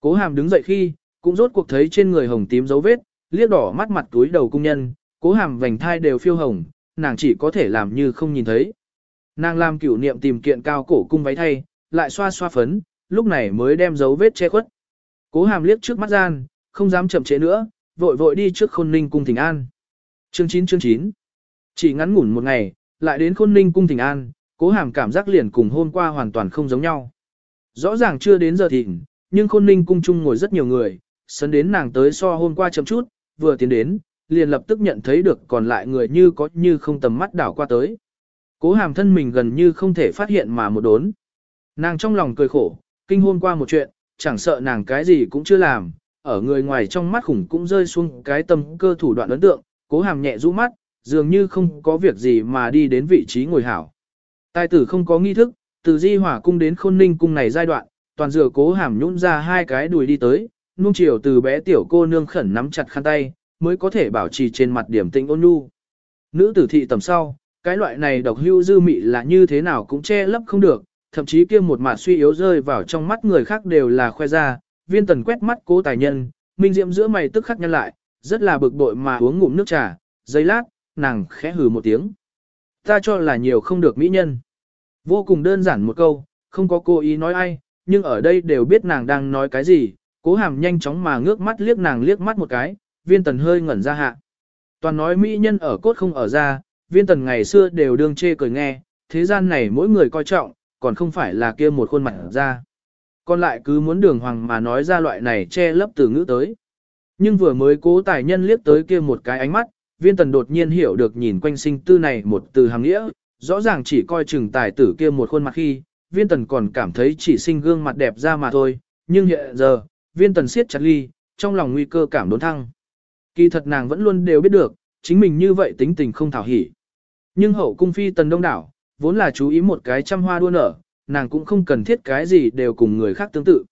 Cố hàm đứng dậy khi, cũng rốt cuộc thấy trên người hồng tím dấu vết, liếc đỏ mắt mặt túi đầu cung nhân, cố hàm vành thai đều phiêu hồng, nàng chỉ có thể làm như không nhìn thấy. Nàng làm cửu niệm tìm kiện cao cổ cung váy thay, lại xoa xoa phấn, lúc này mới đem dấu vết che khuất. Cố hàm liếc trước mắt gian, không dám chậm trễ nữa, vội vội đi trước khôn ninh cung thỉnh an. Chương 9 chương 9 Chỉ ngắn ngủn một ngày, lại đến khôn ninh cung thỉnh an, cố hàm cảm giác liền cùng hôm qua hoàn toàn không giống nhau. Rõ ràng chưa đến giờ thịnh, nhưng khôn ninh cung chung ngồi rất nhiều người, sấn đến nàng tới so hôm qua chậm chút, vừa tiến đến, liền lập tức nhận thấy được còn lại người như có như không tầm mắt đảo qua tới. Cố hàm thân mình gần như không thể phát hiện mà một đốn. Nàng trong lòng cười khổ, kinh hôn qua một chuyện, chẳng sợ nàng cái gì cũng chưa làm, ở người ngoài trong mắt khủng cũng rơi xuống cái tâm cơ thủ đoạn ấn tượng, cố hàm nhẹ rũ mắt, dường như không có việc gì mà đi đến vị trí ngồi hảo. Tài tử không có nghi thức, từ di hỏa cung đến khôn ninh cung này giai đoạn, toàn dừa cố hàm nhũn ra hai cái đùi đi tới, nung chiều từ bé tiểu cô nương khẩn nắm chặt khăn tay, mới có thể bảo trì trên mặt điểm tĩnh ôn nhu. Nữ tử thị tầm sau, cái loại này độc hưu dư mị là như thế nào cũng che lấp không được, thậm chí kia một mặt suy yếu rơi vào trong mắt người khác đều là khoe ra, viên tần quét mắt cố tài nhân, minh diệm giữa mày tức khắc nhân lại, rất là bực bội mà uống ngụm nước trà, giây lát, nàng khẽ hừ một tiếng. Ta cho là nhiều không được mỹ nhân. Vô cùng đơn giản một câu, không có cố ý nói ai, nhưng ở đây đều biết nàng đang nói cái gì, cố hàm nhanh chóng mà ngước mắt liếc nàng liếc mắt một cái, viên tần hơi ngẩn ra hạ. Toàn nói mỹ nhân ở cốt không ở ra, viên tần ngày xưa đều đương chê cười nghe, thế gian này mỗi người coi trọng, còn không phải là kia một khuôn mặt ra. Còn lại cứ muốn đường hoàng mà nói ra loại này che lấp từ ngữ tới. Nhưng vừa mới cố tài nhân liếc tới kia một cái ánh mắt, viên tần đột nhiên hiểu được nhìn quanh sinh tư này một từ hàng nghĩa, rõ ràng chỉ coi chừng tài tử kia một khuôn mặt khi, viên tần còn cảm thấy chỉ sinh gương mặt đẹp ra mà thôi, nhưng hiện giờ, viên tần siết chặt ly, trong lòng nguy cơ cảm đốn thăng. Kỳ thật nàng vẫn luôn đều biết được, chính mình như vậy tính tình không thảo hỉ. Nhưng hậu cung phi tần đông đảo, vốn là chú ý một cái trăm hoa đua nở, nàng cũng không cần thiết cái gì đều cùng người khác tương tự.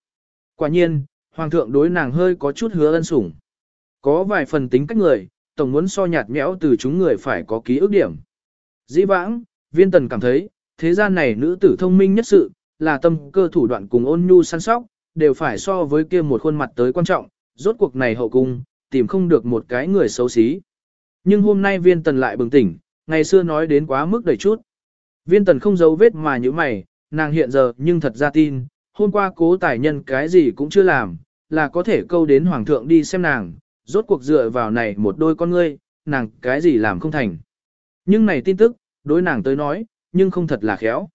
Quả nhiên, hoàng thượng đối nàng hơi có chút hứa ân sủng. Có vài phần tính cách người, tổng muốn so nhạt nhẽo từ chúng người phải có ký ức điểm. Dĩ vãng, viên tần cảm thấy, thế gian này nữ tử thông minh nhất sự, là tâm cơ thủ đoạn cùng ôn nhu săn sóc, đều phải so với kia một khuôn mặt tới quan trọng, rốt cuộc này hậu cung, tìm không được một cái người xấu xí. Nhưng hôm nay viên tần lại bừng tỉnh, ngày xưa nói đến quá mức đầy chút. Viên tần không giấu vết mà như mày, nàng hiện giờ nhưng thật ra tin, hôm qua cố tài nhân cái gì cũng chưa làm, là có thể câu đến hoàng thượng đi xem nàng, rốt cuộc dựa vào này một đôi con ngươi, nàng cái gì làm không thành. Nhưng này tin tức, đối nàng tới nói, nhưng không thật là khéo.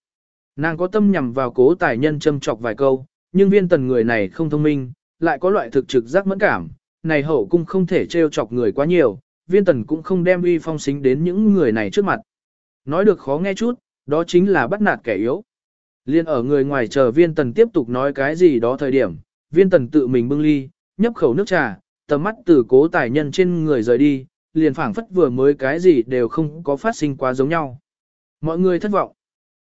Nàng có tâm nhằm vào cố tài nhân châm chọc vài câu, nhưng viên tần người này không thông minh, lại có loại thực trực giác mẫn cảm, này hậu cung không thể trêu chọc người quá nhiều, viên tần cũng không đem uy phong xính đến những người này trước mặt. Nói được khó nghe chút, đó chính là bắt nạt kẻ yếu. Liên ở người ngoài chờ viên tần tiếp tục nói cái gì đó thời điểm, viên tần tự mình bưng ly, nhấp khẩu nước trà, tầm mắt từ cố tài nhân trên người rời đi, liền phảng phất vừa mới cái gì đều không có phát sinh quá giống nhau. Mọi người thất vọng.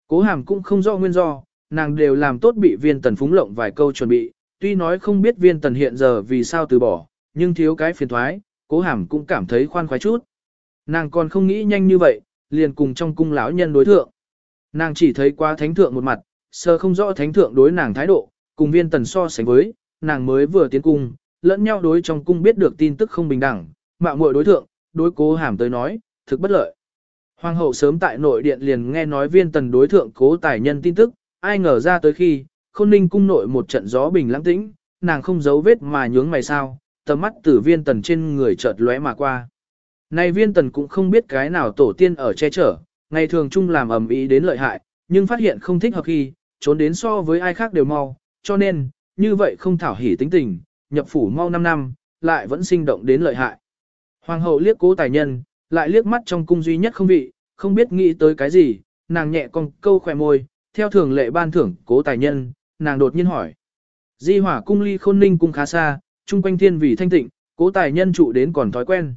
Cố hàm cũng không rõ nguyên do, nàng đều làm tốt bị viên tần phúng lộng vài câu chuẩn bị, tuy nói không biết viên tần hiện giờ vì sao từ bỏ, nhưng thiếu cái phiền thoái, cố hàm cũng cảm thấy khoan khoái chút. Nàng còn không nghĩ nhanh như vậy, liền cùng trong cung lão nhân đối thượng. Nàng chỉ thấy qua thánh thượng một mặt, sơ không rõ thánh thượng đối nàng thái độ, cùng viên tần so sánh với, nàng mới vừa tiến cung, lẫn nhau đối trong cung biết được tin tức không bình đẳng, mạo muội đối thượng, đối cố hàm tới nói, thực bất lợi. Hoàng hậu sớm tại nội điện liền nghe nói viên tần đối thượng cố tài nhân tin tức, ai ngờ ra tới khi, khôn ninh cung nội một trận gió bình lãng tĩnh, nàng không giấu vết mà nhướng mày sao, tầm mắt từ viên tần trên người chợt lóe mà qua. Này viên tần cũng không biết cái nào tổ tiên ở che chở, ngày thường chung làm ầm ĩ đến lợi hại, nhưng phát hiện không thích hợp khi, trốn đến so với ai khác đều mau, cho nên, như vậy không thảo hỉ tính tình, nhập phủ mau 5 năm, lại vẫn sinh động đến lợi hại. Hoàng hậu liếc cố tài nhân, lại liếc mắt trong cung duy nhất không vị, không biết nghĩ tới cái gì, nàng nhẹ cong câu khỏe môi, theo thường lệ ban thưởng cố tài nhân, nàng đột nhiên hỏi. Di hỏa cung ly khôn ninh cung khá xa, chung quanh thiên vì thanh tịnh, cố tài nhân trụ đến còn thói quen.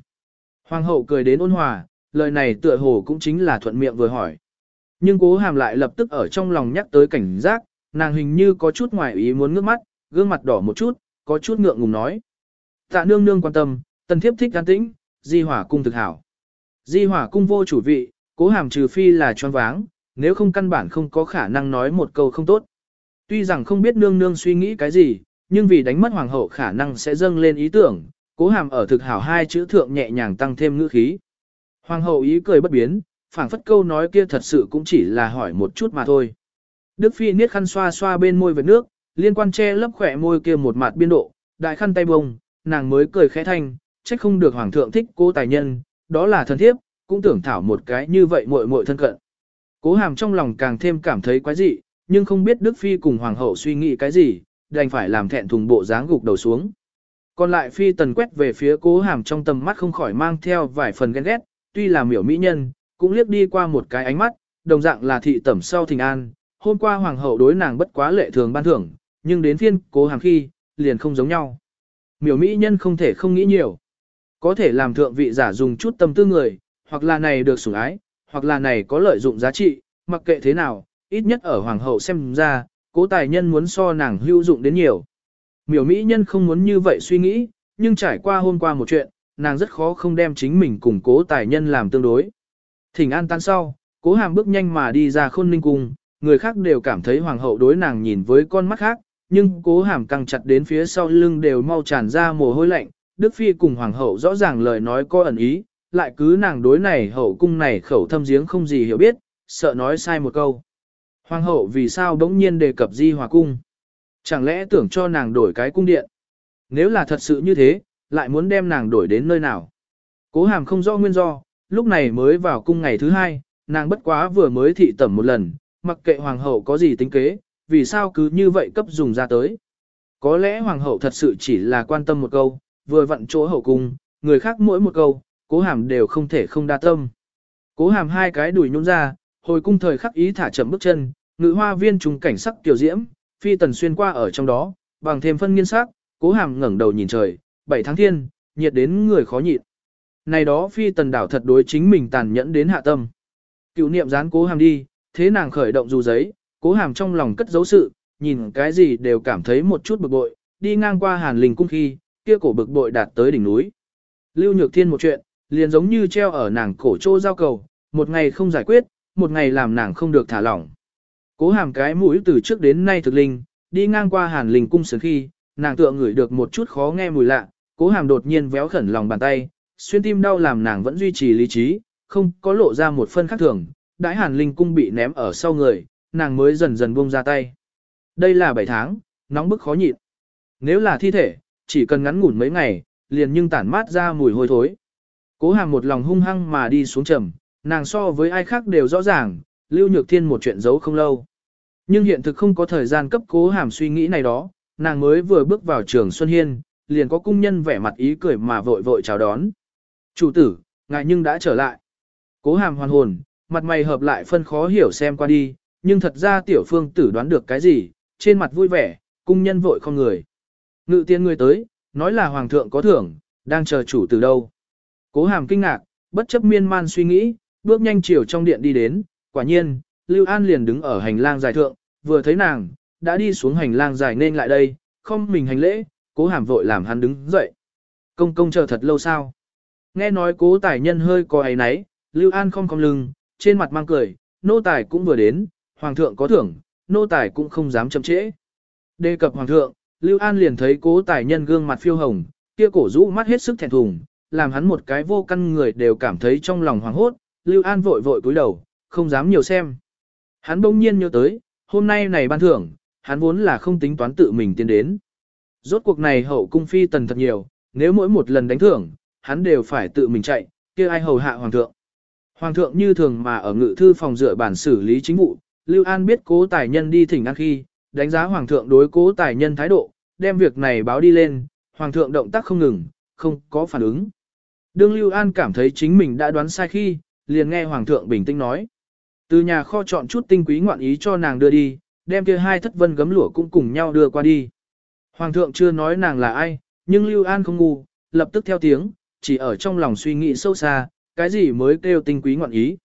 Hoàng hậu cười đến ôn hòa, lời này tựa hồ cũng chính là thuận miệng vừa hỏi. Nhưng cố hàm lại lập tức ở trong lòng nhắc tới cảnh giác, nàng hình như có chút ngoài ý muốn ngước mắt, gương mặt đỏ một chút, có chút ngượng ngùng nói. Tạ nương nương quan tâm, tần thiếp thích an tĩnh, di hỏa cung thực hảo. Di hỏa cung vô chủ vị, cố hàm trừ phi là choáng váng, nếu không căn bản không có khả năng nói một câu không tốt. Tuy rằng không biết nương nương suy nghĩ cái gì, nhưng vì đánh mất hoàng hậu khả năng sẽ dâng lên ý tưởng, cố hàm ở thực hảo hai chữ thượng nhẹ nhàng tăng thêm ngữ khí. Hoàng hậu ý cười bất biến, phảng phất câu nói kia thật sự cũng chỉ là hỏi một chút mà thôi. Đức Phi niết khăn xoa xoa bên môi vệt nước, liên quan che lấp khỏe môi kia một mặt biên độ, đại khăn tay bông, nàng mới cười khẽ thanh, trách không được hoàng thượng thích cô tài nhân, đó là thân thiếp, cũng tưởng thảo một cái như vậy muội muội thân cận. Cố hàm trong lòng càng thêm cảm thấy quái dị, nhưng không biết Đức Phi cùng hoàng hậu suy nghĩ cái gì, đành phải làm thẹn thùng bộ dáng gục đầu xuống. Còn lại Phi tần quét về phía cố hàm trong tầm mắt không khỏi mang theo vài phần ghen ghét, tuy là miểu mỹ nhân, cũng liếc đi qua một cái ánh mắt, đồng dạng là thị tẩm sau thình an. Hôm qua hoàng hậu đối nàng bất quá lệ thường ban thưởng, nhưng đến phiên cố hàng khi, liền không giống nhau. Miểu mỹ nhân không thể không nghĩ nhiều. Có thể làm thượng vị giả dùng chút tâm tư người, hoặc là này được sủng ái, hoặc là này có lợi dụng giá trị, mặc kệ thế nào, ít nhất ở hoàng hậu xem ra, cố tài nhân muốn so nàng hữu dụng đến nhiều. Miểu mỹ nhân không muốn như vậy suy nghĩ, nhưng trải qua hôm qua một chuyện, nàng rất khó không đem chính mình cùng cố tài nhân làm tương đối. Thỉnh an tan sau, cố hàm bước nhanh mà đi ra khôn ninh cung, người khác đều cảm thấy hoàng hậu đối nàng nhìn với con mắt khác, nhưng cố hàm căng chặt đến phía sau lưng đều mau tràn ra mồ hôi lạnh, Đức Phi cùng Hoàng hậu rõ ràng lời nói có ẩn ý, lại cứ nàng đối này hậu cung này khẩu thâm giếng không gì hiểu biết, sợ nói sai một câu. Hoàng hậu vì sao đống nhiên đề cập di hòa cung? Chẳng lẽ tưởng cho nàng đổi cái cung điện? Nếu là thật sự như thế, lại muốn đem nàng đổi đến nơi nào? Cố hàm không rõ nguyên do, lúc này mới vào cung ngày thứ hai, nàng bất quá vừa mới thị tẩm một lần, mặc kệ hoàng hậu có gì tính kế, vì sao cứ như vậy cấp dùng ra tới. Có lẽ hoàng hậu thật sự chỉ là quan tâm một câu, vừa vặn chỗ hậu cung, người khác mỗi một câu, cố hàm đều không thể không đa tâm. Cố hàm hai cái đùi nhún ra, hồi cung thời khắc ý thả chậm bước chân, ngự hoa viên trùng cảnh sắc tiểu diễm, phi tần xuyên qua ở trong đó, bằng thêm phân nghiên sắc, cố hàm ngẩng đầu nhìn trời, bảy tháng thiên, nhiệt đến người khó nhịn. Này đó phi tần đảo thật đối chính mình tàn nhẫn đến hạ tâm. Cựu niệm dán cố hàm đi, thế nàng khởi động dù giấy, cố hàm trong lòng cất dấu sự, nhìn cái gì đều cảm thấy một chút bực bội, đi ngang qua hàn linh cung khi, kia cổ bực bội đạt tới đỉnh núi. Lưu Nhược Thiên một chuyện, liền giống như treo ở nàng cổ trô giao cầu, một ngày không giải quyết, một ngày làm nàng không được thả lỏng. Cố hàm cái mũi từ trước đến nay thực linh, đi ngang qua hàn linh cung sớm khi, nàng tựa ngửi được một chút khó nghe mùi lạ, cố hàm đột nhiên véo khẩn lòng bàn tay, xuyên tim đau làm nàng vẫn duy trì lý trí, không có lộ ra một phân khác thường, đãi hàn linh cung bị ném ở sau người, nàng mới dần dần buông ra tay. Đây là 7 tháng, nóng bức khó nhịn. Nếu là thi thể, chỉ cần ngắn ngủn mấy ngày, liền nhưng tản mát ra mùi hôi thối. Cố hàm một lòng hung hăng mà đi xuống trầm, nàng so với ai khác đều rõ ràng, Lưu Nhược Thiên một chuyện giấu không lâu. Nhưng hiện thực không có thời gian cấp cố hàm suy nghĩ này đó, nàng mới vừa bước vào trường Xuân Hiên, liền có cung nhân vẻ mặt ý cười mà vội vội chào đón. Chủ tử, ngài nhưng đã trở lại. Cố hàm hoàn hồn, mặt mày hợp lại phân khó hiểu xem qua đi, nhưng thật ra tiểu phương tử đoán được cái gì, trên mặt vui vẻ, cung nhân vội không người. Ngự tiên người tới, nói là hoàng thượng có thưởng, đang chờ chủ từ đâu. Cố hàm kinh ngạc, bất chấp miên man suy nghĩ, bước nhanh chiều trong điện đi đến, quả nhiên, Lưu An liền đứng ở hành lang dài thượng, vừa thấy nàng, đã đi xuống hành lang dài nên lại đây, không mình hành lễ, cố hàm vội làm hắn đứng dậy. Công công chờ thật lâu sao? Nghe nói cố tài nhân hơi có ấy náy, Lưu An không cong lưng, trên mặt mang cười, nô tài cũng vừa đến, hoàng thượng có thưởng, nô tài cũng không dám chậm trễ. Đề cập hoàng thượng, Lưu An liền thấy cố tài nhân gương mặt phiêu hồng, kia cổ rũ mắt hết sức thẹn thùng, làm hắn một cái vô căn người đều cảm thấy trong lòng hoàng hốt, Lưu An vội vội cúi đầu, không dám nhiều xem. Hắn bỗng nhiên nhớ tới, hôm nay này ban thưởng, hắn vốn là không tính toán tự mình tiến đến. Rốt cuộc này hậu cung phi tần thật nhiều, nếu mỗi một lần đánh thưởng, hắn đều phải tự mình chạy, kia ai hầu hạ hoàng thượng. Hoàng thượng như thường mà ở ngự thư phòng dựa bản xử lý chính vụ, Lưu An biết cố tài nhân đi thỉnh an khi, đánh giá hoàng thượng đối cố tài nhân thái độ, đem việc này báo đi lên, hoàng thượng động tác không ngừng, không có phản ứng. Đương Lưu An cảm thấy chính mình đã đoán sai khi, liền nghe hoàng thượng bình tĩnh nói. Từ nhà kho chọn chút tinh quý ngoạn ý cho nàng đưa đi, đem kia hai thất vân gấm lụa cũng cùng nhau đưa qua đi. Hoàng thượng chưa nói nàng là ai, nhưng Lưu An không ngu, lập tức theo tiếng, chỉ ở trong lòng suy nghĩ sâu xa, cái gì mới kêu tinh quý ngoạn ý.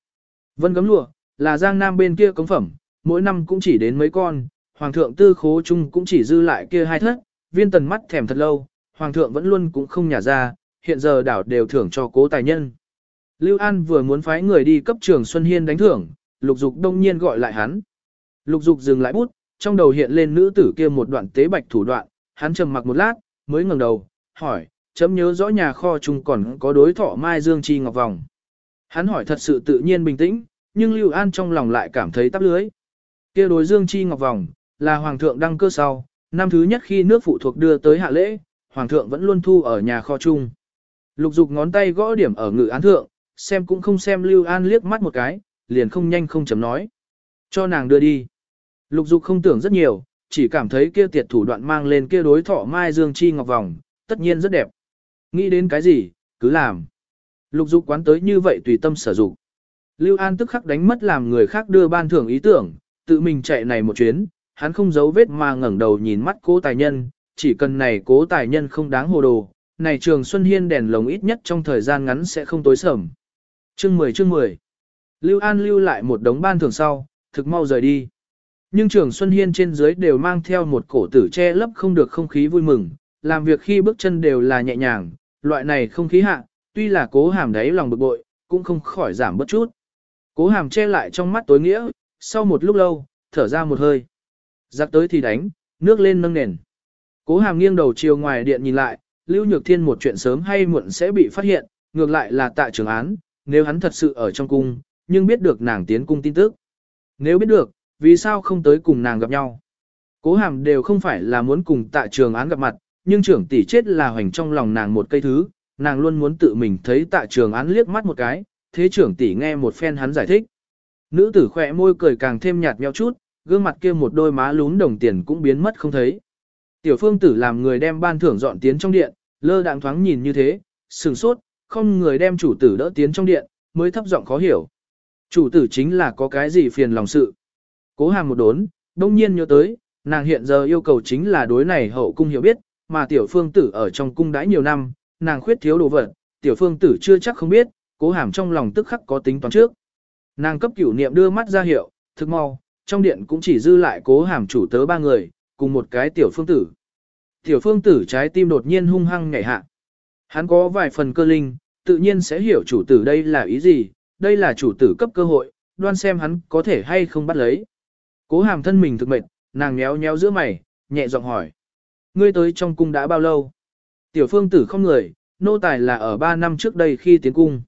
Vân gấm lụa, là giang nam bên kia cống phẩm, mỗi năm cũng chỉ đến mấy con, hoàng thượng tư khố chung cũng chỉ dư lại kia hai thất, viên tần mắt thèm thật lâu, hoàng thượng vẫn luôn cũng không nhả ra, hiện giờ đảo đều thưởng cho cố tài nhân. Lưu An vừa muốn phái người đi cấp trường Xuân Hiên đánh thưởng, lục dục đông nhiên gọi lại hắn. Lục dục dừng lại bút, trong đầu hiện lên nữ tử kia một đoạn tế bạch thủ đoạn, hắn trầm mặc một lát, mới ngẩng đầu, hỏi, chấm nhớ rõ nhà kho chung còn có đối thọ mai dương chi ngọc vòng. Hắn hỏi thật sự tự nhiên bình tĩnh, nhưng Lưu An trong lòng lại cảm thấy tắp lưới. kia đối dương chi ngọc vòng, là hoàng thượng đăng cơ sau, năm thứ nhất khi nước phụ thuộc đưa tới hạ lễ, hoàng thượng vẫn luôn thu ở nhà kho chung. Lục dục ngón tay gõ điểm ở ngự án thượng, xem cũng không xem Lưu An liếc mắt một cái, liền không nhanh không chấm nói. Cho nàng đưa đi. Lục dục không tưởng rất nhiều, chỉ cảm thấy kia tiệt thủ đoạn mang lên kia đối thọ mai dương chi ngọc vòng, tất nhiên rất đẹp. Nghĩ đến cái gì, cứ làm. Lục dục quán tới như vậy tùy tâm sử dụng. Lưu An tức khắc đánh mất làm người khác đưa ban thưởng ý tưởng, tự mình chạy này một chuyến, hắn không giấu vết mà ngẩng đầu nhìn mắt cố tài nhân, chỉ cần này cố tài nhân không đáng hồ đồ, này trường Xuân Hiên đèn lồng ít nhất trong thời gian ngắn sẽ không tối sầm. Chương 10 chương 10 Lưu An lưu lại một đống ban thưởng sau, thực mau rời đi. Nhưng trường Xuân Hiên trên dưới đều mang theo một cổ tử che lấp không được không khí vui mừng, làm việc khi bước chân đều là nhẹ nhàng, loại này không khí hạ, tuy là cố hàm đáy lòng bực bội, cũng không khỏi giảm bất chút. Cố hàm che lại trong mắt tối nghĩa, sau một lúc lâu, thở ra một hơi. Giặc tới thì đánh, nước lên nâng nền. Cố hàm nghiêng đầu chiều ngoài điện nhìn lại, Lưu Nhược Thiên một chuyện sớm hay muộn sẽ bị phát hiện, ngược lại là tạ trường án, nếu hắn thật sự ở trong cung, nhưng biết được nàng tiến cung tin tức. Nếu biết được, vì sao không tới cùng nàng gặp nhau? Cố hàm đều không phải là muốn cùng tạ trường án gặp mặt, nhưng trưởng tỷ chết là hoành trong lòng nàng một cây thứ, nàng luôn muốn tự mình thấy tạ trường án liếc mắt một cái, thế trưởng tỷ nghe một phen hắn giải thích. Nữ tử khỏe môi cười càng thêm nhạt nhẽo chút, gương mặt kia một đôi má lún đồng tiền cũng biến mất không thấy. Tiểu phương tử làm người đem ban thưởng dọn tiến trong điện, lơ đạng thoáng nhìn như thế, sừng sốt, không người đem chủ tử đỡ tiến trong điện, mới thấp giọng khó hiểu. Chủ tử chính là có cái gì phiền lòng sự. Cố hàm một đốn, đông nhiên nhớ tới, nàng hiện giờ yêu cầu chính là đối này hậu cung hiểu biết, mà tiểu phương tử ở trong cung đãi nhiều năm, nàng khuyết thiếu đồ vật, tiểu phương tử chưa chắc không biết, cố hàm trong lòng tức khắc có tính toán trước. Nàng cấp cửu niệm đưa mắt ra hiệu, thực mau, trong điện cũng chỉ dư lại cố hàm chủ tớ ba người, cùng một cái tiểu phương tử. Tiểu phương tử trái tim đột nhiên hung hăng nhảy hạ. Hắn có vài phần cơ linh, tự nhiên sẽ hiểu chủ tử đây là ý gì, đây là chủ tử cấp cơ hội, đoan xem hắn có thể hay không bắt lấy. Cố hàm thân mình thực mệt, nàng nhéo nhéo giữa mày, nhẹ giọng hỏi. Ngươi tới trong cung đã bao lâu? Tiểu phương tử không người, nô tài là ở 3 năm trước đây khi tiến cung.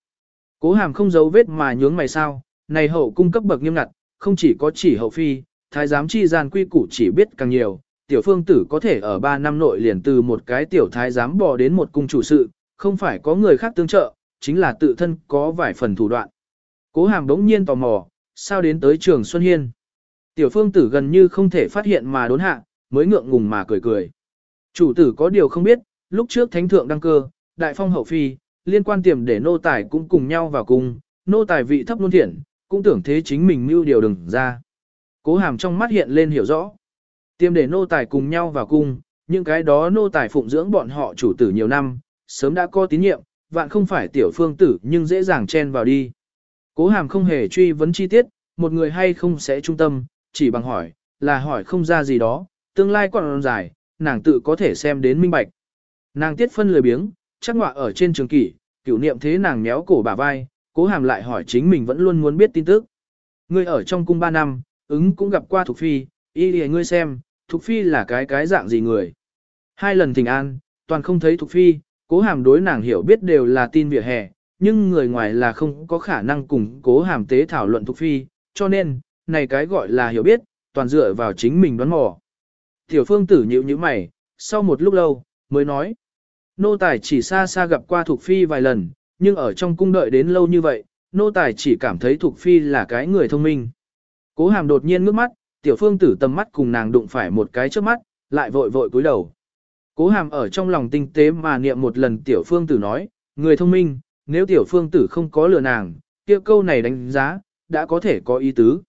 Cố hàm không giấu vết mà nhướng mày sao, này hậu cung cấp bậc nghiêm ngặt, không chỉ có chỉ hậu phi, thái giám chi gian quy củ chỉ biết càng nhiều, tiểu phương tử có thể ở 3 năm nội liền từ một cái tiểu thái giám bò đến một cung chủ sự, không phải có người khác tương trợ, chính là tự thân có vài phần thủ đoạn. Cố hàm đống nhiên tò mò, sao đến tới trường Xuân Hiên. Tiểu phương tử gần như không thể phát hiện mà đốn hạ, mới ngượng ngùng mà cười cười. Chủ tử có điều không biết, lúc trước thánh thượng đăng cơ, đại phong hậu phi, liên quan tiềm để nô tài cũng cùng nhau vào cung, nô tài vị thấp luôn thiện, cũng tưởng thế chính mình mưu điều đừng ra. Cố hàm trong mắt hiện lên hiểu rõ. Tiêm để nô tài cùng nhau vào cung, những cái đó nô tài phụng dưỡng bọn họ chủ tử nhiều năm, sớm đã có tín nhiệm, vạn không phải tiểu phương tử nhưng dễ dàng chen vào đi. Cố hàm không hề truy vấn chi tiết, một người hay không sẽ trung tâm, chỉ bằng hỏi, là hỏi không ra gì đó, tương lai còn dài, nàng tự có thể xem đến minh bạch. Nàng tiết phân lười biếng, chắc ngọa ở trên trường kỷ, cửu niệm thế nàng méo cổ bà vai, cố hàm lại hỏi chính mình vẫn luôn muốn biết tin tức. Ngươi ở trong cung 3 năm, ứng cũng gặp qua Thục Phi, y lìa ngươi xem, Thục Phi là cái cái dạng gì người. Hai lần thỉnh an, toàn không thấy Thục Phi, cố hàm đối nàng hiểu biết đều là tin vỉa hè, nhưng người ngoài là không có khả năng cùng cố hàm tế thảo luận Thục Phi, cho nên, này cái gọi là hiểu biết, toàn dựa vào chính mình đoán mò. Tiểu phương tử nhịu như mày, sau một lúc lâu, mới nói. Nô tài chỉ xa xa gặp qua Thục Phi vài lần, nhưng ở trong cung đợi đến lâu như vậy, nô tài chỉ cảm thấy Thục Phi là cái người thông minh. Cố hàm đột nhiên ngước mắt, tiểu phương tử tầm mắt cùng nàng đụng phải một cái trước mắt, lại vội vội cúi đầu. Cố hàm ở trong lòng tinh tế mà niệm một lần tiểu phương tử nói, người thông minh, nếu tiểu phương tử không có lừa nàng, kia câu này đánh giá, đã có thể có ý tứ.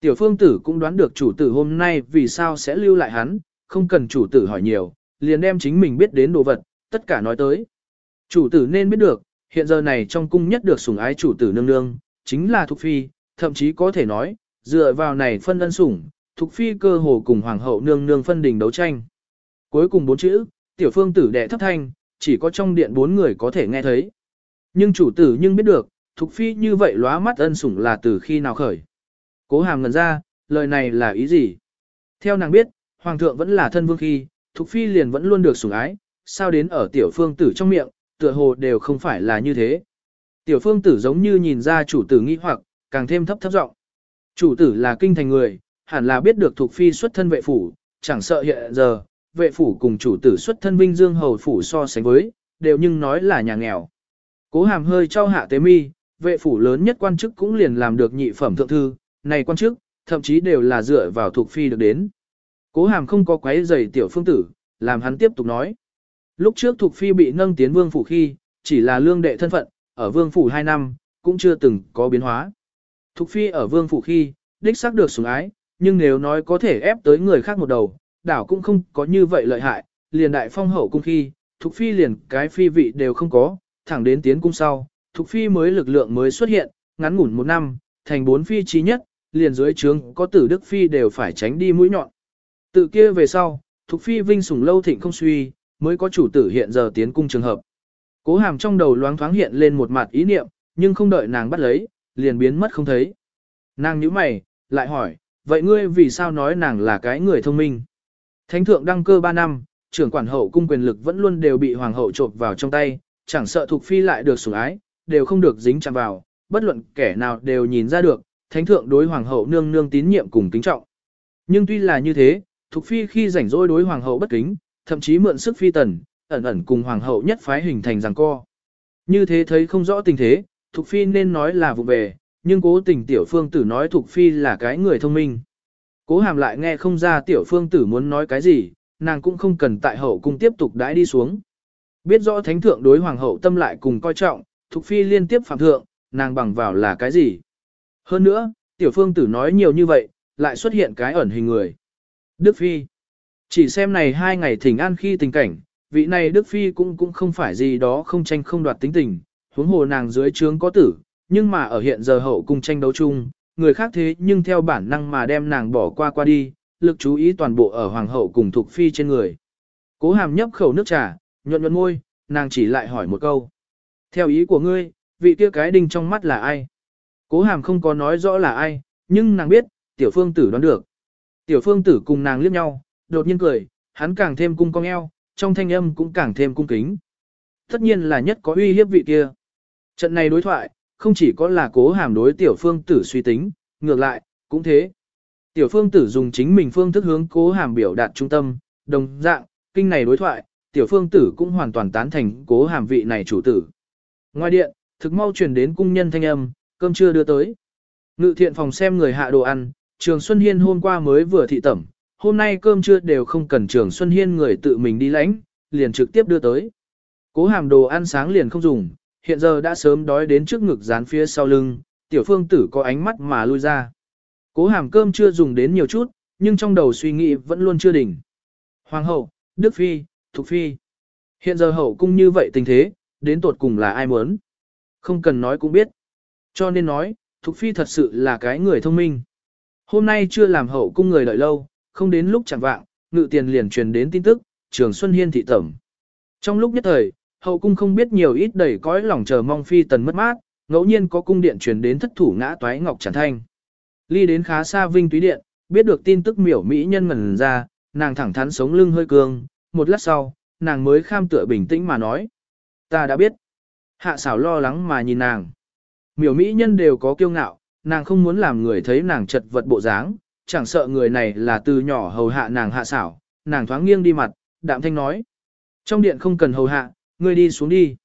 Tiểu phương tử cũng đoán được chủ tử hôm nay vì sao sẽ lưu lại hắn, không cần chủ tử hỏi nhiều, liền đem chính mình biết đến đồ vật, tất cả nói tới. Chủ tử nên biết được, hiện giờ này trong cung nhất được sủng ái chủ tử nương nương, chính là Thục Phi, thậm chí có thể nói, dựa vào này phân ân sủng, Thục Phi cơ hồ cùng Hoàng hậu nương nương phân đình đấu tranh. Cuối cùng bốn chữ, tiểu phương tử đệ thấp thanh, chỉ có trong điện bốn người có thể nghe thấy. Nhưng chủ tử nhưng biết được, Thục Phi như vậy lóa mắt ân sủng là từ khi nào khởi. Cố hàm ngần ra, lời này là ý gì? Theo nàng biết, Hoàng thượng vẫn là thân vương khi, Thục Phi liền vẫn luôn được sủng ái, sao đến ở tiểu phương tử trong miệng, tựa hồ đều không phải là như thế. Tiểu phương tử giống như nhìn ra chủ tử nghi hoặc, càng thêm thấp thấp giọng. Chủ tử là kinh thành người, hẳn là biết được thuộc phi xuất thân vệ phủ, chẳng sợ hiện giờ, vệ phủ cùng chủ tử xuất thân vinh dương hầu phủ so sánh với, đều nhưng nói là nhà nghèo. Cố hàm hơi trao hạ tế mi, vệ phủ lớn nhất quan chức cũng liền làm được nhị phẩm thượng thư, này quan chức, thậm chí đều là dựa vào thuộc phi được đến. Cố hàm không có quấy giày tiểu phương tử, làm hắn tiếp tục nói. Lúc trước Thục Phi bị nâng tiến vương phủ khi, chỉ là lương đệ thân phận, ở vương phủ 2 năm, cũng chưa từng có biến hóa. Thục Phi ở vương phủ khi, đích xác được sủng ái, nhưng nếu nói có thể ép tới người khác một đầu, đảo cũng không có như vậy lợi hại, liền đại phong hậu cung khi, Thục Phi liền cái phi vị đều không có, thẳng đến tiến cung sau, Thục Phi mới lực lượng mới xuất hiện, ngắn ngủn một năm, thành bốn phi trí nhất, liền dưới trướng có tử Đức Phi đều phải tránh đi mũi nhọn. Tự kia về sau, Thục Phi vinh sủng lâu thịnh không suy, mới có chủ tử hiện giờ tiến cung trường hợp. Cố hàm trong đầu loáng thoáng hiện lên một mặt ý niệm, nhưng không đợi nàng bắt lấy, liền biến mất không thấy. Nàng nhíu mày, lại hỏi, vậy ngươi vì sao nói nàng là cái người thông minh? Thánh thượng đăng cơ 3 năm, trưởng quản hậu cung quyền lực vẫn luôn đều bị hoàng hậu trộm vào trong tay, chẳng sợ thuộc phi lại được sủng ái, đều không được dính chạm vào, bất luận kẻ nào đều nhìn ra được, thánh thượng đối hoàng hậu nương nương tín nhiệm cùng kính trọng. Nhưng tuy là như thế, thuộc phi khi rảnh rỗi đối hoàng hậu bất kính, thậm chí mượn sức phi tần, ẩn ẩn cùng hoàng hậu nhất phái hình thành giằng co. Như thế thấy không rõ tình thế, thục phi nên nói là vụ về, nhưng cố tình tiểu phương tử nói thục phi là cái người thông minh. Cố hàm lại nghe không ra tiểu phương tử muốn nói cái gì, nàng cũng không cần tại hậu cung tiếp tục đãi đi xuống. Biết rõ thánh thượng đối hoàng hậu tâm lại cùng coi trọng, Thục Phi liên tiếp phạm thượng, nàng bằng vào là cái gì? Hơn nữa, tiểu phương tử nói nhiều như vậy, lại xuất hiện cái ẩn hình người. Đức Phi. Chỉ xem này hai ngày thỉnh an khi tình cảnh, vị này Đức Phi cũng cũng không phải gì đó không tranh không đoạt tính tình, huống hồ nàng dưới trướng có tử, nhưng mà ở hiện giờ hậu cung tranh đấu chung, người khác thế nhưng theo bản năng mà đem nàng bỏ qua qua đi, lực chú ý toàn bộ ở hoàng hậu cùng thuộc phi trên người. Cố hàm nhấp khẩu nước trà, nhuận nhuận môi, nàng chỉ lại hỏi một câu. Theo ý của ngươi, vị kia cái đinh trong mắt là ai? Cố hàm không có nói rõ là ai, nhưng nàng biết, tiểu phương tử đoán được. Tiểu phương tử cùng nàng liếc nhau, đột nhiên cười, hắn càng thêm cung cong eo, trong thanh âm cũng càng thêm cung kính. Tất nhiên là nhất có uy hiếp vị kia. Trận này đối thoại, không chỉ có là cố hàm đối tiểu phương tử suy tính, ngược lại, cũng thế. Tiểu phương tử dùng chính mình phương thức hướng cố hàm biểu đạt trung tâm, đồng dạng, kinh này đối thoại, tiểu phương tử cũng hoàn toàn tán thành cố hàm vị này chủ tử. Ngoài điện, thực mau truyền đến cung nhân thanh âm, cơm chưa đưa tới. Ngự thiện phòng xem người hạ đồ ăn, Trường Xuân Hiên hôm qua mới vừa thị tẩm, hôm nay cơm trưa đều không cần Trường Xuân Hiên người tự mình đi lãnh, liền trực tiếp đưa tới. Cố hàm đồ ăn sáng liền không dùng, hiện giờ đã sớm đói đến trước ngực dán phía sau lưng, tiểu phương tử có ánh mắt mà lui ra. Cố hàm cơm chưa dùng đến nhiều chút, nhưng trong đầu suy nghĩ vẫn luôn chưa đỉnh. Hoàng hậu, Đức Phi, Thục Phi. Hiện giờ hậu cung như vậy tình thế, đến tột cùng là ai muốn. Không cần nói cũng biết. Cho nên nói, Thục Phi thật sự là cái người thông minh. Hôm nay chưa làm hậu cung người đợi lâu, không đến lúc chẳng vạng, ngự tiền liền truyền đến tin tức, trường Xuân Hiên thị tẩm. Trong lúc nhất thời, hậu cung không biết nhiều ít đầy cõi lòng chờ mong phi tần mất mát, ngẫu nhiên có cung điện truyền đến thất thủ ngã toái ngọc tràn thanh. Ly đến khá xa vinh túy điện, biết được tin tức miểu mỹ nhân ngẩn ra, nàng thẳng thắn sống lưng hơi cương, một lát sau, nàng mới kham tựa bình tĩnh mà nói. Ta đã biết. Hạ xảo lo lắng mà nhìn nàng. Miểu mỹ nhân đều có kiêu ngạo, nàng không muốn làm người thấy nàng chật vật bộ dáng, chẳng sợ người này là từ nhỏ hầu hạ nàng hạ xảo, nàng thoáng nghiêng đi mặt, đạm thanh nói. Trong điện không cần hầu hạ, ngươi đi xuống đi.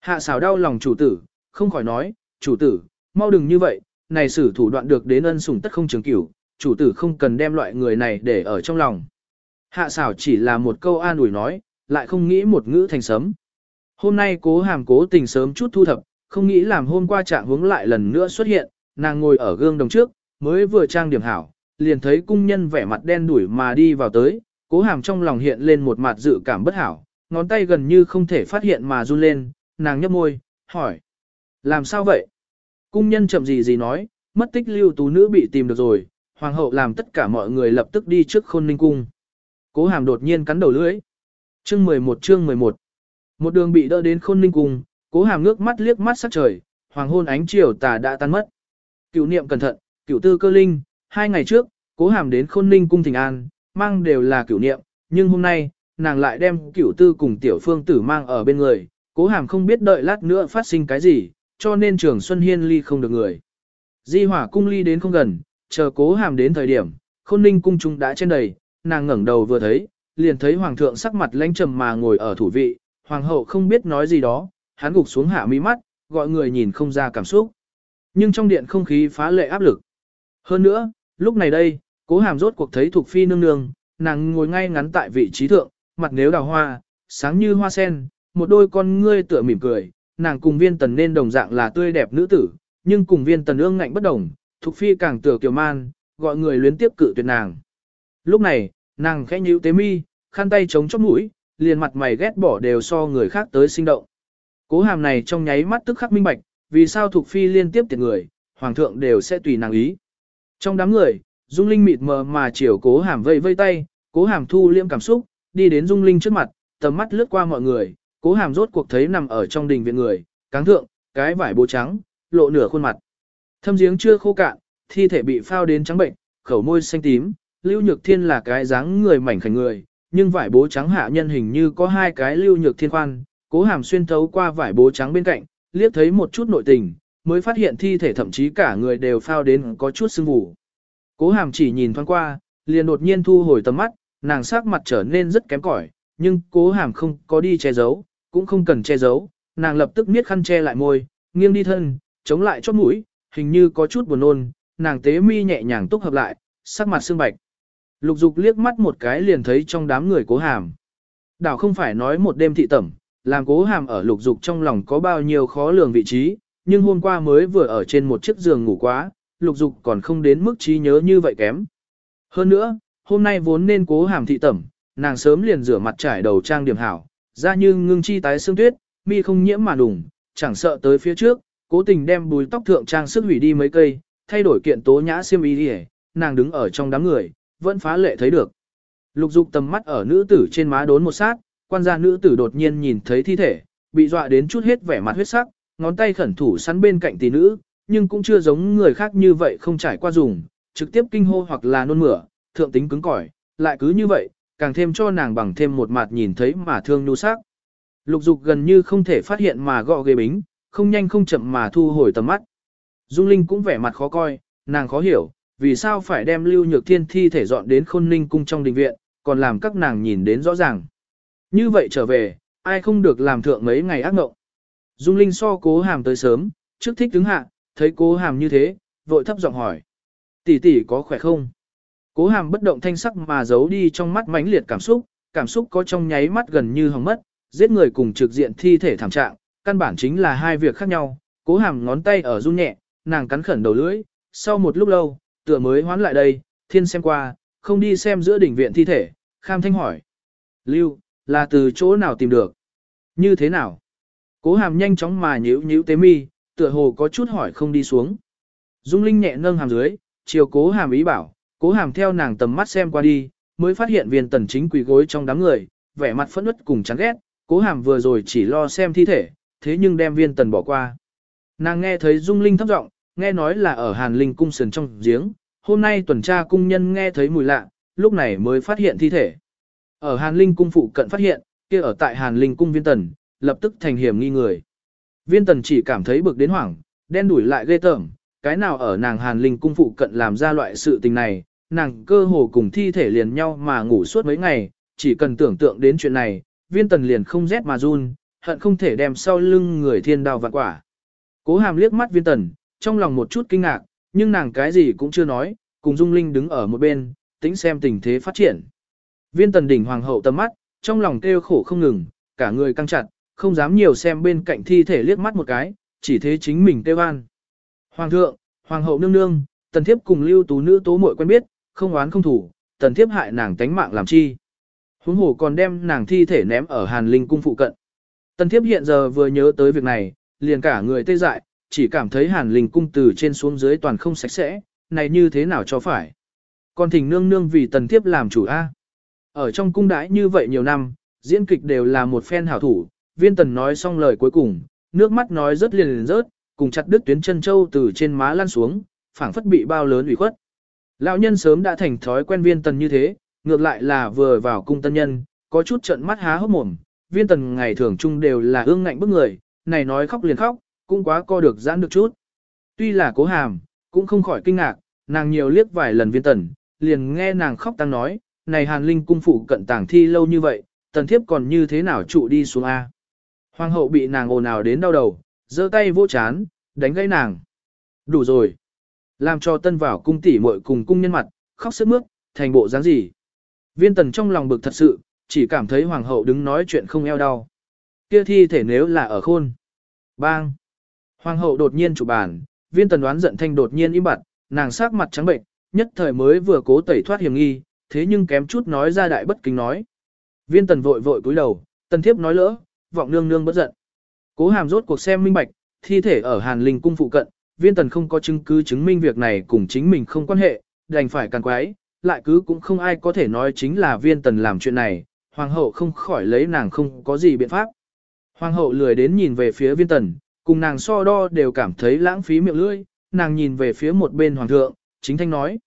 Hạ xảo đau lòng chủ tử, không khỏi nói, chủ tử, mau đừng như vậy, này sử thủ đoạn được đến ân sủng tất không trường cửu, chủ tử không cần đem loại người này để ở trong lòng. Hạ xảo chỉ là một câu an ủi nói, lại không nghĩ một ngữ thành sấm. Hôm nay cố hàm cố tình sớm chút thu thập, không nghĩ làm hôm qua trạng hướng lại lần nữa xuất hiện, nàng ngồi ở gương đồng trước, mới vừa trang điểm hảo, liền thấy cung nhân vẻ mặt đen đuổi mà đi vào tới, cố hàm trong lòng hiện lên một mặt dự cảm bất hảo, ngón tay gần như không thể phát hiện mà run lên, nàng nhấp môi, hỏi. Làm sao vậy? Cung nhân chậm gì gì nói, mất tích lưu tú nữ bị tìm được rồi, hoàng hậu làm tất cả mọi người lập tức đi trước khôn ninh cung. Cố hàm đột nhiên cắn đầu lưỡi. Chương 11 chương 11 Một đường bị đỡ đến khôn ninh cung, cố hàm ngước mắt liếc mắt sắc trời, hoàng hôn ánh chiều tà đã tan mất. Cựu niệm cẩn thận, cựu tư cơ linh, hai ngày trước, cố hàm đến khôn ninh cung thỉnh an, mang đều là cửu niệm, nhưng hôm nay, nàng lại đem cửu tư cùng tiểu phương tử mang ở bên người, cố hàm không biết đợi lát nữa phát sinh cái gì, cho nên trường Xuân Hiên ly không được người. Di hỏa cung ly đến không gần, chờ cố hàm đến thời điểm, khôn ninh cung chúng đã trên đầy, nàng ngẩng đầu vừa thấy, liền thấy hoàng thượng sắc mặt lãnh trầm mà ngồi ở thủ vị, hoàng hậu không biết nói gì đó, hắn gục xuống hạ mi mắt, gọi người nhìn không ra cảm xúc. Nhưng trong điện không khí phá lệ áp lực. Hơn nữa, lúc này đây, cố hàm rốt cuộc thấy thuộc phi nương nương, nàng ngồi ngay ngắn tại vị trí thượng, mặt nếu đào hoa, sáng như hoa sen, một đôi con ngươi tựa mỉm cười, nàng cùng viên tần nên đồng dạng là tươi đẹp nữ tử, nhưng cùng viên tần ương ngạnh bất đồng, thuộc phi càng tựa kiều man, gọi người luyến tiếp cự tuyệt nàng. Lúc này, nàng khẽ nhíu tế mi, khăn tay chống chóp mũi, liền mặt mày ghét bỏ đều so người khác tới sinh động. Cố hàm này trong nháy mắt tức khắc minh bạch, vì sao thuộc phi liên tiếp tiệt người, hoàng thượng đều sẽ tùy nàng ý. Trong đám người, Dung Linh mịt mờ mà chiều cố hàm vây vây tay, cố hàm thu liễm cảm xúc, đi đến Dung Linh trước mặt, tầm mắt lướt qua mọi người, cố hàm rốt cuộc thấy nằm ở trong đình viện người, cáng thượng, cái vải bố trắng, lộ nửa khuôn mặt. Thâm giếng chưa khô cạn, thi thể bị phao đến trắng bệnh, khẩu môi xanh tím, Lưu Nhược Thiên là cái dáng người mảnh khảnh người, nhưng vải bố trắng hạ nhân hình như có hai cái lưu nhược thiên khoan, cố hàm xuyên thấu qua vải bố trắng bên cạnh, liếc thấy một chút nội tình, mới phát hiện thi thể thậm chí cả người đều phao đến có chút sưng vù. Cố hàm chỉ nhìn thoáng qua, liền đột nhiên thu hồi tầm mắt, nàng sắc mặt trở nên rất kém cỏi, nhưng cố hàm không có đi che giấu, cũng không cần che giấu, nàng lập tức miết khăn che lại môi, nghiêng đi thân, chống lại chót mũi, hình như có chút buồn nôn, nàng tế mi nhẹ nhàng túc hợp lại, sắc mặt sương bạch. Lục dục liếc mắt một cái liền thấy trong đám người cố hàm. Đảo không phải nói một đêm thị tẩm, làm cố hàm ở lục dục trong lòng có bao nhiêu khó lường vị trí, nhưng hôm qua mới vừa ở trên một chiếc giường ngủ quá, lục dục còn không đến mức trí nhớ như vậy kém. Hơn nữa, hôm nay vốn nên cố hàm thị tẩm, nàng sớm liền rửa mặt trải đầu trang điểm hảo, ra như ngưng chi tái xương tuyết, mi không nhiễm mà đủng, chẳng sợ tới phía trước, cố tình đem bùi tóc thượng trang sức hủy đi mấy cây, thay đổi kiện tố nhã xiêm y đi nàng đứng ở trong đám người, vẫn phá lệ thấy được. Lục dục tầm mắt ở nữ tử trên má đốn một sát, quan gia nữ tử đột nhiên nhìn thấy thi thể, bị dọa đến chút hết vẻ mặt huyết sắc, ngón tay khẩn thủ sắn bên cạnh tỷ nữ, nhưng cũng chưa giống người khác như vậy không trải qua dùng, trực tiếp kinh hô hoặc là nôn mửa, thượng tính cứng cỏi, lại cứ như vậy, càng thêm cho nàng bằng thêm một mặt nhìn thấy mà thương nhu sắc. Lục dục gần như không thể phát hiện mà gọ ghê bính, không nhanh không chậm mà thu hồi tầm mắt. Dung Linh cũng vẻ mặt khó coi, nàng khó hiểu, vì sao phải đem lưu nhược thiên thi thể dọn đến khôn ninh cung trong đình viện, còn làm các nàng nhìn đến rõ ràng. Như vậy trở về, ai không được làm thượng mấy ngày ác ngộng? Dung Linh so cố hàm tới sớm, trước thích đứng hạ, thấy cố hàm như thế, vội thấp giọng hỏi. Tỷ tỷ có khỏe không? Cố hàm bất động thanh sắc mà giấu đi trong mắt mãnh liệt cảm xúc, cảm xúc có trong nháy mắt gần như hỏng mất, giết người cùng trực diện thi thể thảm trạng, căn bản chính là hai việc khác nhau. Cố hàm ngón tay ở run nhẹ, nàng cắn khẩn đầu lưỡi, sau một lúc lâu, tựa mới hoán lại đây, thiên xem qua, không đi xem giữa đỉnh viện thi thể, kham thanh hỏi. Lưu, là từ chỗ nào tìm được? Như thế nào? Cố hàm nhanh chóng mà nhíu nhíu tế mi, tựa hồ có chút hỏi không đi xuống. Dung Linh nhẹ nâng hàm dưới, chiều cố hàm ý bảo, cố hàm theo nàng tầm mắt xem qua đi, mới phát hiện viên tần chính quỳ gối trong đám người, vẻ mặt phẫn nứt cùng chán ghét, cố hàm vừa rồi chỉ lo xem thi thể, thế nhưng đem viên tần bỏ qua. Nàng nghe thấy Dung Linh thấp giọng, nghe nói là ở Hàn Linh cung sườn trong giếng, hôm nay tuần tra cung nhân nghe thấy mùi lạ, lúc này mới phát hiện thi thể. Ở Hàn Linh cung phụ cận phát hiện, kia ở tại Hàn Linh cung viên tần, lập tức thành hiểm nghi người. Viên tần chỉ cảm thấy bực đến hoảng, đen đuổi lại ghê tởm, cái nào ở nàng Hàn Linh cung phụ cận làm ra loại sự tình này, nàng cơ hồ cùng thi thể liền nhau mà ngủ suốt mấy ngày, chỉ cần tưởng tượng đến chuyện này, viên tần liền không rét mà run, hận không thể đem sau lưng người thiên đào vạn quả. Cố hàm liếc mắt viên tần, trong lòng một chút kinh ngạc, nhưng nàng cái gì cũng chưa nói, cùng Dung Linh đứng ở một bên, tính xem tình thế phát triển. Viên tần đỉnh hoàng hậu tầm mắt, trong lòng kêu khổ không ngừng, cả người căng chặt, không dám nhiều xem bên cạnh thi thể liếc mắt một cái, chỉ thế chính mình tê an. Hoàng thượng, hoàng hậu nương nương, tần thiếp cùng lưu tú nữ tố muội quen biết, không oán không thủ, tần thiếp hại nàng tánh mạng làm chi. Huống hồ còn đem nàng thi thể ném ở Hàn Linh cung phụ cận. Tần thiếp hiện giờ vừa nhớ tới việc này, liền cả người tê dại, chỉ cảm thấy Hàn Linh cung từ trên xuống dưới toàn không sạch sẽ, này như thế nào cho phải. Còn thỉnh nương nương vì tần thiếp làm chủ A. Ở trong cung đãi như vậy nhiều năm, diễn kịch đều là một phen hảo thủ, viên tần nói xong lời cuối cùng, nước mắt nói rất liền liền rớt, cùng chặt đứt tuyến chân châu từ trên má lăn xuống, phảng phất bị bao lớn ủy khuất. Lão nhân sớm đã thành thói quen viên tần như thế, ngược lại là vừa vào cung tân nhân, có chút trận mắt há hốc mồm, viên tần ngày thường chung đều là ương ngạnh bức người, này nói khóc liền khóc, cũng quá co được giãn được chút. Tuy là cố hàm, cũng không khỏi kinh ngạc, nàng nhiều liếc vài lần viên tần, liền nghe nàng khóc tăng nói, này hàn linh cung phụ cận tàng thi lâu như vậy, tần thiếp còn như thế nào trụ đi xuống A. Hoàng hậu bị nàng ồn ào đến đau đầu, giơ tay vô chán, đánh gãy nàng. Đủ rồi. Làm cho tân vào cung tỷ muội cùng cung nhân mặt, khóc sức mướt, thành bộ dáng gì. Viên tần trong lòng bực thật sự, chỉ cảm thấy hoàng hậu đứng nói chuyện không eo đau. Kia thi thể nếu là ở khôn. Bang. Hoàng hậu đột nhiên chụp bàn, viên tần đoán giận thanh đột nhiên im bặt, nàng sắc mặt trắng bệnh, nhất thời mới vừa cố tẩy thoát hiểm nghi, thế nhưng kém chút nói ra đại bất kính nói. Viên tần vội vội cúi đầu, tần thiếp nói lỡ, vọng nương nương bất giận. Cố hàm rốt cuộc xem minh bạch, thi thể ở Hàn Linh cung phụ cận, viên tần không có chứng cứ chứng minh việc này cùng chính mình không quan hệ, đành phải càng quái, lại cứ cũng không ai có thể nói chính là viên tần làm chuyện này, hoàng hậu không khỏi lấy nàng không có gì biện pháp. Hoàng hậu lười đến nhìn về phía viên tần, cùng nàng so đo đều cảm thấy lãng phí miệng lưỡi, nàng nhìn về phía một bên hoàng thượng, chính thanh nói.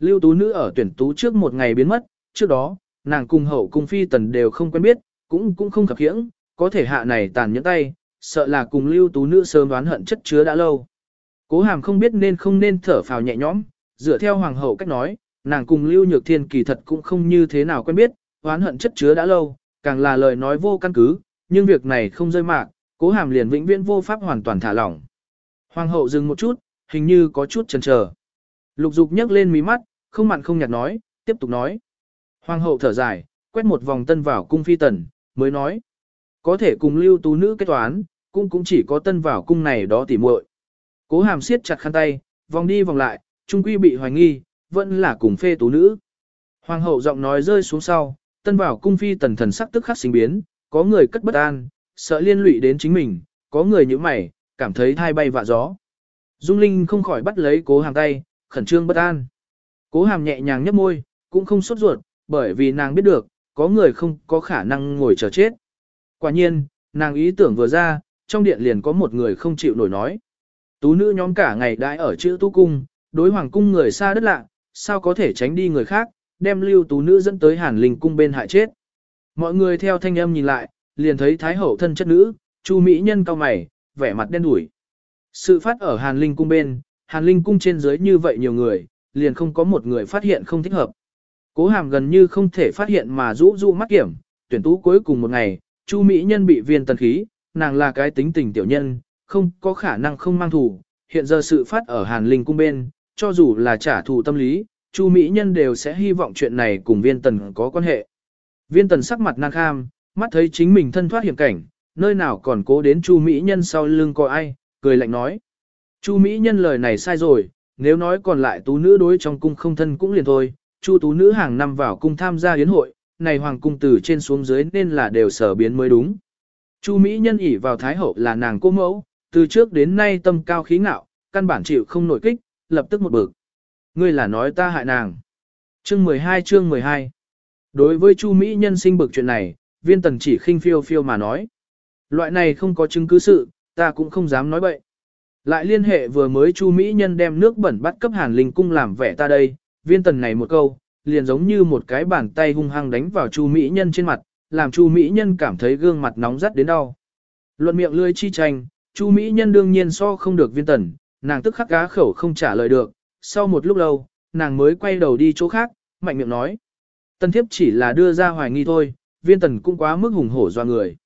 Lưu tú nữ ở tuyển tú trước một ngày biến mất, trước đó, nàng cùng hậu cung phi tần đều không quen biết, cũng cũng không khập khiễng, có thể hạ này tàn nhẫn tay, sợ là cùng lưu tú nữ sớm đoán hận chất chứa đã lâu. Cố hàm không biết nên không nên thở phào nhẹ nhõm, dựa theo hoàng hậu cách nói, nàng cùng lưu nhược thiên kỳ thật cũng không như thế nào quen biết, oán hận chất chứa đã lâu, càng là lời nói vô căn cứ, nhưng việc này không rơi mạc, cố hàm liền vĩnh viễn vô pháp hoàn toàn thả lỏng. Hoàng hậu dừng một chút, hình như có chút chần chờ. Lục dục nhấc lên mí mắt, không mặn không nhạt nói, tiếp tục nói. Hoàng hậu thở dài, quét một vòng tân vào cung phi tần, mới nói. Có thể cùng lưu tú nữ kết toán, cũng cũng chỉ có tân vào cung này đó tỉ muội. Cố hàm siết chặt khăn tay, vòng đi vòng lại, trung quy bị hoài nghi, vẫn là cùng phê tú nữ. Hoàng hậu giọng nói rơi xuống sau, tân vào cung phi tần thần sắc tức khắc sinh biến, có người cất bất an, sợ liên lụy đến chính mình, có người như mày, cảm thấy thai bay vạ gió. Dung Linh không khỏi bắt lấy cố hàm tay, khẩn trương bất an. Cố hàm nhẹ nhàng nhấp môi, cũng không sốt ruột, bởi vì nàng biết được, có người không có khả năng ngồi chờ chết. Quả nhiên, nàng ý tưởng vừa ra, trong điện liền có một người không chịu nổi nói. Tú nữ nhóm cả ngày đãi ở chữ tu cung, đối hoàng cung người xa đất lạ, sao có thể tránh đi người khác, đem lưu tú nữ dẫn tới hàn linh cung bên hại chết. Mọi người theo thanh âm nhìn lại, liền thấy thái hậu thân chất nữ, chu mỹ nhân cao mày, vẻ mặt đen đủi. Sự phát ở hàn linh cung bên, hàn linh cung trên dưới như vậy nhiều người, liền không có một người phát hiện không thích hợp. Cố hàm gần như không thể phát hiện mà rũ rũ mắt kiểm, tuyển tú cuối cùng một ngày, chu mỹ nhân bị viên tần khí, nàng là cái tính tình tiểu nhân, không có khả năng không mang thù. Hiện giờ sự phát ở hàn linh cung bên, cho dù là trả thù tâm lý, chu mỹ nhân đều sẽ hy vọng chuyện này cùng viên tần có quan hệ. Viên tần sắc mặt nang kham, mắt thấy chính mình thân thoát hiểm cảnh, nơi nào còn cố đến Chu Mỹ Nhân sau lưng coi ai, cười lạnh nói. Chu Mỹ Nhân lời này sai rồi, nếu nói còn lại tú nữ đối trong cung không thân cũng liền thôi, Chu tú nữ hàng năm vào cung tham gia yến hội, này hoàng cung từ trên xuống dưới nên là đều sở biến mới đúng. Chu Mỹ Nhân ỉ vào Thái Hậu là nàng cô mẫu, từ trước đến nay tâm cao khí ngạo, căn bản chịu không nổi kích, lập tức một bực. Ngươi là nói ta hại nàng. Chương 12 chương 12 Đối với Chu Mỹ Nhân sinh bực chuyện này, viên tần chỉ khinh phiêu phiêu mà nói. Loại này không có chứng cứ sự, ta cũng không dám nói bậy. Lại liên hệ vừa mới Chu Mỹ Nhân đem nước bẩn bắt cấp Hàn Linh cung làm vẻ ta đây, viên tần này một câu, liền giống như một cái bàn tay hung hăng đánh vào Chu Mỹ Nhân trên mặt, làm Chu Mỹ Nhân cảm thấy gương mặt nóng rát đến đau. Luận miệng lưỡi chi tranh, Chu Mỹ Nhân đương nhiên so không được viên tần, nàng tức khắc cá khẩu không trả lời được, sau một lúc lâu, nàng mới quay đầu đi chỗ khác, mạnh miệng nói. Tân thiếp chỉ là đưa ra hoài nghi thôi, viên tần cũng quá mức hùng hổ doa người.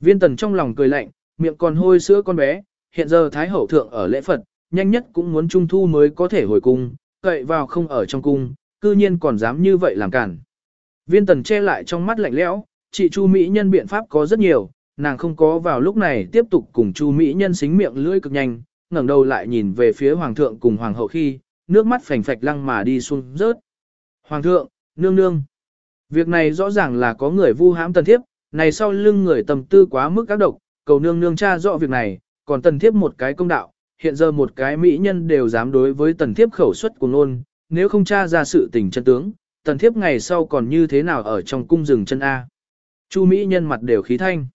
Viên tần trong lòng cười lạnh, miệng còn hôi sữa con bé, hiện giờ Thái Hậu Thượng ở lễ Phật, nhanh nhất cũng muốn trung thu mới có thể hồi cung, cậy vào không ở trong cung, cư nhiên còn dám như vậy làm cản. Viên tần che lại trong mắt lạnh lẽo, chị Chu Mỹ Nhân biện pháp có rất nhiều, nàng không có vào lúc này tiếp tục cùng Chu Mỹ Nhân xính miệng lưỡi cực nhanh, ngẩng đầu lại nhìn về phía Hoàng thượng cùng Hoàng hậu khi, nước mắt phành phạch lăng mà đi xuống rớt. Hoàng thượng, nương nương. Việc này rõ ràng là có người vu hãm tần thiếp, này sau lưng người tầm tư quá mức các độc, cầu nương nương tra rõ việc này, còn tần thiếp một cái công đạo, hiện giờ một cái mỹ nhân đều dám đối với tần thiếp khẩu suất của nôn, nếu không tra ra sự tình chân tướng, tần thiếp ngày sau còn như thế nào ở trong cung rừng chân A. Chu mỹ nhân mặt đều khí thanh.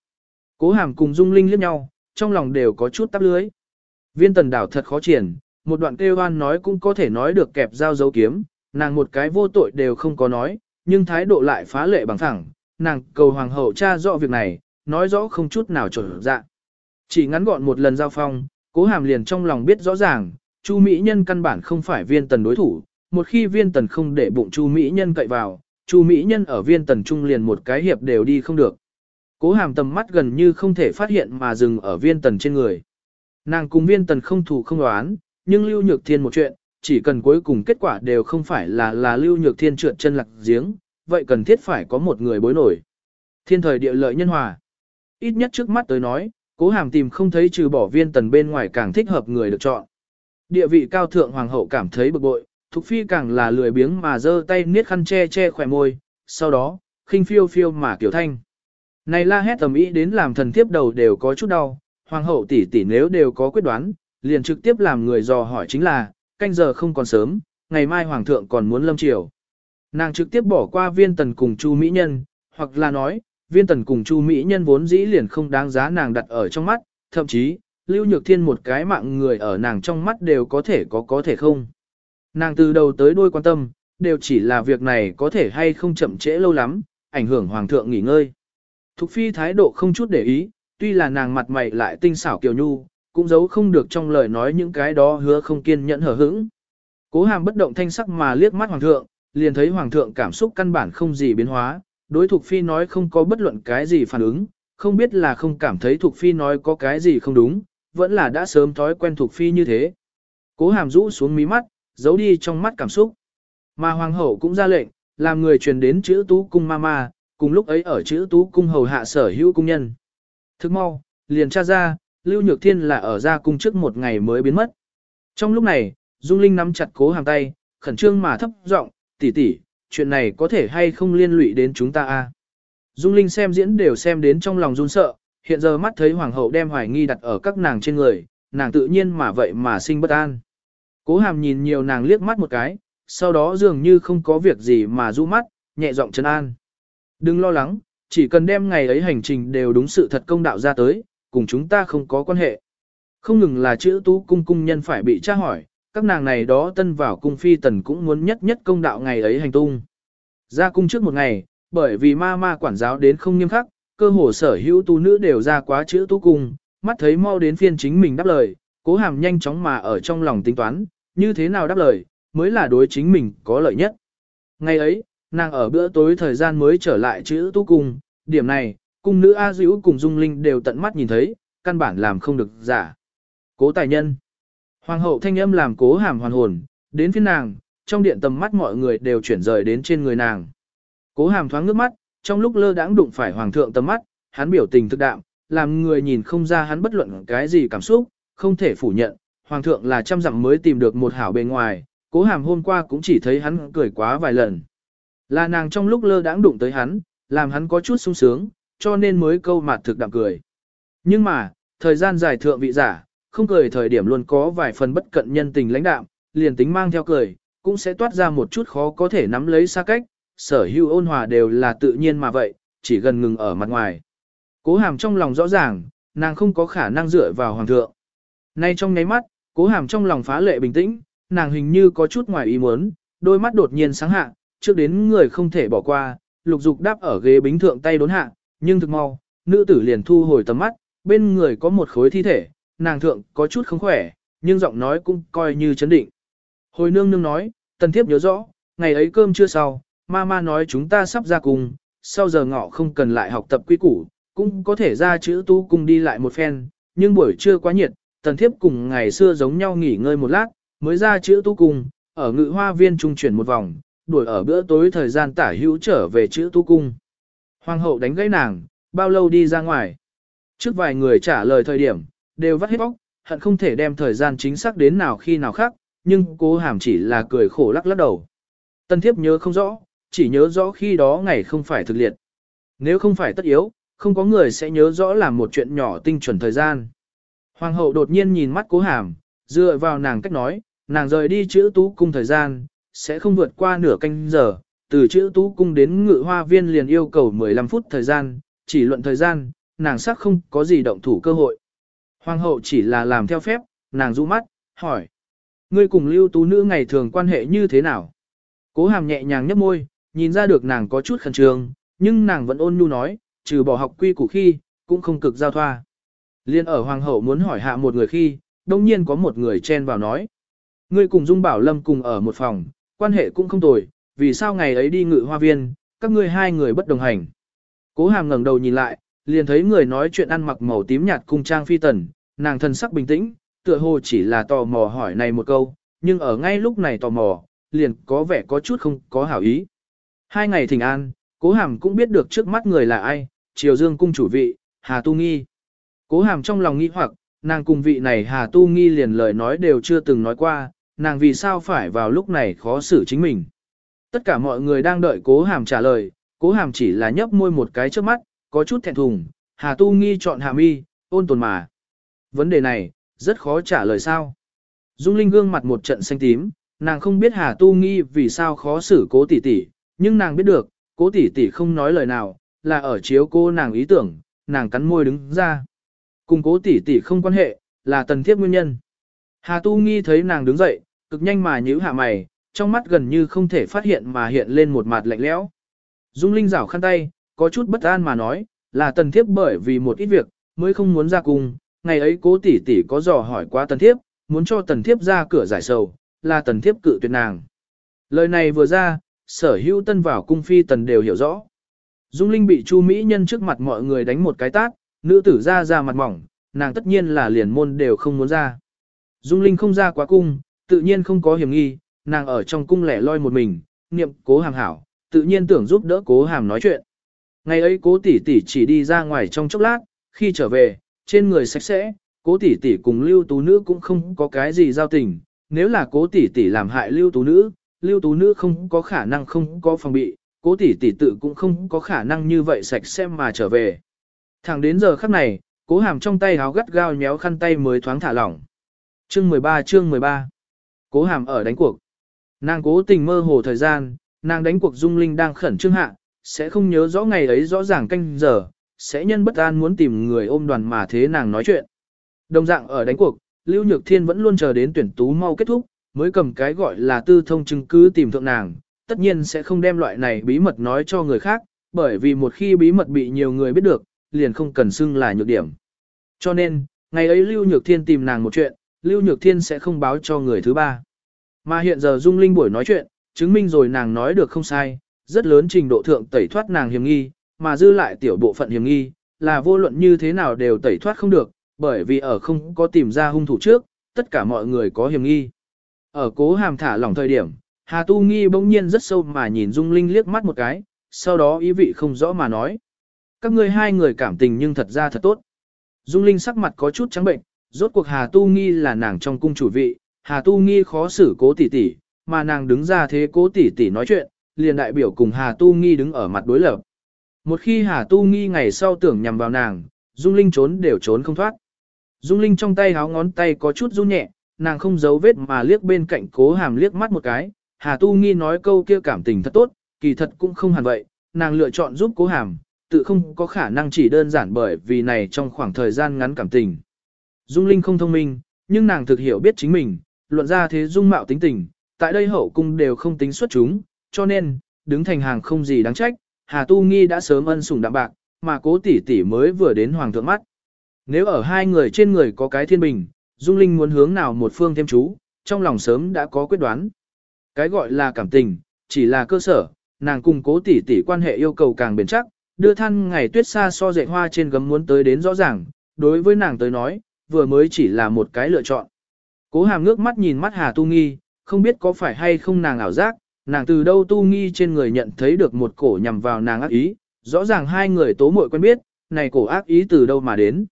Cố hàm cùng dung linh liếc nhau, trong lòng đều có chút tắp lưới. Viên tần đảo thật khó triển, một đoạn kêu an nói cũng có thể nói được kẹp dao dấu kiếm, nàng một cái vô tội đều không có nói, nhưng thái độ lại phá lệ bằng thẳng, nàng cầu hoàng hậu tra rõ việc này, nói rõ không chút nào trở dạ. Chỉ ngắn gọn một lần giao phong, cố hàm liền trong lòng biết rõ ràng, Chu Mỹ Nhân căn bản không phải viên tần đối thủ, một khi viên tần không để bụng Chu Mỹ Nhân cậy vào, Chu Mỹ Nhân ở viên tần trung liền một cái hiệp đều đi không được. Cố hàm tầm mắt gần như không thể phát hiện mà dừng ở viên tần trên người. Nàng cùng viên tần không thủ không đoán, nhưng lưu nhược thiên một chuyện, chỉ cần cuối cùng kết quả đều không phải là là lưu nhược thiên trượt chân lạc giếng, vậy cần thiết phải có một người bối nổi. Thiên thời địa lợi nhân hòa. Ít nhất trước mắt tới nói, cố hàm tìm không thấy trừ bỏ viên tần bên ngoài càng thích hợp người được chọn. Địa vị cao thượng hoàng hậu cảm thấy bực bội, Thục Phi càng là lười biếng mà giơ tay niết khăn che che khỏe môi, sau đó, khinh phiêu phiêu mà kiểu thanh. Này la hét tầm ý đến làm thần thiếp đầu đều có chút đau, hoàng hậu tỷ tỷ nếu đều có quyết đoán, liền trực tiếp làm người dò hỏi chính là, canh giờ không còn sớm, ngày mai hoàng thượng còn muốn lâm triều. Nàng trực tiếp bỏ qua viên tần cùng Chu Mỹ Nhân, hoặc là nói, viên tần cùng Chu Mỹ Nhân vốn dĩ liền không đáng giá nàng đặt ở trong mắt, thậm chí, Lưu Nhược Thiên một cái mạng người ở nàng trong mắt đều có thể có có thể không. Nàng từ đầu tới đuôi quan tâm, đều chỉ là việc này có thể hay không chậm trễ lâu lắm, ảnh hưởng hoàng thượng nghỉ ngơi. Thục phi thái độ không chút để ý, tuy là nàng mặt mày lại tinh xảo kiều nhu, cũng giấu không được trong lời nói những cái đó hứa không kiên nhẫn hở hững. Cố hàm bất động thanh sắc mà liếc mắt hoàng thượng, liền thấy hoàng thượng cảm xúc căn bản không gì biến hóa, đối thục phi nói không có bất luận cái gì phản ứng, không biết là không cảm thấy thục phi nói có cái gì không đúng, vẫn là đã sớm thói quen thục phi như thế. Cố hàm rũ xuống mí mắt, giấu đi trong mắt cảm xúc. Mà hoàng hậu cũng ra lệnh, làm người truyền đến chữ tú cung mama, cùng lúc ấy ở chữ tú cung hầu hạ sở hữu cung nhân. Thức mau, liền tra ra, Lưu Nhược Thiên là ở ra cung trước một ngày mới biến mất. Trong lúc này, Dung Linh nắm chặt cố hàng tay, khẩn trương mà thấp giọng, tỷ tỷ, chuyện này có thể hay không liên lụy đến chúng ta a? Dung Linh xem diễn đều xem đến trong lòng run sợ, hiện giờ mắt thấy hoàng hậu đem hoài nghi đặt ở các nàng trên người, nàng tự nhiên mà vậy mà sinh bất an. Cố hàm nhìn nhiều nàng liếc mắt một cái, sau đó dường như không có việc gì mà du mắt, nhẹ giọng trấn an. Đừng lo lắng, chỉ cần đem ngày ấy hành trình đều đúng sự thật công đạo ra tới, cùng chúng ta không có quan hệ. Không ngừng là chữ tú cung cung nhân phải bị tra hỏi, các nàng này đó tân vào cung phi tần cũng muốn nhất nhất công đạo ngày ấy hành tung. Ra cung trước một ngày, bởi vì ma ma quản giáo đến không nghiêm khắc, cơ hồ sở hữu tu nữ đều ra quá chữ tú cung, mắt thấy mau đến phiên chính mình đáp lời, cố hàm nhanh chóng mà ở trong lòng tính toán, như thế nào đáp lời, mới là đối chính mình có lợi nhất. Ngày ấy, nàng ở bữa tối thời gian mới trở lại chữ tu cung, điểm này, cung nữ A Dữ cùng Dung Linh đều tận mắt nhìn thấy, căn bản làm không được giả. Cố tài nhân. Hoàng hậu thanh âm làm cố hàm hoàn hồn, đến phía nàng, trong điện tầm mắt mọi người đều chuyển rời đến trên người nàng. Cố hàm thoáng ngước mắt, trong lúc lơ đãng đụng phải hoàng thượng tầm mắt, hắn biểu tình thực đạm, làm người nhìn không ra hắn bất luận cái gì cảm xúc, không thể phủ nhận, hoàng thượng là trăm dặm mới tìm được một hảo bề ngoài, cố hàm hôm qua cũng chỉ thấy hắn cười quá vài lần. Là nàng trong lúc lơ đãng đụng tới hắn, làm hắn có chút sung sướng, cho nên mới câu mặt thực đạm cười. Nhưng mà, thời gian dài thượng vị giả, không cười thời điểm luôn có vài phần bất cận nhân tình lãnh đạm, liền tính mang theo cười, cũng sẽ toát ra một chút khó có thể nắm lấy xa cách, sở hữu ôn hòa đều là tự nhiên mà vậy, chỉ gần ngừng ở mặt ngoài. Cố hàm trong lòng rõ ràng, nàng không có khả năng dựa vào hoàng thượng. Nay trong nháy mắt, cố hàm trong lòng phá lệ bình tĩnh, nàng hình như có chút ngoài ý muốn, đôi mắt đột nhiên sáng hạ, trước đến người không thể bỏ qua, lục dục đáp ở ghế bính thượng tay đốn hạ, nhưng thực mau, nữ tử liền thu hồi tầm mắt, bên người có một khối thi thể, nàng thượng có chút không khỏe, nhưng giọng nói cũng coi như chấn định. Hồi nương nương nói, tần thiếp nhớ rõ, ngày ấy cơm chưa sau, ma ma nói chúng ta sắp ra cùng, sau giờ ngọ không cần lại học tập quy củ, cũng có thể ra chữ tu cùng đi lại một phen, nhưng buổi trưa quá nhiệt, tần thiếp cùng ngày xưa giống nhau nghỉ ngơi một lát, mới ra chữ tu cung, ở ngự hoa viên trung chuyển một vòng, đuổi ở bữa tối thời gian tả hữu trở về chữ tu cung. Hoàng hậu đánh gãy nàng, bao lâu đi ra ngoài. Trước vài người trả lời thời điểm, đều vắt hết bóc, hận không thể đem thời gian chính xác đến nào khi nào khác, nhưng cố hàm chỉ là cười khổ lắc lắc đầu. Tân thiếp nhớ không rõ, chỉ nhớ rõ khi đó ngày không phải thực liệt. Nếu không phải tất yếu, không có người sẽ nhớ rõ làm một chuyện nhỏ tinh chuẩn thời gian. Hoàng hậu đột nhiên nhìn mắt cố hàm, dựa vào nàng cách nói, nàng rời đi chữ tú cung thời gian, sẽ không vượt qua nửa canh giờ, từ chữ tú cung đến ngự hoa viên liền yêu cầu 15 phút thời gian, chỉ luận thời gian, nàng sắc không có gì động thủ cơ hội. Hoàng hậu chỉ là làm theo phép, nàng rũ mắt, hỏi. Ngươi cùng lưu tú nữ ngày thường quan hệ như thế nào? Cố hàm nhẹ nhàng nhấp môi, nhìn ra được nàng có chút khẩn trương, nhưng nàng vẫn ôn nhu nói, trừ bỏ học quy củ khi, cũng không cực giao thoa. Liên ở hoàng hậu muốn hỏi hạ một người khi, đông nhiên có một người chen vào nói. Ngươi cùng Dung Bảo Lâm cùng ở một phòng, quan hệ cũng không tồi, vì sao ngày ấy đi ngự hoa viên, các ngươi hai người bất đồng hành. Cố hàm ngẩng đầu nhìn lại, liền thấy người nói chuyện ăn mặc màu tím nhạt cung trang phi tần, nàng thân sắc bình tĩnh, tựa hồ chỉ là tò mò hỏi này một câu, nhưng ở ngay lúc này tò mò, liền có vẻ có chút không có hảo ý. Hai ngày thỉnh an, cố hàm cũng biết được trước mắt người là ai, triều dương cung chủ vị, Hà Tu Nghi. Cố hàm trong lòng nghi hoặc, nàng cùng vị này Hà Tu Nghi liền lời nói đều chưa từng nói qua, nàng vì sao phải vào lúc này khó xử chính mình. Tất cả mọi người đang đợi cố hàm trả lời, cố hàm chỉ là nhấp môi một cái trước mắt, có chút thẹn thùng, Hà Tu Nghi chọn Hà Mi, ôn tồn mà. Vấn đề này, rất khó trả lời sao. Dung Linh gương mặt một trận xanh tím, nàng không biết Hà Tu Nghi vì sao khó xử cố tỷ tỷ, nhưng nàng biết được, cố tỷ tỷ không nói lời nào, là ở chiếu cô nàng ý tưởng, nàng cắn môi đứng ra. Cùng cố tỷ tỷ không quan hệ, là tần thiếp nguyên nhân. Hà Tu Nghi thấy nàng đứng dậy, cực nhanh mà nhíu hạ mày, trong mắt gần như không thể phát hiện mà hiện lên một mặt lạnh lẽo. Dung Linh rảo khăn tay, có chút bất an mà nói, là tần thiếp bởi vì một ít việc, mới không muốn ra cung, ngày ấy cố tỷ tỷ có dò hỏi qua tần thiếp, muốn cho tần thiếp ra cửa giải sầu, là tần thiếp cự tuyệt nàng. Lời này vừa ra, sở hữu tân vào cung phi tần đều hiểu rõ. Dung Linh bị Chu Mỹ Nhân trước mặt mọi người đánh một cái tát, nữ tử ra ra mặt mỏng, nàng tất nhiên là liền môn đều không muốn ra. Dung Linh không ra quá cung, tự nhiên không có hiểm nghi, nàng ở trong cung lẻ loi một mình, niệm cố hàm hảo, tự nhiên tưởng giúp đỡ cố hàm nói chuyện. Ngày ấy cố tỷ tỷ chỉ đi ra ngoài trong chốc lát, khi trở về, trên người sạch sẽ, cố tỷ tỷ cùng lưu tú nữ cũng không có cái gì giao tình, nếu là cố tỷ tỷ làm hại lưu tú nữ, lưu tú nữ không có khả năng không có phòng bị, cố tỷ tỷ tự cũng không có khả năng như vậy sạch sẽ mà trở về. Thẳng đến giờ khắc này, cố hàm trong tay háo gắt gao nhéo khăn tay mới thoáng thả lỏng. Chương 13 chương 13 Cố hàm ở đánh cuộc. Nàng cố tình mơ hồ thời gian, nàng đánh cuộc dung linh đang khẩn trương hạ, sẽ không nhớ rõ ngày ấy rõ ràng canh giờ, sẽ nhân bất an muốn tìm người ôm đoàn mà thế nàng nói chuyện. Đồng dạng ở đánh cuộc, Lưu Nhược Thiên vẫn luôn chờ đến tuyển tú mau kết thúc, mới cầm cái gọi là tư thông chứng cứ tìm thượng nàng, tất nhiên sẽ không đem loại này bí mật nói cho người khác, bởi vì một khi bí mật bị nhiều người biết được, liền không cần xưng là nhược điểm. Cho nên, ngày ấy Lưu Nhược Thiên tìm nàng một chuyện, Lưu Nhược Thiên sẽ không báo cho người thứ ba. Mà hiện giờ Dung Linh buổi nói chuyện, chứng minh rồi nàng nói được không sai, rất lớn trình độ thượng tẩy thoát nàng hiểm nghi, mà dư lại tiểu bộ phận hiểm nghi, là vô luận như thế nào đều tẩy thoát không được, bởi vì ở không có tìm ra hung thủ trước, tất cả mọi người có hiểm nghi. Ở cố hàm thả lỏng thời điểm, Hà Tu Nghi bỗng nhiên rất sâu mà nhìn Dung Linh liếc mắt một cái, sau đó ý vị không rõ mà nói. Các ngươi hai người cảm tình nhưng thật ra thật tốt. Dung Linh sắc mặt có chút trắng bệnh, rốt cuộc Hà Tu Nghi là nàng trong cung chủ vị, Hà Tu Nghi khó xử cố tỷ tỷ, mà nàng đứng ra thế cố tỷ tỷ nói chuyện, liền đại biểu cùng Hà Tu Nghi đứng ở mặt đối lập. Một khi Hà Tu Nghi ngày sau tưởng nhằm vào nàng, Dung Linh trốn đều trốn không thoát. Dung Linh trong tay háo ngón tay có chút run nhẹ, nàng không giấu vết mà liếc bên cạnh cố hàm liếc mắt một cái. Hà Tu Nghi nói câu kia cảm tình thật tốt, kỳ thật cũng không hẳn vậy, nàng lựa chọn giúp cố hàm, tự không có khả năng chỉ đơn giản bởi vì này trong khoảng thời gian ngắn cảm tình. Dung Linh không thông minh, nhưng nàng thực hiểu biết chính mình, luận ra thế dung mạo tính tình, tại đây hậu cung đều không tính xuất chúng, cho nên, đứng thành hàng không gì đáng trách, Hà Tu Nghi đã sớm ân sủng đạm bạc, mà cố tỷ tỷ mới vừa đến hoàng thượng mắt. Nếu ở hai người trên người có cái thiên bình, Dung Linh muốn hướng nào một phương thêm chú, trong lòng sớm đã có quyết đoán. Cái gọi là cảm tình, chỉ là cơ sở, nàng cùng cố tỷ tỷ quan hệ yêu cầu càng bền chắc, đưa than ngày tuyết xa so dậy hoa trên gấm muốn tới đến rõ ràng, đối với nàng tới nói, vừa mới chỉ là một cái lựa chọn. Cố hàm ngước mắt nhìn mắt Hà Tu Nghi, không biết có phải hay không nàng ảo giác, nàng từ đâu Tu Nghi trên người nhận thấy được một cổ nhằm vào nàng ác ý, rõ ràng hai người tố muội quen biết, này cổ ác ý từ đâu mà đến.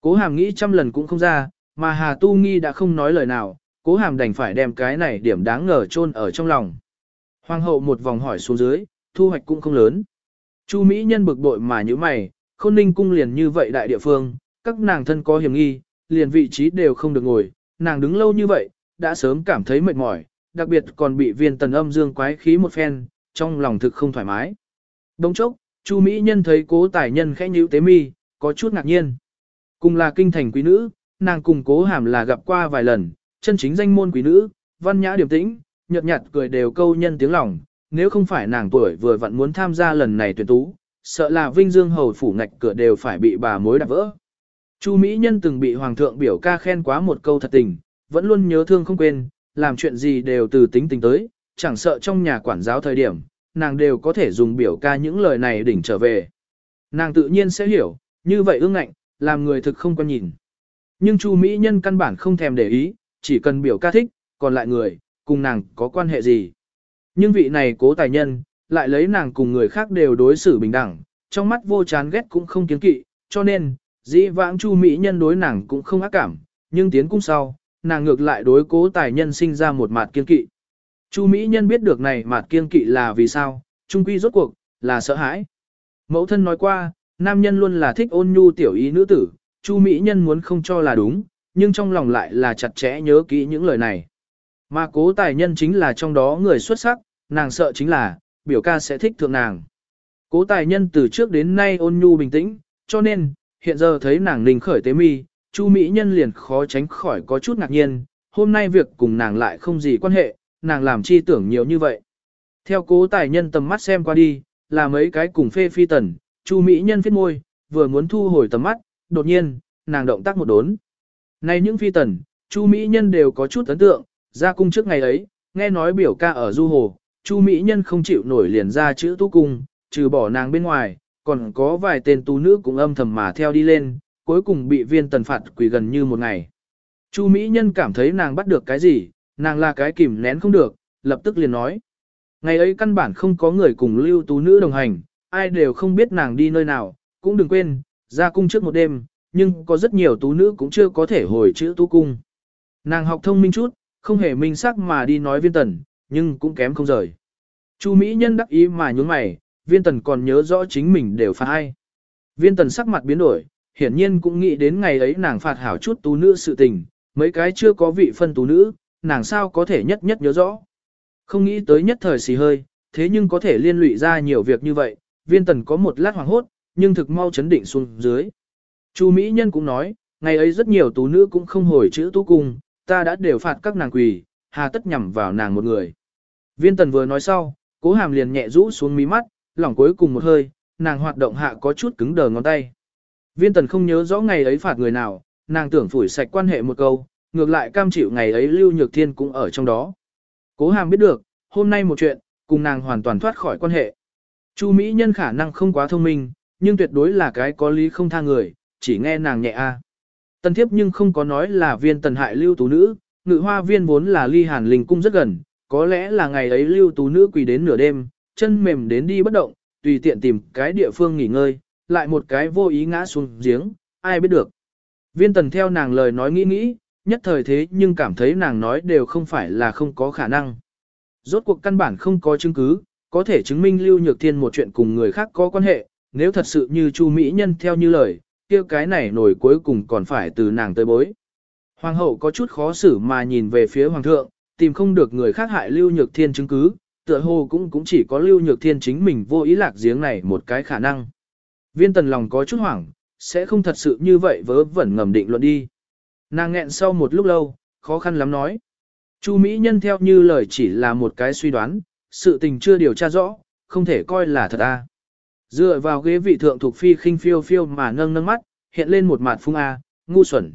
Cố hàm nghĩ trăm lần cũng không ra, mà Hà Tu Nghi đã không nói lời nào, cố hàm đành phải đem cái này điểm đáng ngờ chôn ở trong lòng. Hoàng hậu một vòng hỏi xuống dưới, thu hoạch cũng không lớn. Chu Mỹ nhân bực bội mà như mày, khôn ninh cung liền như vậy đại địa phương, các nàng thân có hiểm nghi, liền vị trí đều không được ngồi, nàng đứng lâu như vậy, đã sớm cảm thấy mệt mỏi, đặc biệt còn bị viên tần âm dương quái khí một phen, trong lòng thực không thoải mái. Đông chốc, Chu Mỹ nhân thấy cố tài nhân khẽ nhíu tế mi, có chút ngạc nhiên. Cùng là kinh thành quý nữ, nàng cùng cố hàm là gặp qua vài lần, chân chính danh môn quý nữ, văn nhã điềm tĩnh, nhợt nhạt cười đều câu nhân tiếng lòng, nếu không phải nàng tuổi vừa vặn muốn tham gia lần này tuyển tú, sợ là vinh dương hầu phủ ngạch cửa đều phải bị bà mối đạp vỡ. Chu Mỹ Nhân từng bị Hoàng thượng biểu ca khen quá một câu thật tình, vẫn luôn nhớ thương không quên, làm chuyện gì đều từ tính tình tới, chẳng sợ trong nhà quản giáo thời điểm, nàng đều có thể dùng biểu ca những lời này đỉnh trở về. Nàng tự nhiên sẽ hiểu, như vậy ương ngạnh, làm người thực không quan nhìn. Nhưng Chu Mỹ Nhân căn bản không thèm để ý, chỉ cần biểu ca thích, còn lại người, cùng nàng có quan hệ gì. Nhưng vị này cố tài nhân, lại lấy nàng cùng người khác đều đối xử bình đẳng, trong mắt vô chán ghét cũng không kiến kỵ, cho nên, dĩ vãng Chu Mỹ Nhân đối nàng cũng không ác cảm, nhưng tiến cung sau, nàng ngược lại đối cố tài nhân sinh ra một mặt kiên kỵ. Chu Mỹ Nhân biết được này mặt kiên kỵ là vì sao, trung quy rốt cuộc, là sợ hãi. Mẫu thân nói qua, nam nhân luôn là thích ôn nhu tiểu ý nữ tử, Chu Mỹ Nhân muốn không cho là đúng, nhưng trong lòng lại là chặt chẽ nhớ kỹ những lời này. Mà cố tài nhân chính là trong đó người xuất sắc, nàng sợ chính là, biểu ca sẽ thích thượng nàng. Cố tài nhân từ trước đến nay ôn nhu bình tĩnh, cho nên, hiện giờ thấy nàng ninh khởi tế mi, Chu Mỹ Nhân liền khó tránh khỏi có chút ngạc nhiên, hôm nay việc cùng nàng lại không gì quan hệ, nàng làm chi tưởng nhiều như vậy. Theo cố tài nhân tầm mắt xem qua đi, là mấy cái cùng phê phi tần, chu mỹ nhân phết môi, vừa muốn thu hồi tầm mắt, đột nhiên, nàng động tác một đốn. Này những phi tần, chu mỹ nhân đều có chút ấn tượng, ra cung trước ngày ấy, nghe nói biểu ca ở du hồ, chu mỹ nhân không chịu nổi liền ra chữ tu cung, trừ bỏ nàng bên ngoài, còn có vài tên tú nữ cũng âm thầm mà theo đi lên, cuối cùng bị viên tần phạt quỳ gần như một ngày. Chu Mỹ Nhân cảm thấy nàng bắt được cái gì, nàng là cái kìm nén không được, lập tức liền nói. Ngày ấy căn bản không có người cùng lưu tú nữ đồng hành, ai đều không biết nàng đi nơi nào, cũng đừng quên, ra cung trước một đêm, nhưng có rất nhiều tú nữ cũng chưa có thể hồi chữ tú cung. Nàng học thông minh chút, không hề minh sắc mà đi nói viên tần, nhưng cũng kém không rời. Chu Mỹ Nhân đắc ý mà nhún mày, viên tần còn nhớ rõ chính mình đều phạt ai. Viên tần sắc mặt biến đổi, hiển nhiên cũng nghĩ đến ngày ấy nàng phạt hảo chút tú nữ sự tình, mấy cái chưa có vị phân tú nữ, nàng sao có thể nhất nhất nhớ rõ. Không nghĩ tới nhất thời xì hơi, thế nhưng có thể liên lụy ra nhiều việc như vậy, viên tần có một lát hoàng hốt, nhưng thực mau chấn định xuống dưới. Chu Mỹ Nhân cũng nói, ngày ấy rất nhiều tú nữ cũng không hồi chữ tú cung, ta đã đều phạt các nàng quỳ, hà tất nhằm vào nàng một người. Viên tần vừa nói sau, cố hàm liền nhẹ rũ xuống mí mắt, lỏng cuối cùng một hơi, nàng hoạt động hạ có chút cứng đờ ngón tay. Viên tần không nhớ rõ ngày ấy phạt người nào, nàng tưởng phủi sạch quan hệ một câu, ngược lại cam chịu ngày ấy Lưu Nhược Thiên cũng ở trong đó. Cố hàm biết được, hôm nay một chuyện, cùng nàng hoàn toàn thoát khỏi quan hệ. Chu Mỹ nhân khả năng không quá thông minh, nhưng tuyệt đối là cái có lý không tha người, chỉ nghe nàng nhẹ a. À. Tần thiếp nhưng không có nói là viên tần hại lưu tú nữ, ngự hoa viên vốn là ly hàn linh cung rất gần, có lẽ là ngày ấy lưu tú nữ quỳ đến nửa đêm, chân mềm đến đi bất động, tùy tiện tìm cái địa phương nghỉ ngơi, lại một cái vô ý ngã xuống giếng, ai biết được. Viên tần theo nàng lời nói nghĩ nghĩ, nhất thời thế nhưng cảm thấy nàng nói đều không phải là không có khả năng. Rốt cuộc căn bản không có chứng cứ, có thể chứng minh Lưu Nhược Thiên một chuyện cùng người khác có quan hệ, nếu thật sự như Chu Mỹ Nhân theo như lời, kia cái này nổi cuối cùng còn phải từ nàng tới bối. Hoàng hậu có chút khó xử mà nhìn về phía hoàng thượng, tìm không được người khác hại Lưu Nhược Thiên chứng cứ, tựa hồ cũng cũng chỉ có Lưu Nhược Thiên chính mình vô ý lạc giếng này một cái khả năng. Viên tần lòng có chút hoảng, sẽ không thật sự như vậy vớ vẩn ngầm định luận đi. Nàng nghẹn sau một lúc lâu, khó khăn lắm nói. Chu Mỹ Nhân theo như lời chỉ là một cái suy đoán, sự tình chưa điều tra rõ, không thể coi là thật a. Dựa vào ghế vị thượng thuộc phi khinh phiêu phiêu mà nâng nâng mắt, hiện lên một mặt phung a, ngu xuẩn.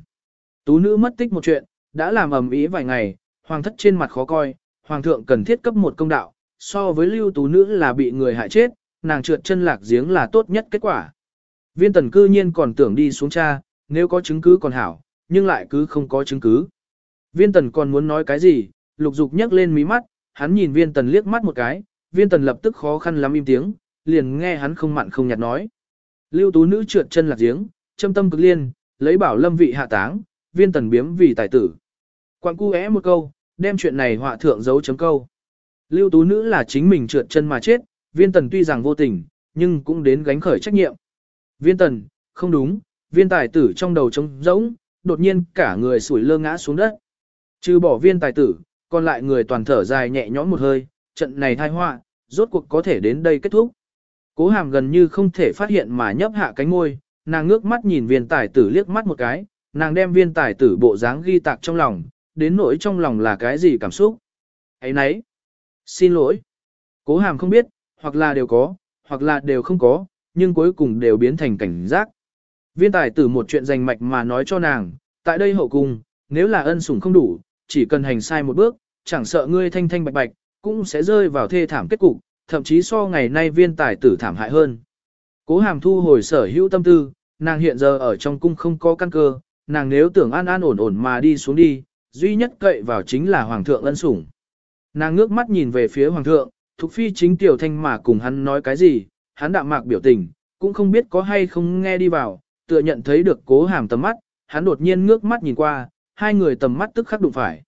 Tú nữ mất tích một chuyện, đã làm ầm ĩ vài ngày, hoàng thất trên mặt khó coi, hoàng thượng cần thiết cấp một công đạo, so với lưu tú nữ là bị người hại chết, nàng trượt chân lạc giếng là tốt nhất kết quả. Viên tần cư nhiên còn tưởng đi xuống cha, nếu có chứng cứ còn hảo, nhưng lại cứ không có chứng cứ. Viên tần còn muốn nói cái gì, lục dục nhấc lên mí mắt, hắn nhìn viên tần liếc mắt một cái, viên tần lập tức khó khăn lắm im tiếng, liền nghe hắn không mặn không nhạt nói. Lưu tú nữ trượt chân lạc giếng, châm tâm cực liên, lấy bảo lâm vị hạ táng, viên tần biếm vì tài tử. Quảng cu é một câu, đem chuyện này họa thượng dấu chấm câu. Lưu tú nữ là chính mình trượt chân mà chết, viên tần tuy rằng vô tình, nhưng cũng đến gánh khởi trách nhiệm. Viên tần, không đúng, viên tài tử trong đầu trống rỗng, đột nhiên cả người sủi lơ ngã xuống đất. Trừ bỏ viên tài tử, còn lại người toàn thở dài nhẹ nhõm một hơi, trận này thai họa, rốt cuộc có thể đến đây kết thúc. Cố hàm gần như không thể phát hiện mà nhấp hạ cánh môi, nàng ngước mắt nhìn viên tài tử liếc mắt một cái, nàng đem viên tài tử bộ dáng ghi tạc trong lòng, đến nỗi trong lòng là cái gì cảm xúc. ấy nấy. Xin lỗi. Cố hàm không biết, hoặc là đều có, hoặc là đều không có, nhưng cuối cùng đều biến thành cảnh giác. Viên tài tử một chuyện dành mạch mà nói cho nàng, tại đây hậu cung, nếu là ân sủng không đủ, chỉ cần hành sai một bước, chẳng sợ ngươi thanh thanh bạch bạch, cũng sẽ rơi vào thê thảm kết cục, thậm chí so ngày nay viên tài tử thảm hại hơn. Cố hàm thu hồi sở hữu tâm tư, nàng hiện giờ ở trong cung không có căn cơ, nàng nếu tưởng an an ổn ổn mà đi xuống đi, duy nhất cậy vào chính là hoàng thượng ân sủng. Nàng ngước mắt nhìn về phía hoàng thượng, Thục Phi chính tiểu thanh mà cùng hắn nói cái gì, hắn đạm mạc biểu tình, cũng không biết có hay không nghe đi vào, tựa nhận thấy được cố hàm tầm mắt, hắn đột nhiên ngước mắt nhìn qua, hai người tầm mắt tức khắc đụng phải.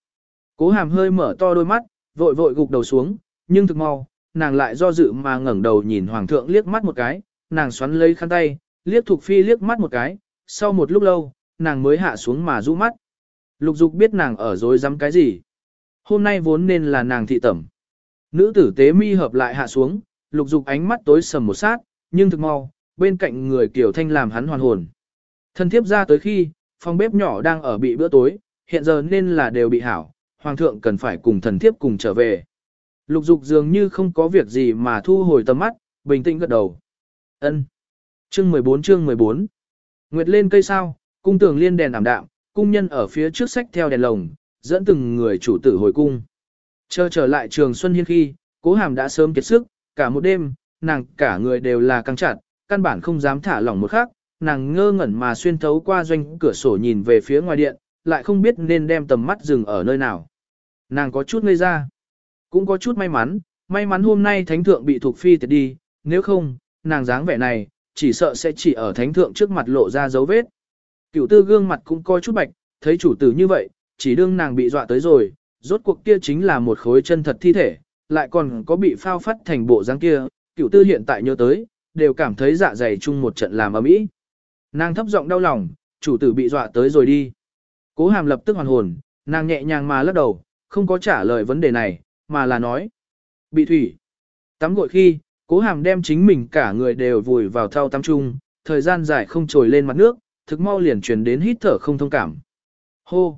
Cố hàm hơi mở to đôi mắt, vội vội gục đầu xuống, nhưng thực mau, nàng lại do dự mà ngẩng đầu nhìn hoàng thượng liếc mắt một cái, nàng xoắn lấy khăn tay, liếc Thục Phi liếc mắt một cái, sau một lúc lâu, nàng mới hạ xuống mà rũ mắt. Lục dục biết nàng ở dối dám cái gì. Hôm nay vốn nên là nàng thị tẩm. Nữ tử tế mi hợp lại hạ xuống, lục dục ánh mắt tối sầm một sát, nhưng thực mau, bên cạnh người kiểu thanh làm hắn hoàn hồn. Thân thiếp ra tới khi, phòng bếp nhỏ đang ở bị bữa tối, hiện giờ nên là đều bị hảo, hoàng thượng cần phải cùng thần thiếp cùng trở về. Lục dục dường như không có việc gì mà thu hồi tầm mắt, bình tĩnh gật đầu. Ân. Chương 14 chương 14. Nguyệt lên cây sao, cung tường liên đèn ảm đạm, cung nhân ở phía trước sách theo đèn lồng, dẫn từng người chủ tử hồi cung. Chờ trở lại trường Xuân Hiên khi, cố hàm đã sớm kiệt sức, cả một đêm, nàng cả người đều là căng chặt, căn bản không dám thả lỏng một khắc, nàng ngơ ngẩn mà xuyên thấu qua doanh cửa sổ nhìn về phía ngoài điện, lại không biết nên đem tầm mắt dừng ở nơi nào. Nàng có chút ngây ra, cũng có chút may mắn, may mắn hôm nay thánh thượng bị thuộc phi tiệt đi, nếu không, nàng dáng vẻ này, chỉ sợ sẽ chỉ ở thánh thượng trước mặt lộ ra dấu vết. Cửu tư gương mặt cũng coi chút bạch, thấy chủ tử như vậy, chỉ đương nàng bị dọa tới rồi, rốt cuộc kia chính là một khối chân thật thi thể, lại còn có bị phao phát thành bộ dáng kia, cửu tư hiện tại nhớ tới, đều cảm thấy dạ dày chung một trận làm ở mỹ. Nàng thấp giọng đau lòng, chủ tử bị dọa tới rồi đi. Cố hàm lập tức hoàn hồn, nàng nhẹ nhàng mà lắc đầu, không có trả lời vấn đề này, mà là nói. Bị thủy. Tắm gội khi, cố hàm đem chính mình cả người đều vùi vào thao tắm chung, thời gian dài không trồi lên mặt nước, thực mau liền truyền đến hít thở không thông cảm. Hô!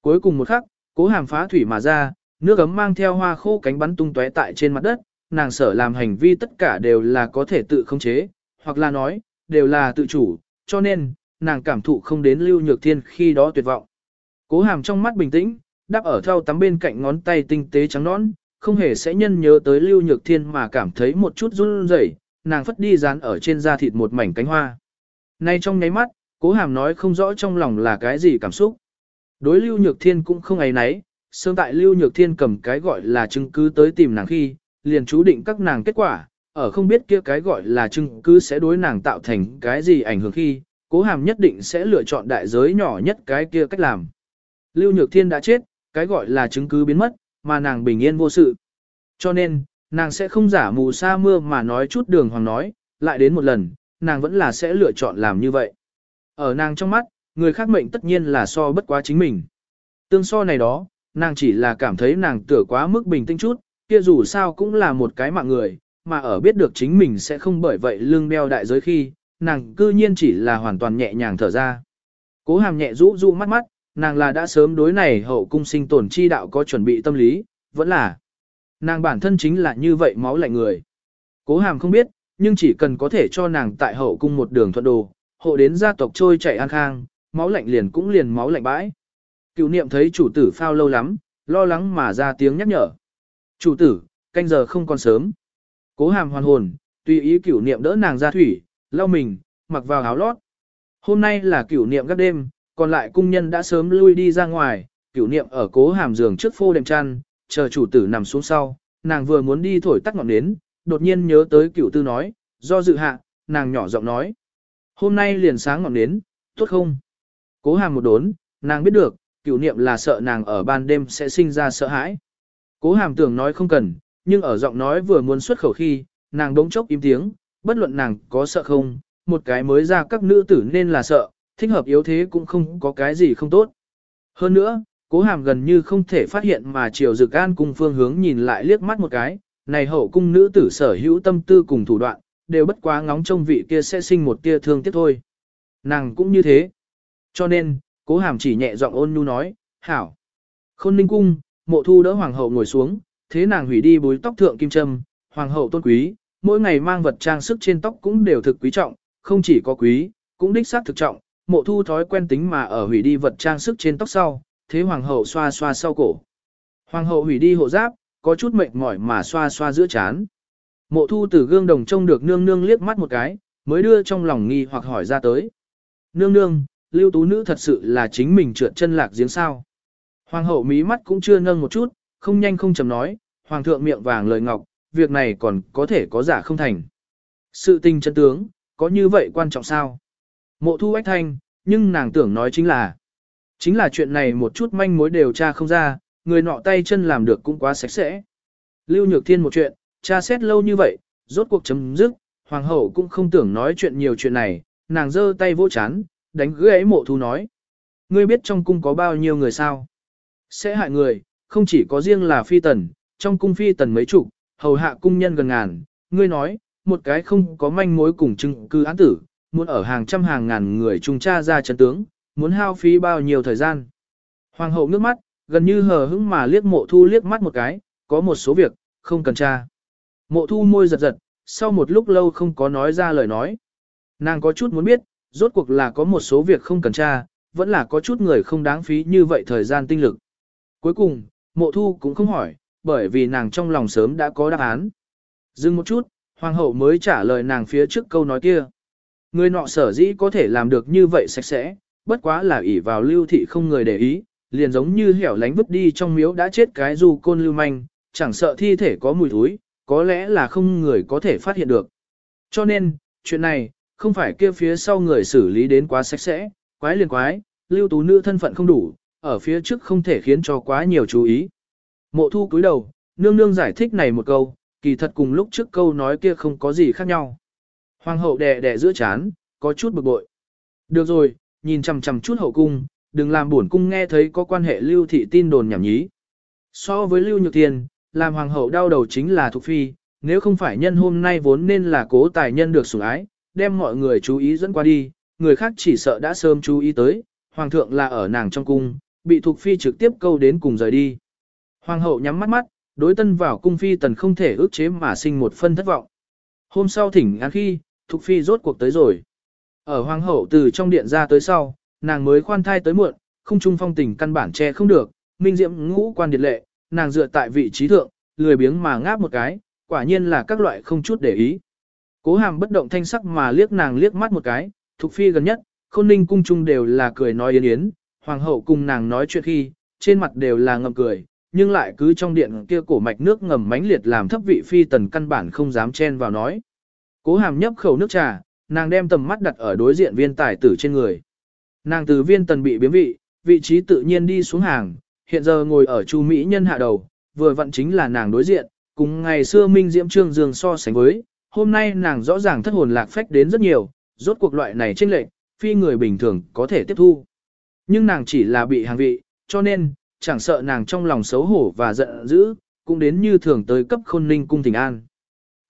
Cuối cùng một khắc, cố hàm phá thủy mà ra, nước ấm mang theo hoa khô cánh bắn tung tóe tại trên mặt đất, nàng sở làm hành vi tất cả đều là có thể tự khống chế, hoặc là nói, đều là tự chủ, cho nên, nàng cảm thụ không đến lưu nhược thiên khi đó tuyệt vọng. Cố hàm trong mắt bình tĩnh, đắp ở thao tắm bên cạnh ngón tay tinh tế trắng nõn, không hề sẽ nhân nhớ tới lưu nhược thiên mà cảm thấy một chút run rẩy, nàng phất đi dán ở trên da thịt một mảnh cánh hoa. Nay trong nháy mắt, cố hàm nói không rõ trong lòng là cái gì cảm xúc. Đối lưu nhược thiên cũng không ấy nấy, sớm tại lưu nhược thiên cầm cái gọi là chứng cứ tới tìm nàng khi, liền chú định các nàng kết quả, ở không biết kia cái gọi là chứng cứ sẽ đối nàng tạo thành cái gì ảnh hưởng khi, cố hàm nhất định sẽ lựa chọn đại giới nhỏ nhất cái kia cách làm. Lưu Nhược Thiên đã chết, cái gọi là chứng cứ biến mất, mà nàng bình yên vô sự. Cho nên, nàng sẽ không giả mù sa mưa mà nói chút đường hoàng nói, lại đến một lần, nàng vẫn là sẽ lựa chọn làm như vậy. Ở nàng trong mắt, người khác mệnh tất nhiên là so bất quá chính mình. Tương so này đó, nàng chỉ là cảm thấy nàng tựa quá mức bình tĩnh chút, kia dù sao cũng là một cái mạng người, mà ở biết được chính mình sẽ không bởi vậy lương đeo đại giới khi, nàng cư nhiên chỉ là hoàn toàn nhẹ nhàng thở ra. Cố hàm nhẹ rũ rũ mắt mắt, nàng là đã sớm đối này hậu cung sinh tồn chi đạo có chuẩn bị tâm lý, vẫn là. Nàng bản thân chính là như vậy máu lạnh người. Cố hàm không biết, nhưng chỉ cần có thể cho nàng tại hậu cung một đường thuận đồ, hộ đến gia tộc trôi chạy an khang, máu lạnh liền cũng liền máu lạnh bãi. Cựu niệm thấy chủ tử phao lâu lắm, lo lắng mà ra tiếng nhắc nhở. Chủ tử, canh giờ không còn sớm. Cố hàm hoàn hồn, tùy ý cửu niệm đỡ nàng ra thủy, lau mình, mặc vào áo lót. Hôm nay là cửu niệm các đêm, còn lại cung nhân đã sớm lui đi ra ngoài, cửu niệm ở cố hàm giường trước phô đệm chăn, chờ chủ tử nằm xuống sau, nàng vừa muốn đi thổi tắt ngọn nến, đột nhiên nhớ tới cửu tư nói, do dự hạ, nàng nhỏ giọng nói. Hôm nay liền sáng ngọn đến, tốt không? Cố hàm một đốn, nàng biết được, cửu niệm là sợ nàng ở ban đêm sẽ sinh ra sợ hãi. Cố hàm tưởng nói không cần, nhưng ở giọng nói vừa muốn xuất khẩu khi, nàng đống chốc im tiếng, bất luận nàng có sợ không, một cái mới ra các nữ tử nên là sợ, thích hợp yếu thế cũng không có cái gì không tốt. Hơn nữa, cố hàm gần như không thể phát hiện mà chiều dực an cung phương hướng nhìn lại liếc mắt một cái, này hậu cung nữ tử sở hữu tâm tư cùng thủ đoạn, đều bất quá ngóng trông vị kia sẽ sinh một tia thương tiếc thôi. Nàng cũng như thế. Cho nên, cố hàm chỉ nhẹ giọng ôn nhu nói, hảo. Khôn ninh cung, mộ thu đỡ hoàng hậu ngồi xuống, thế nàng hủy đi búi tóc thượng kim trâm, hoàng hậu tôn quý, mỗi ngày mang vật trang sức trên tóc cũng đều thực quý trọng, không chỉ có quý, cũng đích xác thực trọng, mộ thu thói quen tính mà ở hủy đi vật trang sức trên tóc sau, thế hoàng hậu xoa xoa sau cổ. Hoàng hậu hủy đi hộ giáp, có chút mệt mỏi mà xoa xoa giữa chán. Mộ thu từ gương đồng trông được nương nương liếc mắt một cái, mới đưa trong lòng nghi hoặc hỏi ra tới. Nương nương, lưu tú nữ thật sự là chính mình trượt chân lạc giếng sao. Hoàng hậu mí mắt cũng chưa nâng một chút, không nhanh không chầm nói, hoàng thượng miệng vàng lời ngọc, việc này còn có thể có giả không thành. Sự tình chân tướng, có như vậy quan trọng sao? Mộ thu ách thanh, nhưng nàng tưởng nói chính là, chính là chuyện này một chút manh mối đều tra không ra, người nọ tay chân làm được cũng quá sạch sẽ. Lưu Nhược Thiên một chuyện, tra xét lâu như vậy, rốt cuộc chấm dứt, hoàng hậu cũng không tưởng nói chuyện nhiều chuyện này, nàng giơ tay vỗ chán, đánh gãy mộ thu nói. Ngươi biết trong cung có bao nhiêu người sao? Sẽ hại người, không chỉ có riêng là phi tần, trong cung phi tần mấy chục, hầu hạ cung nhân gần ngàn, ngươi nói, một cái không có manh mối cùng chứng cứ án tử, muốn ở hàng trăm hàng ngàn người trung tra ra chân tướng, muốn hao phí bao nhiêu thời gian. Hoàng hậu nước mắt, gần như hờ hững mà liếc mộ thu liếc mắt một cái, có một số việc, không cần tra. Mộ thu môi giật giật, sau một lúc lâu không có nói ra lời nói. Nàng có chút muốn biết, rốt cuộc là có một số việc không cần tra, vẫn là có chút người không đáng phí như vậy thời gian tinh lực. Cuối cùng, mộ thu cũng không hỏi, bởi vì nàng trong lòng sớm đã có đáp án. Dừng một chút, hoàng hậu mới trả lời nàng phía trước câu nói kia. Người nọ sở dĩ có thể làm được như vậy sạch sẽ, bất quá là ỷ vào lưu thị không người để ý, liền giống như hẻo lánh vứt đi trong miếu đã chết cái du côn lưu manh, chẳng sợ thi thể có mùi thúi, có lẽ là không người có thể phát hiện được. Cho nên, chuyện này, không phải kia phía sau người xử lý đến quá sạch sẽ, quái liền quái, lưu tú nữ thân phận không đủ, ở phía trước không thể khiến cho quá nhiều chú ý. Mộ thu cúi đầu, nương nương giải thích này một câu, kỳ thật cùng lúc trước câu nói kia không có gì khác nhau. Hoàng hậu đè đè giữa chán, có chút bực bội. Được rồi, nhìn chằm chằm chút hậu cung, đừng làm buồn cung nghe thấy có quan hệ lưu thị tin đồn nhảm nhí. So với lưu nhược tiền, làm hoàng hậu đau đầu chính là Thục Phi, nếu không phải nhân hôm nay vốn nên là cố tài nhân được sủng ái, đem mọi người chú ý dẫn qua đi, người khác chỉ sợ đã sớm chú ý tới, hoàng thượng là ở nàng trong cung, bị Thục Phi trực tiếp câu đến cùng rời đi. Hoàng hậu nhắm mắt mắt, đối tân vào cung phi tần không thể ước chế mà sinh một phân thất vọng. Hôm sau thỉnh án khi, Thục Phi rốt cuộc tới rồi. Ở hoàng hậu từ trong điện ra tới sau, nàng mới khoan thai tới muộn, không trung phong tình căn bản che không được, minh diệm ngũ quan điệt lệ, nàng dựa tại vị trí thượng, lười biếng mà ngáp một cái, quả nhiên là các loại không chút để ý. Cố hàm bất động thanh sắc mà liếc nàng liếc mắt một cái, thuộc Phi gần nhất, khôn ninh cung trung đều là cười nói yến yến, hoàng hậu cùng nàng nói chuyện khi, trên mặt đều là ngậm cười, nhưng lại cứ trong điện kia cổ mạch nước ngầm mãnh liệt làm thấp vị phi tần căn bản không dám chen vào nói. Cố hàm nhấp khẩu nước trà, nàng đem tầm mắt đặt ở đối diện viên tài tử trên người. Nàng từ viên tần bị biếm vị, vị trí tự nhiên đi xuống hàng, hiện giờ ngồi ở chu Mỹ nhân hạ đầu, vừa vặn chính là nàng đối diện, cùng ngày xưa Minh Diễm Trương Dương so sánh với, hôm nay nàng rõ ràng thất hồn lạc phách đến rất nhiều, rốt cuộc loại này chênh lệch, phi người bình thường có thể tiếp thu. Nhưng nàng chỉ là bị hàng vị, cho nên, chẳng sợ nàng trong lòng xấu hổ và giận dữ, cũng đến như thường tới cấp khôn ninh cung thỉnh an.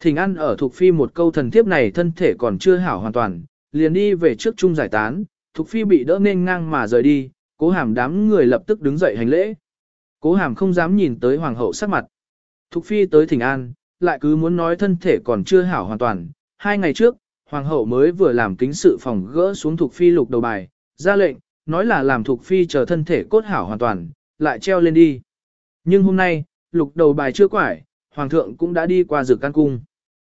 Thỉnh an ở thuộc phi một câu thần thiếp này thân thể còn chưa hảo hoàn toàn, liền đi về trước chung giải tán, thuộc phi bị đỡ nên ngang mà rời đi, cố hàm đám người lập tức đứng dậy hành lễ. Cố hàm không dám nhìn tới hoàng hậu sắc mặt. Thục phi tới thỉnh an, lại cứ muốn nói thân thể còn chưa hảo hoàn toàn. Hai ngày trước, hoàng hậu mới vừa làm kính sự phòng gỡ xuống thục phi lục đầu bài, ra lệnh, nói là làm thục phi chờ thân thể cốt hảo hoàn toàn, lại treo lên đi. Nhưng hôm nay, lục đầu bài chưa quải, hoàng thượng cũng đã đi qua rực căn cung.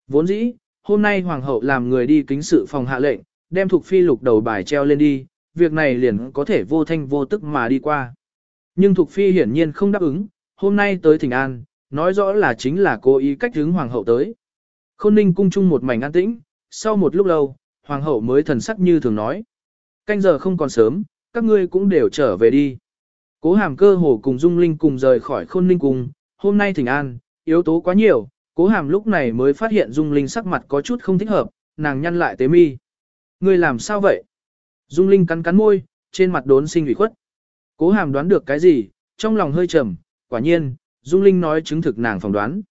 Vốn dĩ, hôm nay hoàng hậu làm người đi kính sự phòng hạ lệnh, đem thục phi lục đầu bài treo lên đi, việc này liền có thể vô thanh vô tức mà đi qua. Nhưng Thục Phi hiển nhiên không đáp ứng, hôm nay tới Thịnh An, nói rõ là chính là cố ý cách hướng Hoàng hậu tới. Khôn ninh cung chung một mảnh an tĩnh, sau một lúc lâu, Hoàng hậu mới thần sắc như thường nói. Canh giờ không còn sớm, các ngươi cũng đều trở về đi. Cố hàm cơ hồ cùng Dung Linh cùng rời khỏi khôn ninh cung, hôm nay Thịnh An, yếu tố quá nhiều, cố hàm lúc này mới phát hiện Dung Linh sắc mặt có chút không thích hợp, nàng nhăn lại tế mi. Ngươi làm sao vậy? Dung Linh cắn cắn môi, trên mặt đốn sinh ủy khuất. Cố hàm đoán được cái gì, trong lòng hơi trầm, quả nhiên, Dung Linh nói chứng thực nàng phỏng đoán.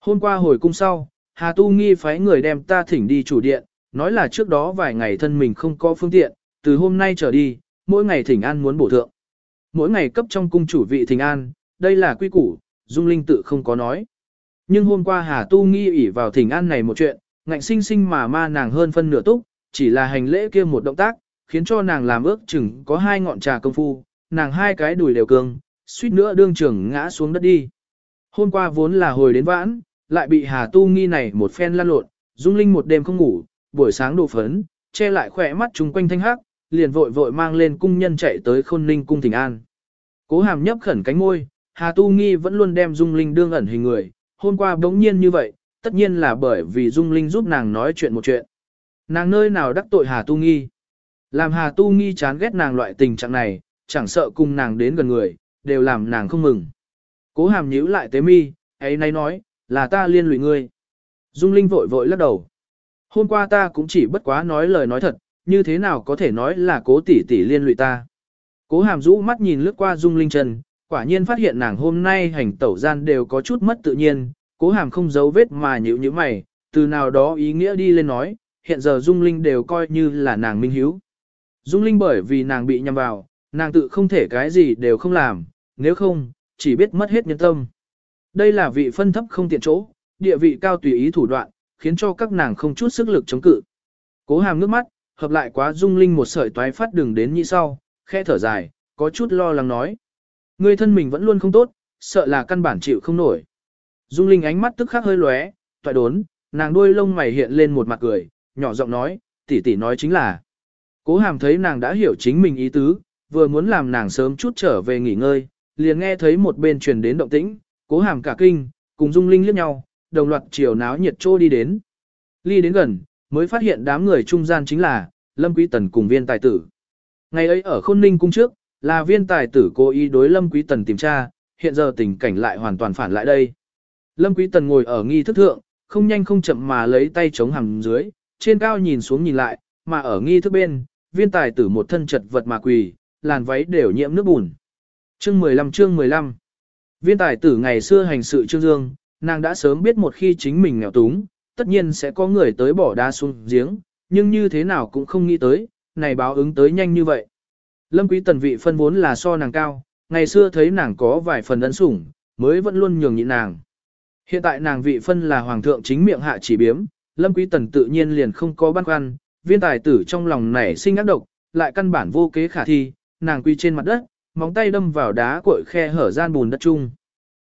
Hôm qua hồi cung sau, Hà Tu nghi phái người đem ta thỉnh đi chủ điện, nói là trước đó vài ngày thân mình không có phương tiện, từ hôm nay trở đi, mỗi ngày thỉnh an muốn bổ thượng. Mỗi ngày cấp trong cung chủ vị thỉnh an, đây là quy củ, Dung Linh tự không có nói. Nhưng hôm qua Hà Tu nghi ủy vào thỉnh an này một chuyện, ngạnh sinh sinh mà ma nàng hơn phân nửa túc, chỉ là hành lễ kia một động tác, khiến cho nàng làm ước chừng có hai ngọn trà công phu, nàng hai cái đùi đều cương, suýt nữa đương trưởng ngã xuống đất đi. Hôm qua vốn là hồi đến vãn, lại bị Hà Tu nghi này một phen lăn lộn, Dung Linh một đêm không ngủ, buổi sáng đổ phấn, che lại khỏe mắt chúng quanh thanh hắc, liền vội vội mang lên cung nhân chạy tới khôn ninh cung Thịnh an. Cố hàm nhấp khẩn cánh môi, Hà Tu nghi vẫn luôn đem Dung Linh đương ẩn hình người, hôm qua bỗng nhiên như vậy, tất nhiên là bởi vì Dung Linh giúp nàng nói chuyện một chuyện. Nàng nơi nào đắc tội Hà Tu nghi. Làm Hà Tu nghi chán ghét nàng loại tình trạng này, chẳng sợ cùng nàng đến gần người, đều làm nàng không mừng. Cố hàm nhíu lại tế mi, ấy nay nói, là ta liên lụy ngươi. Dung Linh vội vội lắc đầu. Hôm qua ta cũng chỉ bất quá nói lời nói thật, như thế nào có thể nói là cố tỷ tỷ liên lụy ta. Cố hàm rũ mắt nhìn lướt qua Dung Linh trần, quả nhiên phát hiện nàng hôm nay hành tẩu gian đều có chút mất tự nhiên, cố hàm không giấu vết mà nhữ như mày, từ nào đó ý nghĩa đi lên nói, hiện giờ Dung Linh đều coi như là nàng minh hiếu. Dung Linh bởi vì nàng bị nhầm vào, nàng tự không thể cái gì đều không làm, nếu không, chỉ biết mất hết nhân tâm. Đây là vị phân thấp không tiện chỗ, địa vị cao tùy ý thủ đoạn, khiến cho các nàng không chút sức lực chống cự. Cố hàm nước mắt, hợp lại quá dung linh một sợi toái phát đường đến như sau, khe thở dài, có chút lo lắng nói. Người thân mình vẫn luôn không tốt, sợ là căn bản chịu không nổi. Dung linh ánh mắt tức khắc hơi lóe, toại đốn, nàng đuôi lông mày hiện lên một mặt cười, nhỏ giọng nói, tỷ tỷ nói chính là. Cố hàm thấy nàng đã hiểu chính mình ý tứ, vừa muốn làm nàng sớm chút trở về nghỉ ngơi, liền nghe thấy một bên truyền đến động tĩnh, cố hàm cả kinh, cùng dung linh liếc nhau, đồng loạt chiều náo nhiệt trô đi đến. Ly đến gần, mới phát hiện đám người trung gian chính là, Lâm Quý Tần cùng viên tài tử. Ngày ấy ở Khôn Ninh cung trước, là viên tài tử cố ý đối Lâm Quý Tần tìm tra, hiện giờ tình cảnh lại hoàn toàn phản lại đây. Lâm Quý Tần ngồi ở nghi thức thượng, không nhanh không chậm mà lấy tay chống hằng dưới, trên cao nhìn xuống nhìn lại, mà ở nghi thức bên, viên tài tử một thân chật vật mà quỳ, làn váy đều nhiễm nước bùn. Chương 15 chương 15 Viên tài tử ngày xưa hành sự trương dương, nàng đã sớm biết một khi chính mình nghèo túng, tất nhiên sẽ có người tới bỏ đá xuống giếng, nhưng như thế nào cũng không nghĩ tới, này báo ứng tới nhanh như vậy. Lâm quý tần vị phân vốn là so nàng cao, ngày xưa thấy nàng có vài phần ấn sủng, mới vẫn luôn nhường nhịn nàng. Hiện tại nàng vị phân là hoàng thượng chính miệng hạ chỉ biếm, lâm quý tần tự nhiên liền không có băn khoăn, viên tài tử trong lòng nảy sinh ác độc, lại căn bản vô kế khả thi, nàng quy trên mặt đất, móng tay đâm vào đá cội khe hở gian bùn đất chung.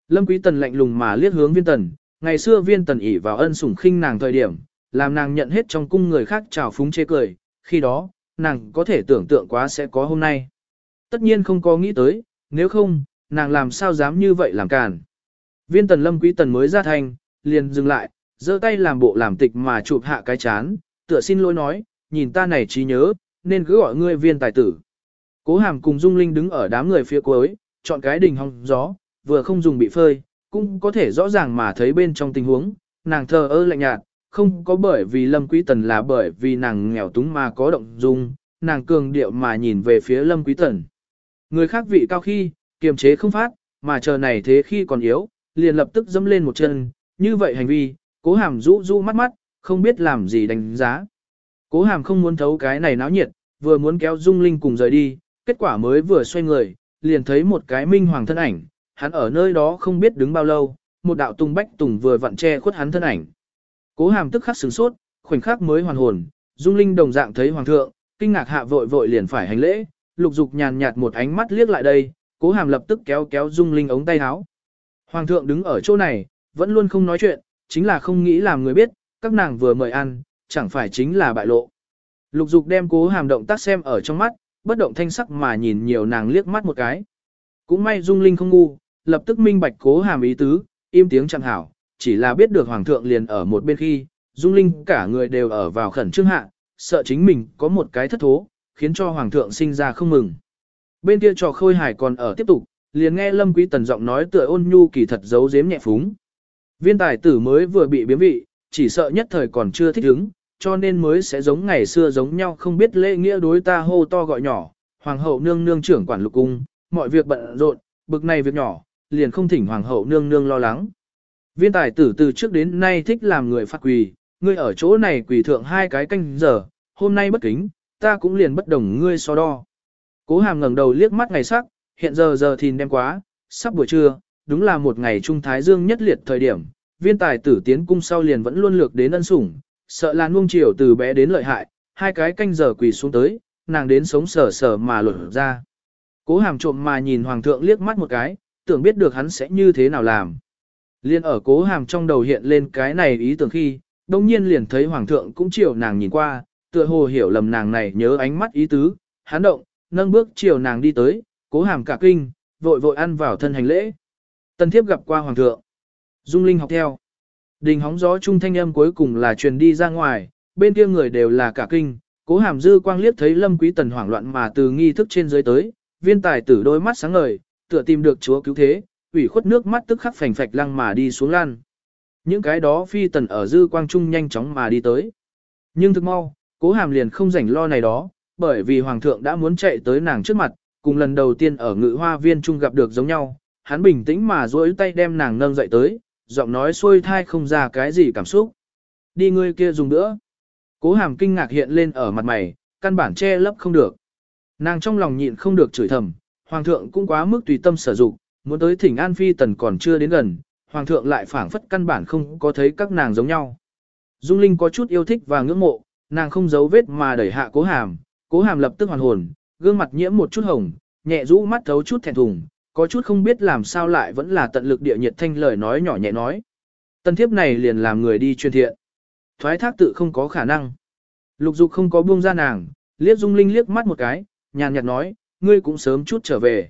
Lâm quý tần lạnh lùng mà liếc hướng viên tần, ngày xưa viên tần ỉ vào ân sủng khinh nàng thời điểm, làm nàng nhận hết trong cung người khác trào phúng chê cười, khi đó, nàng có thể tưởng tượng quá sẽ có hôm nay. Tất nhiên không có nghĩ tới, nếu không, nàng làm sao dám như vậy làm càn. Viên tần lâm quý tần mới ra thành, liền dừng lại, giơ tay làm bộ làm tịch mà chụp hạ cái chán, tựa xin lỗi nói, nhìn ta này trí nhớ, nên cứ gọi ngươi viên tài tử. Cố hàm cùng Dung Linh đứng ở đám người phía cuối, chọn cái đình hong gió, vừa không dùng bị phơi, cũng có thể rõ ràng mà thấy bên trong tình huống, nàng thờ ơ lạnh nhạt, không có bởi vì Lâm Quý Tần là bởi vì nàng nghèo túng mà có động dung, nàng cường điệu mà nhìn về phía Lâm Quý Tần. Người khác vị cao khi, kiềm chế không phát, mà chờ này thế khi còn yếu, liền lập tức dâm lên một chân, như vậy hành vi, cố hàm rũ rũ mắt mắt, không biết làm gì đánh giá. Cố hàm không muốn thấu cái này náo nhiệt, vừa muốn kéo Dung Linh cùng rời đi, kết quả mới vừa xoay người, liền thấy một cái minh hoàng thân ảnh, hắn ở nơi đó không biết đứng bao lâu, một đạo tung bách tùng vừa vặn che khuất hắn thân ảnh. Cố hàm tức khắc sửng sốt, khoảnh khắc mới hoàn hồn, Dung Linh đồng dạng thấy hoàng thượng, kinh ngạc hạ vội vội liền phải hành lễ, lục dục nhàn nhạt một ánh mắt liếc lại đây, cố hàm lập tức kéo kéo Dung Linh ống tay áo. Hoàng thượng đứng ở chỗ này, vẫn luôn không nói chuyện, chính là không nghĩ làm người biết, các nàng vừa mời ăn, chẳng phải chính là bại lộ. Lục dục đem cố hàm động tác xem ở trong mắt, bất động thanh sắc mà nhìn nhiều nàng liếc mắt một cái. Cũng may Dung Linh không ngu, lập tức minh bạch cố hàm ý tứ, im tiếng chẳng hảo, chỉ là biết được Hoàng thượng liền ở một bên khi, Dung Linh cả người đều ở vào khẩn trương hạ, sợ chính mình có một cái thất thố, khiến cho Hoàng thượng sinh ra không mừng. Bên kia trò khôi hải còn ở tiếp tục, liền nghe Lâm Quý Tần giọng nói tựa ôn nhu kỳ thật giấu giếm nhẹ phúng. Viên tài tử mới vừa bị biến vị, chỉ sợ nhất thời còn chưa thích ứng, cho nên mới sẽ giống ngày xưa giống nhau không biết lễ nghĩa đối ta hô to gọi nhỏ, hoàng hậu nương nương trưởng quản lục cung, mọi việc bận rộn, bực này việc nhỏ, liền không thỉnh hoàng hậu nương nương lo lắng. Viên tài tử từ trước đến nay thích làm người phát quỳ, ngươi ở chỗ này quỳ thượng hai cái canh giờ, hôm nay bất kính, ta cũng liền bất đồng ngươi so đo. Cố hàm ngẩng đầu liếc mắt ngày sắc, hiện giờ giờ thìn đêm quá, sắp buổi trưa, đúng là một ngày trung thái dương nhất liệt thời điểm, viên tài tử tiến cung sau liền vẫn luôn lược đến ân sủng, sợ là nuông chiều từ bé đến lợi hại, hai cái canh giờ quỳ xuống tới, nàng đến sống sờ sờ mà lột ra. Cố hàm trộm mà nhìn hoàng thượng liếc mắt một cái, tưởng biết được hắn sẽ như thế nào làm. Liên ở cố hàm trong đầu hiện lên cái này ý tưởng khi, đông nhiên liền thấy hoàng thượng cũng chiều nàng nhìn qua, tựa hồ hiểu lầm nàng này nhớ ánh mắt ý tứ, hắn động, nâng bước chiều nàng đi tới, cố hàm cả kinh, vội vội ăn vào thân hành lễ. Tân thiếp gặp qua hoàng thượng. Dung Linh học theo. Đình hóng gió trung thanh âm cuối cùng là truyền đi ra ngoài, bên kia người đều là cả kinh, cố hàm dư quang liếc thấy lâm quý tần hoảng loạn mà từ nghi thức trên dưới tới, viên tài tử đôi mắt sáng ngời, tựa tìm được chúa cứu thế, ủy khuất nước mắt tức khắc phành phạch lăng mà đi xuống lan. Những cái đó phi tần ở dư quang trung nhanh chóng mà đi tới. Nhưng thực mau, cố hàm liền không rảnh lo này đó, bởi vì hoàng thượng đã muốn chạy tới nàng trước mặt, cùng lần đầu tiên ở ngự hoa viên trung gặp được giống nhau, hắn bình tĩnh mà duỗi tay đem nàng nâng dậy tới, giọng nói xuôi thai không ra cái gì cảm xúc. Đi ngươi kia dùng nữa. Cố hàm kinh ngạc hiện lên ở mặt mày, căn bản che lấp không được. Nàng trong lòng nhịn không được chửi thầm, hoàng thượng cũng quá mức tùy tâm sở dụng, muốn tới thỉnh An Phi Tần còn chưa đến gần, Hoàng thượng lại phảng phất căn bản không có thấy các nàng giống nhau. Dung Linh có chút yêu thích và ngưỡng mộ, nàng không giấu vết mà đẩy hạ cố hàm, cố hàm lập tức hoàn hồn, gương mặt nhiễm một chút hồng, nhẹ rũ mắt thấu chút thẹn thùng, có chút không biết làm sao lại vẫn là tận lực địa nhiệt thanh lời nói nhỏ nhẹ nói. Tân thiếp này liền làm người đi truyền thiện. Thoái thác tự không có khả năng. Lục dục không có buông ra nàng, liếc dung linh liếc mắt một cái, nhàn nhạt nói, ngươi cũng sớm chút trở về.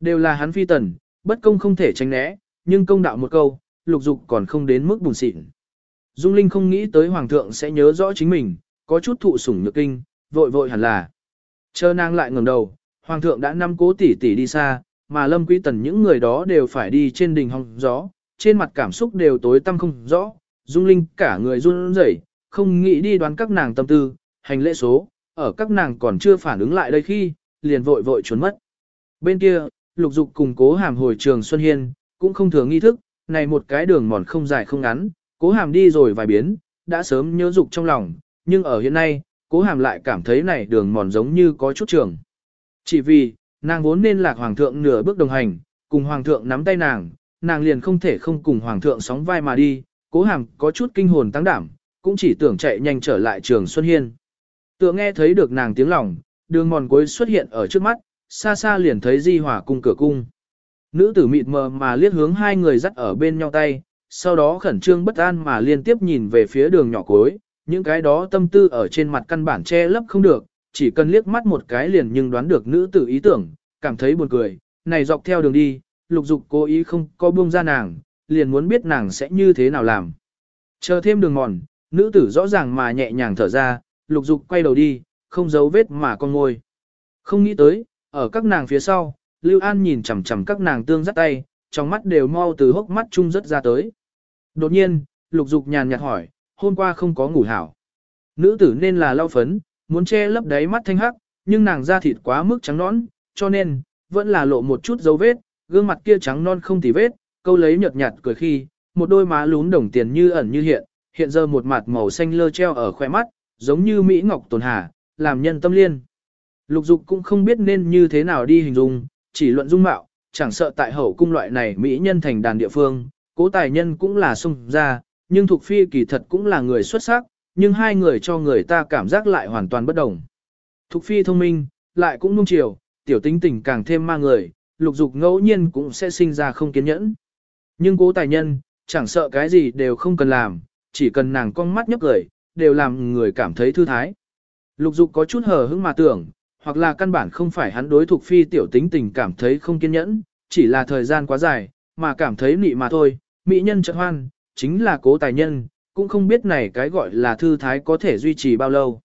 Đều là hắn phi tần, bất công không thể tránh né, nhưng công đạo một câu, lục dục còn không đến mức bùn xịn. Dung Linh không nghĩ tới Hoàng thượng sẽ nhớ rõ chính mình, có chút thụ sủng nhược kinh, vội vội hẳn là. Chờ nàng lại ngẩng đầu, Hoàng thượng đã năm cố tỷ tỷ đi xa, mà Lâm Quý Tần những người đó đều phải đi trên đỉnh hong gió, trên mặt cảm xúc đều tối tăm không rõ, Dung Linh cả người run rẩy, không nghĩ đi đoán các nàng tâm tư, hành lễ số, ở các nàng còn chưa phản ứng lại đây khi, liền vội vội trốn mất. Bên kia, lục dục cùng cố hàm hồi trường Xuân Hiên, cũng không thường nghi thức, này một cái đường mòn không dài không ngắn, cố hàm đi rồi vài biến, đã sớm nhớ dục trong lòng, nhưng ở hiện nay, cố hàm lại cảm thấy này đường mòn giống như có chút trường. Chỉ vì, nàng vốn nên lạc hoàng thượng nửa bước đồng hành, cùng hoàng thượng nắm tay nàng, nàng liền không thể không cùng hoàng thượng sóng vai mà đi, cố hàm có chút kinh hồn tăng đảm, cũng chỉ tưởng chạy nhanh trở lại trường Xuân Hiên. Tựa nghe thấy được nàng tiếng lòng, đường mòn cuối xuất hiện ở trước mắt, xa xa liền thấy di hỏa cung cửa cung. Nữ tử mịt mờ mà liếc hướng hai người dắt ở bên nhau tay, sau đó khẩn trương bất an mà liên tiếp nhìn về phía đường nhỏ cuối, những cái đó tâm tư ở trên mặt căn bản che lấp không được, chỉ cần liếc mắt một cái liền nhưng đoán được nữ tử ý tưởng, cảm thấy buồn cười, này dọc theo đường đi, lục dục cố ý không có buông ra nàng, liền muốn biết nàng sẽ như thế nào làm. Chờ thêm đường mòn, nữ tử rõ ràng mà nhẹ nhàng thở ra, lục dục quay đầu đi, không giấu vết mà con ngôi. Không nghĩ tới, ở các nàng phía sau, Lưu An nhìn chằm chằm các nàng tương dắt tay, trong mắt đều mau từ hốc mắt chung rất ra tới. Đột nhiên, lục dục nhàn nhạt hỏi, hôm qua không có ngủ hảo. Nữ tử nên là lau phấn, muốn che lấp đáy mắt thanh hắc, nhưng nàng da thịt quá mức trắng nõn, cho nên, vẫn là lộ một chút dấu vết, gương mặt kia trắng non không tì vết, câu lấy nhợt nhạt cười khi, một đôi má lún đồng tiền như ẩn như hiện, hiện giờ một mặt màu xanh lơ treo ở khoe mắt, giống như Mỹ Ngọc tồn hà, làm nhân tâm liên. Lục dục cũng không biết nên như thế nào đi hình dung, chỉ luận dung mạo, chẳng sợ tại hậu cung loại này Mỹ nhân thành đàn địa phương, cố tài nhân cũng là sung ra, nhưng thuộc Phi kỳ thật cũng là người xuất sắc, nhưng hai người cho người ta cảm giác lại hoàn toàn bất đồng. Thục Phi thông minh, lại cũng nung chiều, tiểu tính tình càng thêm ma người, lục dục ngẫu nhiên cũng sẽ sinh ra không kiên nhẫn. Nhưng cố tài nhân, chẳng sợ cái gì đều không cần làm, chỉ cần nàng con mắt nhấp cười, đều làm người cảm thấy thư thái. Lục dục có chút hờ hững mà tưởng, hoặc là căn bản không phải hắn đối thuộc phi tiểu tính tình cảm thấy không kiên nhẫn, chỉ là thời gian quá dài, mà cảm thấy nị mà thôi, mỹ nhân chợt hoan, chính là cố tài nhân, cũng không biết này cái gọi là thư thái có thể duy trì bao lâu.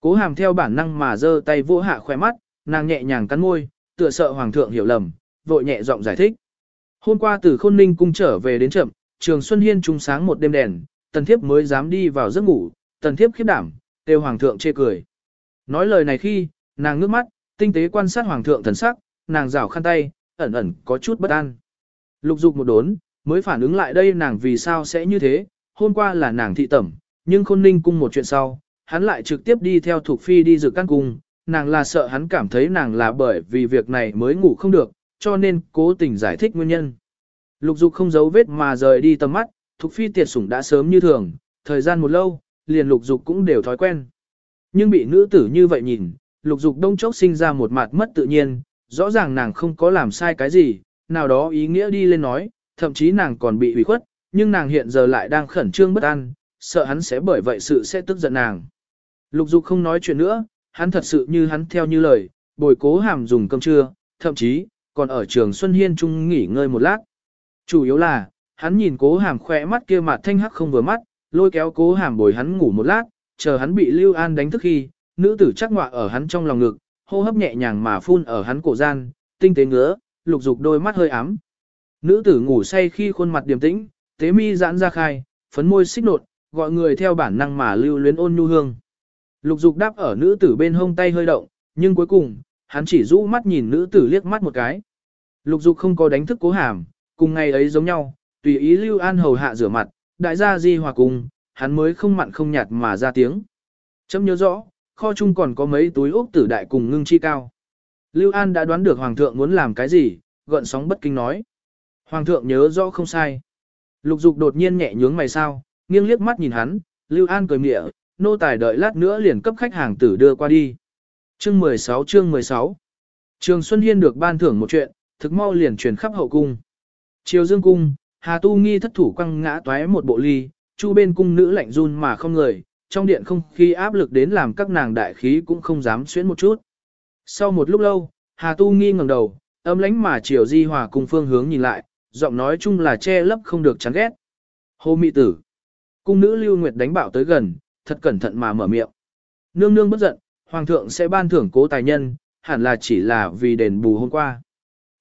Cố hàm theo bản năng mà giơ tay vỗ hạ khỏe mắt, nàng nhẹ nhàng cắn môi, tựa sợ hoàng thượng hiểu lầm, vội nhẹ giọng giải thích. Hôm qua từ khôn ninh cung trở về đến chậm, trường Xuân Hiên trung sáng một đêm đèn, tần thiếp mới dám đi vào giấc ngủ, tần thiếp khiếp đảm, kêu hoàng thượng chê cười. Nói lời này khi, nàng ngước mắt, tinh tế quan sát hoàng thượng thần sắc, nàng rảo khăn tay, ẩn ẩn có chút bất an. Lục dục một đốn, mới phản ứng lại đây nàng vì sao sẽ như thế, hôm qua là nàng thị tẩm, nhưng khôn ninh cung một chuyện sau, hắn lại trực tiếp đi theo thuộc phi đi dự căn cung, nàng là sợ hắn cảm thấy nàng là bởi vì việc này mới ngủ không được, cho nên cố tình giải thích nguyên nhân. Lục dục không giấu vết mà rời đi tầm mắt, thuộc phi tiệt sủng đã sớm như thường, thời gian một lâu, liền lục dục cũng đều thói quen. Nhưng bị nữ tử như vậy nhìn, lục dục đông chốc sinh ra một mặt mất tự nhiên, rõ ràng nàng không có làm sai cái gì, nào đó ý nghĩa đi lên nói, thậm chí nàng còn bị ủy khuất, nhưng nàng hiện giờ lại đang khẩn trương bất an, sợ hắn sẽ bởi vậy sự sẽ tức giận nàng. Lục dục không nói chuyện nữa, hắn thật sự như hắn theo như lời, bồi cố hàm dùng cơm trưa, thậm chí, còn ở trường Xuân Hiên Trung nghỉ ngơi một lát. Chủ yếu là, hắn nhìn cố hàm khỏe mắt kia mặt thanh hắc không vừa mắt, lôi kéo cố hàm bồi hắn ngủ một lát, chờ hắn bị Lưu An đánh thức khi, nữ tử chắc ngọa ở hắn trong lòng ngực, hô hấp nhẹ nhàng mà phun ở hắn cổ gian, tinh tế ngứa, lục dục đôi mắt hơi ám. Nữ tử ngủ say khi khuôn mặt điềm tĩnh, tế mi giãn ra khai, phấn môi xích nột, gọi người theo bản năng mà lưu luyến ôn nhu hương. Lục dục đáp ở nữ tử bên hông tay hơi động, nhưng cuối cùng, hắn chỉ rũ mắt nhìn nữ tử liếc mắt một cái. Lục dục không có đánh thức cố hàm, cùng ngày ấy giống nhau, tùy ý lưu an hầu hạ rửa mặt, đại gia di hòa cùng, hắn mới không mặn không nhạt mà ra tiếng. Chấm nhớ rõ, kho chung còn có mấy túi ốc tử đại cùng ngưng chi cao. Lưu An đã đoán được Hoàng thượng muốn làm cái gì, gợn sóng bất kinh nói. Hoàng thượng nhớ rõ không sai. Lục dục đột nhiên nhẹ nhướng mày sao, nghiêng liếc mắt nhìn hắn, Lưu An cười mỉa, nô tài đợi lát nữa liền cấp khách hàng tử đưa qua đi. Chương 16 chương 16 Trường Xuân Hiên được ban thưởng một chuyện, thực mau liền truyền khắp hậu cung. Triều Dương cung, Hà Tu Nghi thất thủ quăng ngã toé một bộ ly, chu bên cung nữ lạnh run mà không người, trong điện không khí áp lực đến làm các nàng đại khí cũng không dám xuyến một chút. Sau một lúc lâu, Hà Tu Nghi ngẩng đầu, âm lãnh mà Triều Di Hòa cùng phương hướng nhìn lại, giọng nói chung là che lấp không được chán ghét. Hồ mị tử. Cung nữ Lưu Nguyệt đánh bạo tới gần, thật cẩn thận mà mở miệng. Nương nương bất giận, hoàng thượng sẽ ban thưởng cố tài nhân, hẳn là chỉ là vì đền bù hôm qua.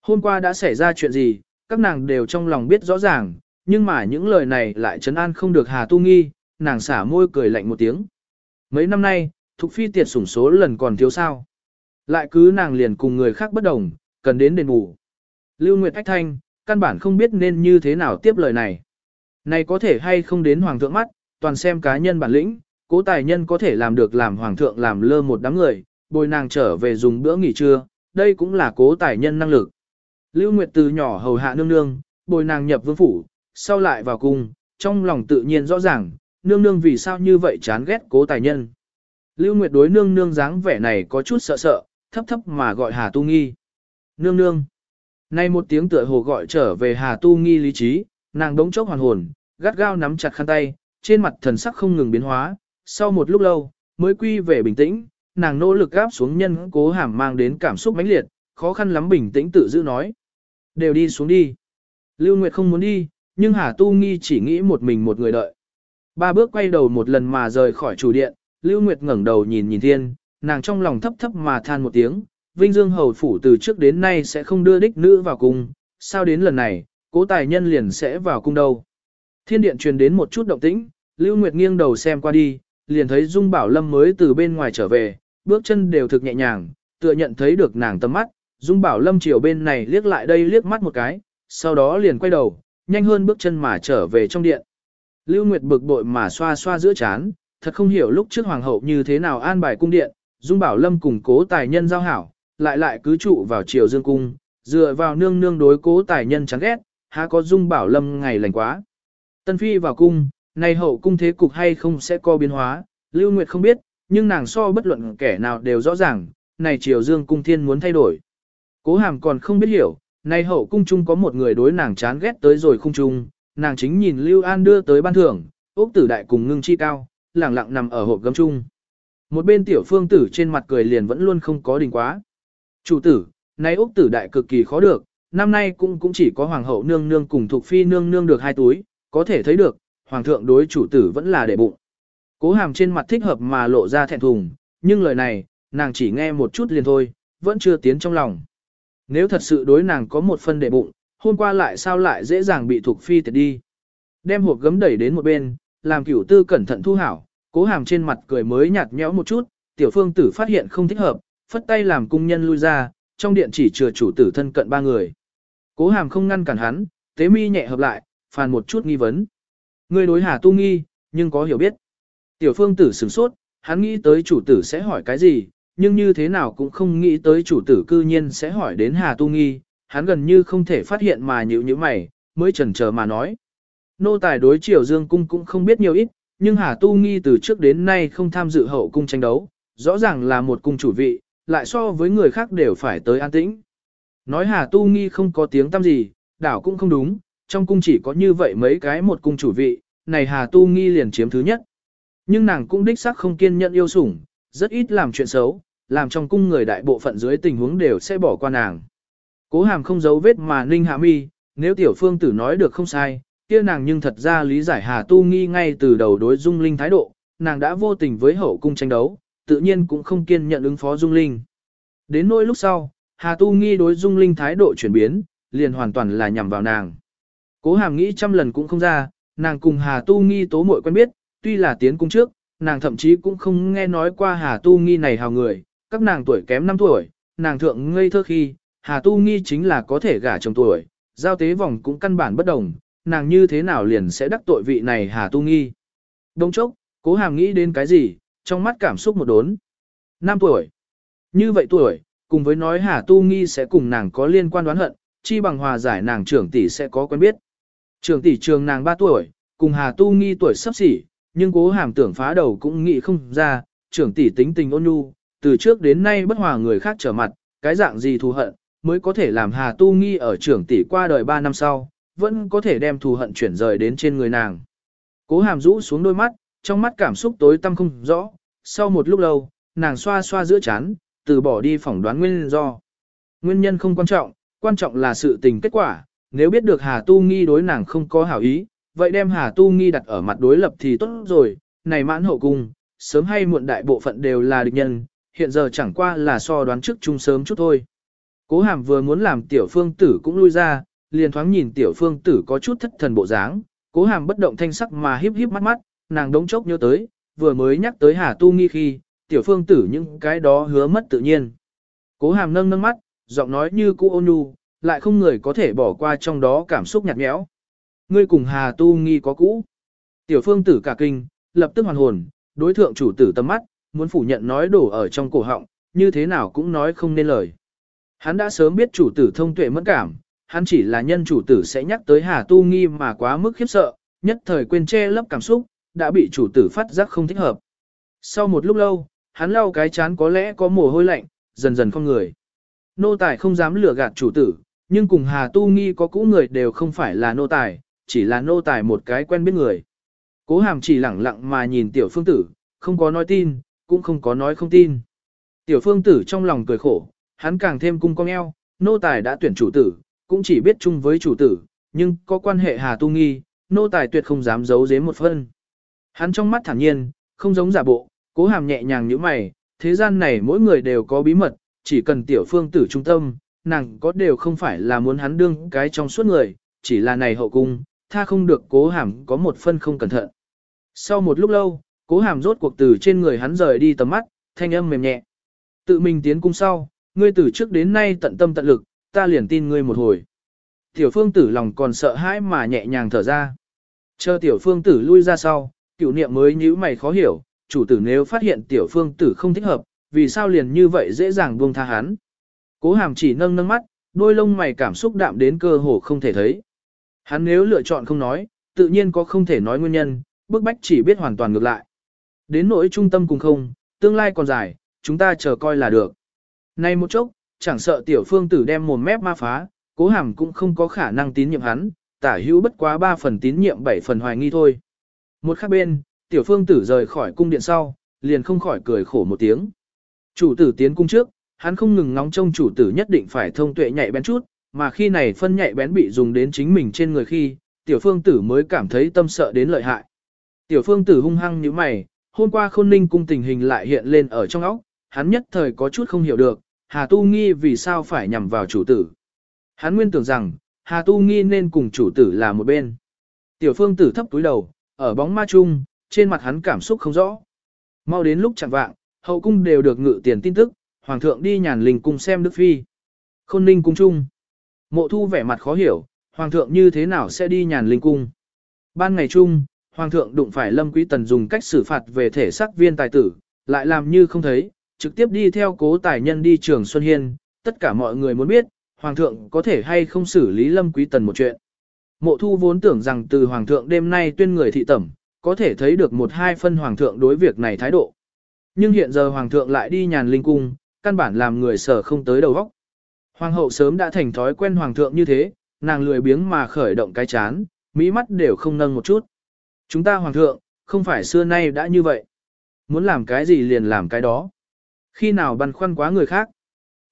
Hôm qua đã xảy ra chuyện gì, các nàng đều trong lòng biết rõ ràng, nhưng mà những lời này lại chấn an không được Hà Tu Nghi, nàng xả môi cười lạnh một tiếng. Mấy năm nay, Thục Phi tiệt sủng số lần còn thiếu sao. Lại cứ nàng liền cùng người khác bất đồng, cần đến đền bù. Lưu Nguyệt Ách Thanh, căn bản không biết nên như thế nào tiếp lời này. Này có thể hay không đến hoàng thượng mắt, toàn xem cá nhân bản lĩnh, cố tài nhân có thể làm được làm hoàng thượng làm lơ một đám người, bồi nàng trở về dùng bữa nghỉ trưa, đây cũng là cố tài nhân năng lực. Lưu Nguyệt từ nhỏ hầu hạ nương nương, bồi nàng nhập vương phủ, sau lại vào cung, trong lòng tự nhiên rõ ràng, nương nương vì sao như vậy chán ghét cố tài nhân. Lưu Nguyệt đối nương nương dáng vẻ này có chút sợ sợ, thấp thấp mà gọi Hà Tu Nghi. Nương nương. Nay một tiếng tựa hồ gọi trở về Hà Tu Nghi lý trí, nàng đống chốc hoàn hồn, gắt gao nắm chặt khăn tay, trên mặt thần sắc không ngừng biến hóa, sau một lúc lâu, mới quy về bình tĩnh, nàng nỗ lực gáp xuống nhân cố hàm mang đến cảm xúc mãnh liệt, khó khăn lắm bình tĩnh tự giữ nói. Đều đi xuống đi. Lưu Nguyệt không muốn đi, nhưng Hà Tu Nghi chỉ nghĩ một mình một người đợi. Ba bước quay đầu một lần mà rời khỏi chủ điện, Lưu Nguyệt ngẩng đầu nhìn nhìn thiên, nàng trong lòng thấp thấp mà than một tiếng, Vinh Dương Hầu Phủ từ trước đến nay sẽ không đưa đích nữ vào cung, sao đến lần này, cố tài nhân liền sẽ vào cung đâu. Thiên điện truyền đến một chút động tĩnh, Lưu Nguyệt nghiêng đầu xem qua đi, liền thấy Dung Bảo Lâm mới từ bên ngoài trở về, bước chân đều thực nhẹ nhàng, tựa nhận thấy được nàng tâm mắt, Dung Bảo Lâm chiều bên này liếc lại đây liếc mắt một cái, sau đó liền quay đầu, nhanh hơn bước chân mà trở về trong điện. Lưu Nguyệt bực bội mà xoa xoa giữa chán, thật không hiểu lúc trước hoàng hậu như thế nào an bài cung điện, Dung Bảo Lâm cùng cố tài nhân giao hảo, lại lại cứ trụ vào triều dương cung, dựa vào nương nương đối cố tài nhân chán ghét, há có Dung Bảo Lâm ngày lành quá. Tân Phi vào cung, nay hậu cung thế cục hay không sẽ có biến hóa, Lưu Nguyệt không biết, nhưng nàng so bất luận kẻ nào đều rõ ràng, này triều dương cung thiên muốn thay đổi. Cố hàm còn không biết hiểu, nay hậu cung chung có một người đối nàng chán ghét tới rồi không chung, nàng chính nhìn Lưu An đưa tới ban thưởng, Úc tử đại cùng ngưng chi cao, lẳng lặng nằm ở hộp gấm chung. Một bên tiểu phương tử trên mặt cười liền vẫn luôn không có đình quá. Chủ tử, nay Úc tử đại cực kỳ khó được, năm nay cũng cũng chỉ có hoàng hậu nương nương cùng thuộc phi nương nương được hai túi, có thể thấy được, hoàng thượng đối chủ tử vẫn là để bụng. Cố hàm trên mặt thích hợp mà lộ ra thẹn thùng, nhưng lời này, nàng chỉ nghe một chút liền thôi, vẫn chưa tiến trong lòng. Nếu thật sự đối nàng có một phân để bụng, hôm qua lại sao lại dễ dàng bị thuộc phi tiệt đi. Đem hộp gấm đẩy đến một bên, làm cửu tư cẩn thận thu hảo, cố hàm trên mặt cười mới nhạt nhẽo một chút, tiểu phương tử phát hiện không thích hợp, phất tay làm cung nhân lui ra, trong điện chỉ chừa chủ tử thân cận ba người. Cố hàm không ngăn cản hắn, tế mi nhẹ hợp lại, phàn một chút nghi vấn. Người đối hà tu nghi, nhưng có hiểu biết. Tiểu phương tử sửng sốt, hắn nghĩ tới chủ tử sẽ hỏi cái gì, nhưng như thế nào cũng không nghĩ tới chủ tử cư nhiên sẽ hỏi đến Hà Tu Nghi, hắn gần như không thể phát hiện mà nhữ như mày, mới chần chờ mà nói. Nô tài đối triều dương cung cũng không biết nhiều ít, nhưng Hà Tu Nghi từ trước đến nay không tham dự hậu cung tranh đấu, rõ ràng là một cung chủ vị, lại so với người khác đều phải tới an tĩnh. Nói Hà Tu Nghi không có tiếng tăm gì, đảo cũng không đúng, trong cung chỉ có như vậy mấy cái một cung chủ vị, này Hà Tu Nghi liền chiếm thứ nhất. Nhưng nàng cũng đích xác không kiên nhẫn yêu sủng, rất ít làm chuyện xấu, làm trong cung người đại bộ phận dưới tình huống đều sẽ bỏ qua nàng. Cố hàm không giấu vết mà ninh hạ mi, nếu tiểu phương tử nói được không sai, kia nàng nhưng thật ra lý giải Hà Tu Nghi ngay từ đầu đối Dung Linh thái độ, nàng đã vô tình với hậu cung tranh đấu, tự nhiên cũng không kiên nhận ứng phó Dung Linh. Đến nỗi lúc sau, Hà Tu Nghi đối Dung Linh thái độ chuyển biến, liền hoàn toàn là nhằm vào nàng. Cố hàm nghĩ trăm lần cũng không ra, nàng cùng Hà Tu Nghi tố muội quen biết, tuy là tiến cung trước, nàng thậm chí cũng không nghe nói qua Hà Tu Nghi này hào người, các nàng tuổi kém 5 tuổi, nàng thượng ngây thơ khi, Hà Tu Nghi chính là có thể gả chồng tuổi, giao tế vòng cũng căn bản bất đồng, nàng như thế nào liền sẽ đắc tội vị này Hà Tu Nghi. Đông chốc, cố hàm nghĩ đến cái gì, trong mắt cảm xúc một đốn. 5 tuổi. Như vậy tuổi, cùng với nói Hà Tu Nghi sẽ cùng nàng có liên quan đoán hận, chi bằng hòa giải nàng trưởng tỷ sẽ có quen biết. Trưởng tỷ trường nàng 3 tuổi, cùng Hà Tu Nghi tuổi sắp xỉ, nhưng cố hàm tưởng phá đầu cũng nghĩ không ra, trưởng tỷ tính tình ôn nhu, từ trước đến nay bất hòa người khác trở mặt, cái dạng gì thù hận, mới có thể làm Hà Tu Nghi ở trưởng tỷ qua đời 3 năm sau, vẫn có thể đem thù hận chuyển rời đến trên người nàng. Cố hàm rũ xuống đôi mắt, trong mắt cảm xúc tối tăm không rõ, sau một lúc lâu, nàng xoa xoa giữa chán, từ bỏ đi phỏng đoán nguyên do. Nguyên nhân không quan trọng, quan trọng là sự tình kết quả, nếu biết được Hà Tu Nghi đối nàng không có hảo ý, vậy đem Hà Tu Nghi đặt ở mặt đối lập thì tốt rồi, này mãn hậu cung, sớm hay muộn đại bộ phận đều là địch nhân, hiện giờ chẳng qua là so đoán trước chung sớm chút thôi. Cố hàm vừa muốn làm tiểu phương tử cũng lui ra, liền thoáng nhìn tiểu phương tử có chút thất thần bộ dáng, cố hàm bất động thanh sắc mà híp híp mắt mắt, nàng đống chốc nhớ tới, vừa mới nhắc tới Hà Tu Nghi khi, tiểu phương tử những cái đó hứa mất tự nhiên. Cố hàm nâng nâng mắt, giọng nói như cũ ôn nhu, lại không người có thể bỏ qua trong đó cảm xúc nhạt nhẽo. Ngươi cùng Hà Tu Nghi có cũ. Tiểu phương tử cả kinh, lập tức hoàn hồn, đối thượng chủ tử tầm mắt, muốn phủ nhận nói đổ ở trong cổ họng, như thế nào cũng nói không nên lời. Hắn đã sớm biết chủ tử thông tuệ mẫn cảm, hắn chỉ là nhân chủ tử sẽ nhắc tới Hà Tu Nghi mà quá mức khiếp sợ, nhất thời quên che lấp cảm xúc, đã bị chủ tử phát giác không thích hợp. Sau một lúc lâu, hắn lau cái chán có lẽ có mồ hôi lạnh, dần dần không người. Nô tài không dám lừa gạt chủ tử, nhưng cùng Hà Tu Nghi có cũ người đều không phải là nô tài, chỉ là nô tài một cái quen biết người. Cố hàm chỉ lẳng lặng mà nhìn tiểu phương tử, không có nói tin, cũng không có nói không tin. Tiểu phương tử trong lòng cười khổ, hắn càng thêm cung cong eo, nô tài đã tuyển chủ tử, cũng chỉ biết chung với chủ tử, nhưng có quan hệ Hà Tu Nghi, nô tài tuyệt không dám giấu giếm một phân. Hắn trong mắt thản nhiên, không giống giả bộ, cố hàm nhẹ nhàng như mày, thế gian này mỗi người đều có bí mật, chỉ cần tiểu phương tử trung tâm, nàng có đều không phải là muốn hắn đương cái trong suốt người, chỉ là này hậu cung, tha không được cố hàm có một phân không cẩn thận. Sau một lúc lâu, cố hàm rốt cuộc từ trên người hắn rời đi tầm mắt, thanh âm mềm nhẹ. Tự mình tiến cung sau, ngươi từ trước đến nay tận tâm tận lực, ta liền tin ngươi một hồi. Tiểu phương tử lòng còn sợ hãi mà nhẹ nhàng thở ra. Chờ tiểu phương tử lui ra sau, cựu niệm mới nhíu mày khó hiểu, chủ tử nếu phát hiện tiểu phương tử không thích hợp, vì sao liền như vậy dễ dàng buông tha hắn. Cố hàm chỉ nâng nâng mắt, đôi lông mày cảm xúc đạm đến cơ hồ không thể thấy. Hắn nếu lựa chọn không nói, tự nhiên có không thể nói nguyên nhân, bức bách chỉ biết hoàn toàn ngược lại. Đến nỗi trung tâm cùng không, tương lai còn dài, chúng ta chờ coi là được. Nay một chốc, chẳng sợ tiểu phương tử đem mồm mép ma phá, cố hàm cũng không có khả năng tín nhiệm hắn, tả hữu bất quá 3 phần tín nhiệm 7 phần hoài nghi thôi. Một khác bên, tiểu phương tử rời khỏi cung điện sau, liền không khỏi cười khổ một tiếng. Chủ tử tiến cung trước, hắn không ngừng ngóng trông chủ tử nhất định phải thông tuệ nhạy bén chút, mà khi này phân nhạy bén bị dùng đến chính mình trên người khi, tiểu phương tử mới cảm thấy tâm sợ đến lợi hại. Tiểu phương tử hung hăng như mày, hôm qua khôn ninh cung tình hình lại hiện lên ở trong óc, hắn nhất thời có chút không hiểu được, Hà Tu Nghi vì sao phải nhằm vào chủ tử. Hắn nguyên tưởng rằng, Hà Tu Nghi nên cùng chủ tử là một bên. Tiểu phương tử thấp túi đầu, ở bóng ma chung, trên mặt hắn cảm xúc không rõ. Mau đến lúc chẳng vạng, hậu cung đều được ngự tiền tin tức, hoàng thượng đi nhàn linh cung xem Đức Phi. Khôn ninh cung chung. Mộ thu vẻ mặt khó hiểu, hoàng thượng như thế nào sẽ đi nhàn linh cung. Ban ngày chung, hoàng thượng đụng phải lâm quý tần dùng cách xử phạt về thể xác viên tài tử, lại làm như không thấy, trực tiếp đi theo cố tài nhân đi trường Xuân Hiên, tất cả mọi người muốn biết, hoàng thượng có thể hay không xử lý lâm quý tần một chuyện. Mộ thu vốn tưởng rằng từ hoàng thượng đêm nay tuyên người thị tẩm, có thể thấy được một hai phân hoàng thượng đối việc này thái độ. Nhưng hiện giờ hoàng thượng lại đi nhàn linh cung, căn bản làm người sở không tới đầu óc. Hoàng hậu sớm đã thành thói quen hoàng thượng như thế, nàng lười biếng mà khởi động cái chán, mỹ mắt đều không nâng một chút. Chúng ta hoàng thượng, không phải xưa nay đã như vậy. Muốn làm cái gì liền làm cái đó. Khi nào băn khoăn quá người khác.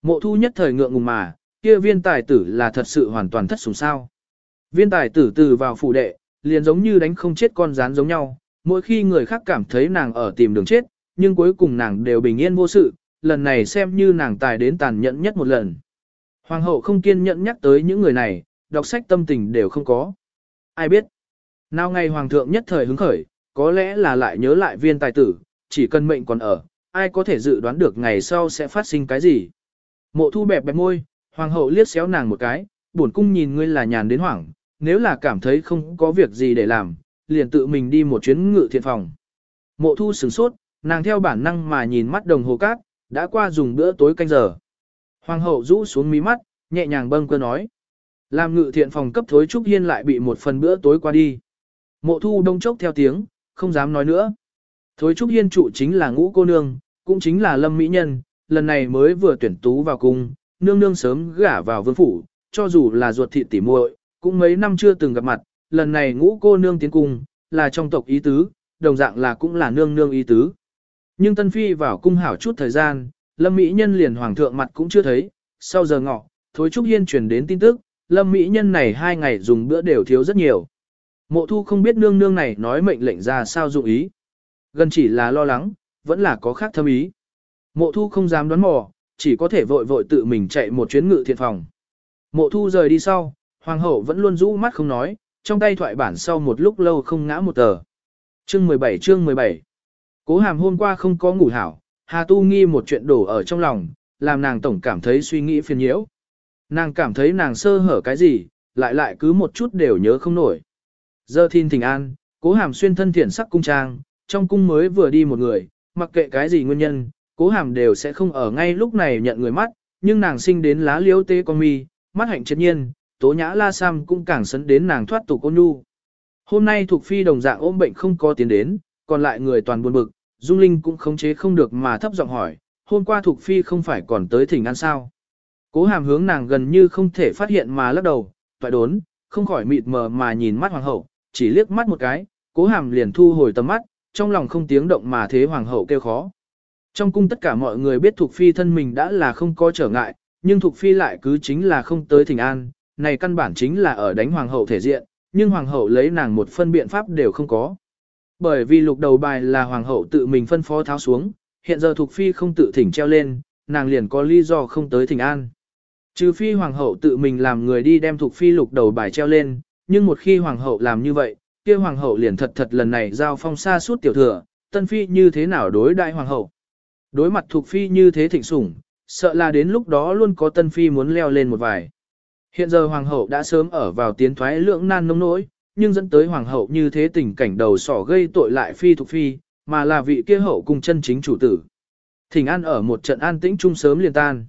Mộ thu nhất thời ngượng ngùng mà, kia viên tài tử là thật sự hoàn toàn thất sủng sao. Viên tài tử từ vào phủ đệ, liền giống như đánh không chết con rán giống nhau, mỗi khi người khác cảm thấy nàng ở tìm đường chết, nhưng cuối cùng nàng đều bình yên vô sự, lần này xem như nàng tài đến tàn nhẫn nhất một lần. Hoàng hậu không kiên nhẫn nhắc tới những người này, đọc sách tâm tình đều không có. Ai biết? Nào ngày hoàng thượng nhất thời hứng khởi, có lẽ là lại nhớ lại viên tài tử, chỉ cần mệnh còn ở, ai có thể dự đoán được ngày sau sẽ phát sinh cái gì. Mộ thu bẹp bẹp môi, hoàng hậu liếc xéo nàng một cái, buồn cung nhìn ngươi là nhàn đến hoảng, nếu là cảm thấy không có việc gì để làm, liền tự mình đi một chuyến ngự thiện phòng. Mộ thu sửng sốt, nàng theo bản năng mà nhìn mắt đồng hồ cát, đã qua dùng bữa tối canh giờ. Hoàng hậu rũ xuống mí mắt, nhẹ nhàng bâng cơ nói. Làm ngự thiện phòng cấp thối trúc hiên lại bị một phần bữa tối qua đi. Mộ thu đông chốc theo tiếng, không dám nói nữa. Thối trúc hiên trụ chính là ngũ cô nương, cũng chính là lâm mỹ nhân, lần này mới vừa tuyển tú vào cung, nương nương sớm gả vào vương phủ, cho dù là ruột thịt tỉ muội, cũng mấy năm chưa từng gặp mặt, lần này ngũ cô nương tiến cung, là trong tộc ý tứ, đồng dạng là cũng là nương nương ý tứ. Nhưng Tân Phi vào cung hảo chút thời gian, Lâm Mỹ Nhân liền hoàng thượng mặt cũng chưa thấy, sau giờ ngọ, Thối Trúc Hiên truyền đến tin tức, Lâm Mỹ Nhân này hai ngày dùng bữa đều thiếu rất nhiều. Mộ thu không biết nương nương này nói mệnh lệnh ra sao dụng ý. Gần chỉ là lo lắng, vẫn là có khác thâm ý. Mộ thu không dám đoán mò, chỉ có thể vội vội tự mình chạy một chuyến ngự thiện phòng. Mộ thu rời đi sau, hoàng hậu vẫn luôn rũ mắt không nói, trong tay thoại bản sau một lúc lâu không ngã một tờ. Chương 17 chương 17 Cố hàm hôm qua không có ngủ hảo, Hà Tu nghi một chuyện đổ ở trong lòng, làm nàng tổng cảm thấy suy nghĩ phiền nhiễu. Nàng cảm thấy nàng sơ hở cái gì, lại lại cứ một chút đều nhớ không nổi. Giờ thiên thỉnh an, cố hàm xuyên thân thiện sắc cung trang, trong cung mới vừa đi một người, mặc kệ cái gì nguyên nhân, cố hàm đều sẽ không ở ngay lúc này nhận người mắt, nhưng nàng sinh đến lá liễu tê con mi, mắt hạnh chất nhiên, tố nhã la sam cũng càng sấn đến nàng thoát tục ôn nhu. Hôm nay thuộc phi đồng dạng ôm bệnh không có tiến đến, còn lại người toàn buồn bực, Dung Linh cũng khống chế không được mà thấp giọng hỏi, hôm qua thuộc phi không phải còn tới thỉnh ăn sao. Cố hàm hướng nàng gần như không thể phát hiện mà lắc đầu, toại đốn, không khỏi mịt mờ mà nhìn mắt hoàng hậu, chỉ liếc mắt một cái, cố hàm liền thu hồi tầm mắt, trong lòng không tiếng động mà thế hoàng hậu kêu khó. Trong cung tất cả mọi người biết Thục Phi thân mình đã là không có trở ngại, nhưng Thục Phi lại cứ chính là không tới thỉnh an, này căn bản chính là ở đánh hoàng hậu thể diện, nhưng hoàng hậu lấy nàng một phân biện pháp đều không có. Bởi vì lục đầu bài là hoàng hậu tự mình phân phó tháo xuống, hiện giờ Thục Phi không tự thỉnh treo lên, nàng liền có lý do không tới thỉnh an. Trừ phi hoàng hậu tự mình làm người đi đem Thục Phi lục đầu bài treo lên, nhưng một khi hoàng hậu làm như vậy, kia hoàng hậu liền thật thật lần này giao phong xa suốt tiểu thừa, tân phi như thế nào đối đại hoàng hậu. Đối mặt thuộc phi như thế thịnh sủng, sợ là đến lúc đó luôn có tân phi muốn leo lên một vài. Hiện giờ hoàng hậu đã sớm ở vào tiến thoái lưỡng nan nông nỗi, nhưng dẫn tới hoàng hậu như thế tình cảnh đầu sỏ gây tội lại phi thuộc phi, mà là vị kia hậu cùng chân chính chủ tử. Thỉnh an ở một trận an tĩnh chung sớm liền tan.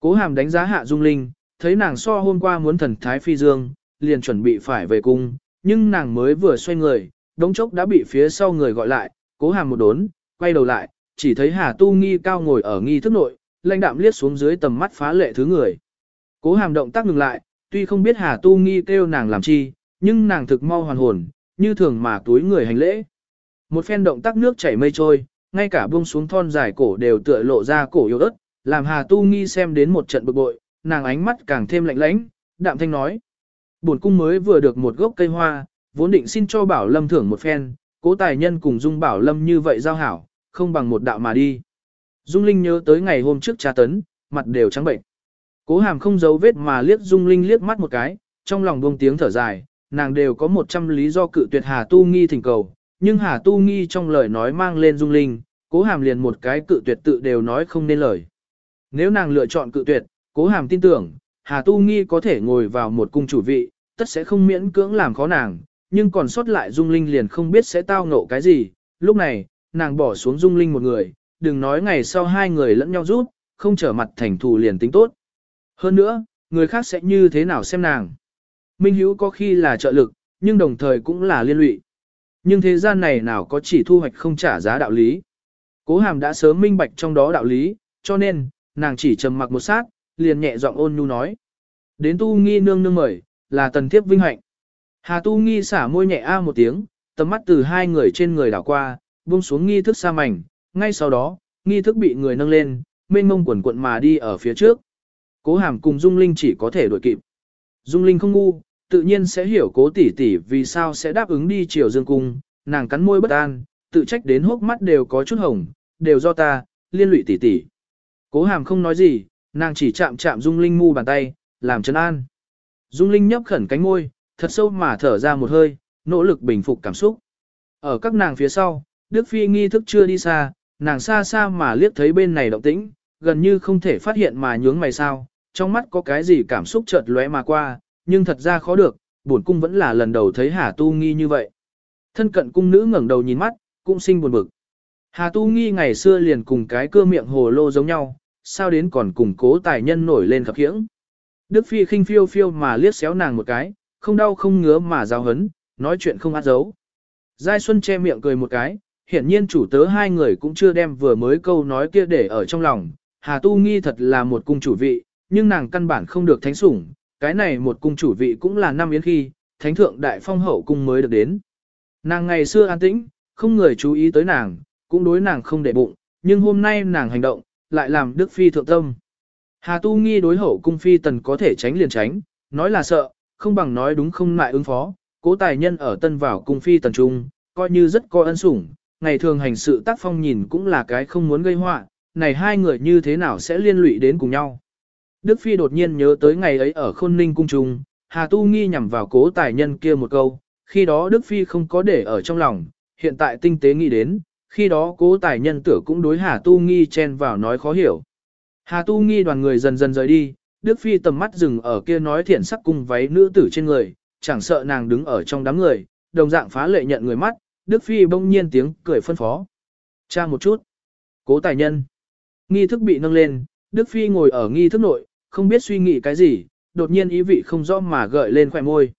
Cố hàm đánh giá hạ dung linh, thấy nàng so hôm qua muốn thần thái phi dương, liền chuẩn bị phải về cung, nhưng nàng mới vừa xoay người, đống chốc đã bị phía sau người gọi lại, cố hàm một đốn, quay đầu lại, chỉ thấy Hà Tu Nghi cao ngồi ở nghi thức nội, lãnh đạm liếc xuống dưới tầm mắt phá lệ thứ người. Cố hàm động tác ngừng lại, tuy không biết Hà Tu Nghi kêu nàng làm chi, nhưng nàng thực mau hoàn hồn, như thường mà túi người hành lễ. Một phen động tác nước chảy mây trôi, ngay cả buông xuống thon dài cổ đều tựa lộ ra cổ yếu ớt, làm Hà Tu Nghi xem đến một trận bực bội, nàng ánh mắt càng thêm lạnh lãnh, đạm thanh nói. Bổn cung mới vừa được một gốc cây hoa, vốn định xin cho Bảo Lâm thưởng một phen, cố tài nhân cùng Dung Bảo Lâm như vậy giao hảo, không bằng một đạo mà đi. Dung Linh nhớ tới ngày hôm trước tra tấn, mặt đều trắng bệnh. Cố hàm không giấu vết mà liếc Dung Linh liếc mắt một cái, trong lòng buông tiếng thở dài, nàng đều có một trăm lý do cự tuyệt Hà Tu Nghi thỉnh cầu, nhưng Hà Tu Nghi trong lời nói mang lên Dung Linh, cố hàm liền một cái cự tuyệt tự đều nói không nên lời. Nếu nàng lựa chọn cự tuyệt, cố hàm tin tưởng, Hà Tu Nghi có thể ngồi vào một cung chủ vị, tất sẽ không miễn cưỡng làm khó nàng, nhưng còn sót lại Dung Linh liền không biết sẽ tao ngộ cái gì. Lúc này, nàng bỏ xuống Dung Linh một người, đừng nói ngày sau hai người lẫn nhau rút, không trở mặt thành thù liền tính tốt. Hơn nữa, người khác sẽ như thế nào xem nàng. Minh Hữu có khi là trợ lực, nhưng đồng thời cũng là liên lụy. Nhưng thế gian này nào có chỉ thu hoạch không trả giá đạo lý. Cố hàm đã sớm minh bạch trong đó đạo lý, cho nên, nàng chỉ trầm mặc một sát, liền nhẹ giọng ôn nhu nói. Đến tu nghi nương nương mời, là tần thiếp vinh hạnh. Hà tu nghi xả môi nhẹ a một tiếng, tầm mắt từ hai người trên người đảo qua, buông xuống nghi thức xa mảnh, ngay sau đó, nghi thức bị người nâng lên, mênh mông quần quận mà đi ở phía trước. Cố hàm cùng Dung Linh chỉ có thể đuổi kịp. Dung Linh không ngu, tự nhiên sẽ hiểu cố tỷ tỷ vì sao sẽ đáp ứng đi chiều dương cung, nàng cắn môi bất an, tự trách đến hốc mắt đều có chút hồng, đều do ta, liên lụy tỷ tỷ. Cố hàm không nói gì, nàng chỉ chạm chạm Dung Linh mu bàn tay, làm chân an. Dung Linh nhấp khẩn cánh môi, thật sâu mà thở ra một hơi, nỗ lực bình phục cảm xúc. Ở các nàng phía sau, Đức Phi nghi thức chưa đi xa, nàng xa xa mà liếc thấy bên này động tĩnh, gần như không thể phát hiện mà nhướng mày sao, trong mắt có cái gì cảm xúc chợt lóe mà qua, nhưng thật ra khó được, buồn cung vẫn là lần đầu thấy Hà Tu Nghi như vậy. Thân cận cung nữ ngẩng đầu nhìn mắt, cũng sinh buồn bực. Hà Tu Nghi ngày xưa liền cùng cái cưa miệng hồ lô giống nhau, sao đến còn cùng cố tài nhân nổi lên khập khiễng. Đức Phi khinh phiêu phiêu mà liếc xéo nàng một cái, không đau không ngứa mà giáo hấn, nói chuyện không át giấu. Giai Xuân che miệng cười một cái, hiển nhiên chủ tớ hai người cũng chưa đem vừa mới câu nói kia để ở trong lòng. Hà Tu Nghi thật là một cung chủ vị, nhưng nàng căn bản không được thánh sủng, cái này một cung chủ vị cũng là năm yến khi, thánh thượng đại phong hậu cung mới được đến. Nàng ngày xưa an tĩnh, không người chú ý tới nàng, cũng đối nàng không để bụng, nhưng hôm nay nàng hành động, lại làm Đức Phi thượng tâm. Hà Tu Nghi đối hậu cung Phi tần có thể tránh liền tránh, nói là sợ, không bằng nói đúng không lại ứng phó, cố tài nhân ở tân vào cung Phi tần trung, coi như rất có ân sủng, ngày thường hành sự tác phong nhìn cũng là cái không muốn gây họa, này hai người như thế nào sẽ liên lụy đến cùng nhau. Đức Phi đột nhiên nhớ tới ngày ấy ở Khôn Ninh Cung Trung, Hà Tu Nghi nhằm vào cố tài nhân kia một câu, khi đó Đức Phi không có để ở trong lòng, hiện tại tinh tế nghĩ đến, khi đó cố tài nhân tử cũng đối Hà Tu Nghi chen vào nói khó hiểu. Hà Tu Nghi đoàn người dần dần rời đi, Đức Phi tầm mắt dừng ở kia nói thiện sắc cung váy nữ tử trên người, chẳng sợ nàng đứng ở trong đám người, đồng dạng phá lệ nhận người mắt, Đức Phi bỗng nhiên tiếng cười phân phó. Cha một chút. Cố tài nhân. Nghi thức bị nâng lên, Đức Phi ngồi ở nghi thức nội, không biết suy nghĩ cái gì, đột nhiên ý vị không rõ mà gợi lên khỏe môi.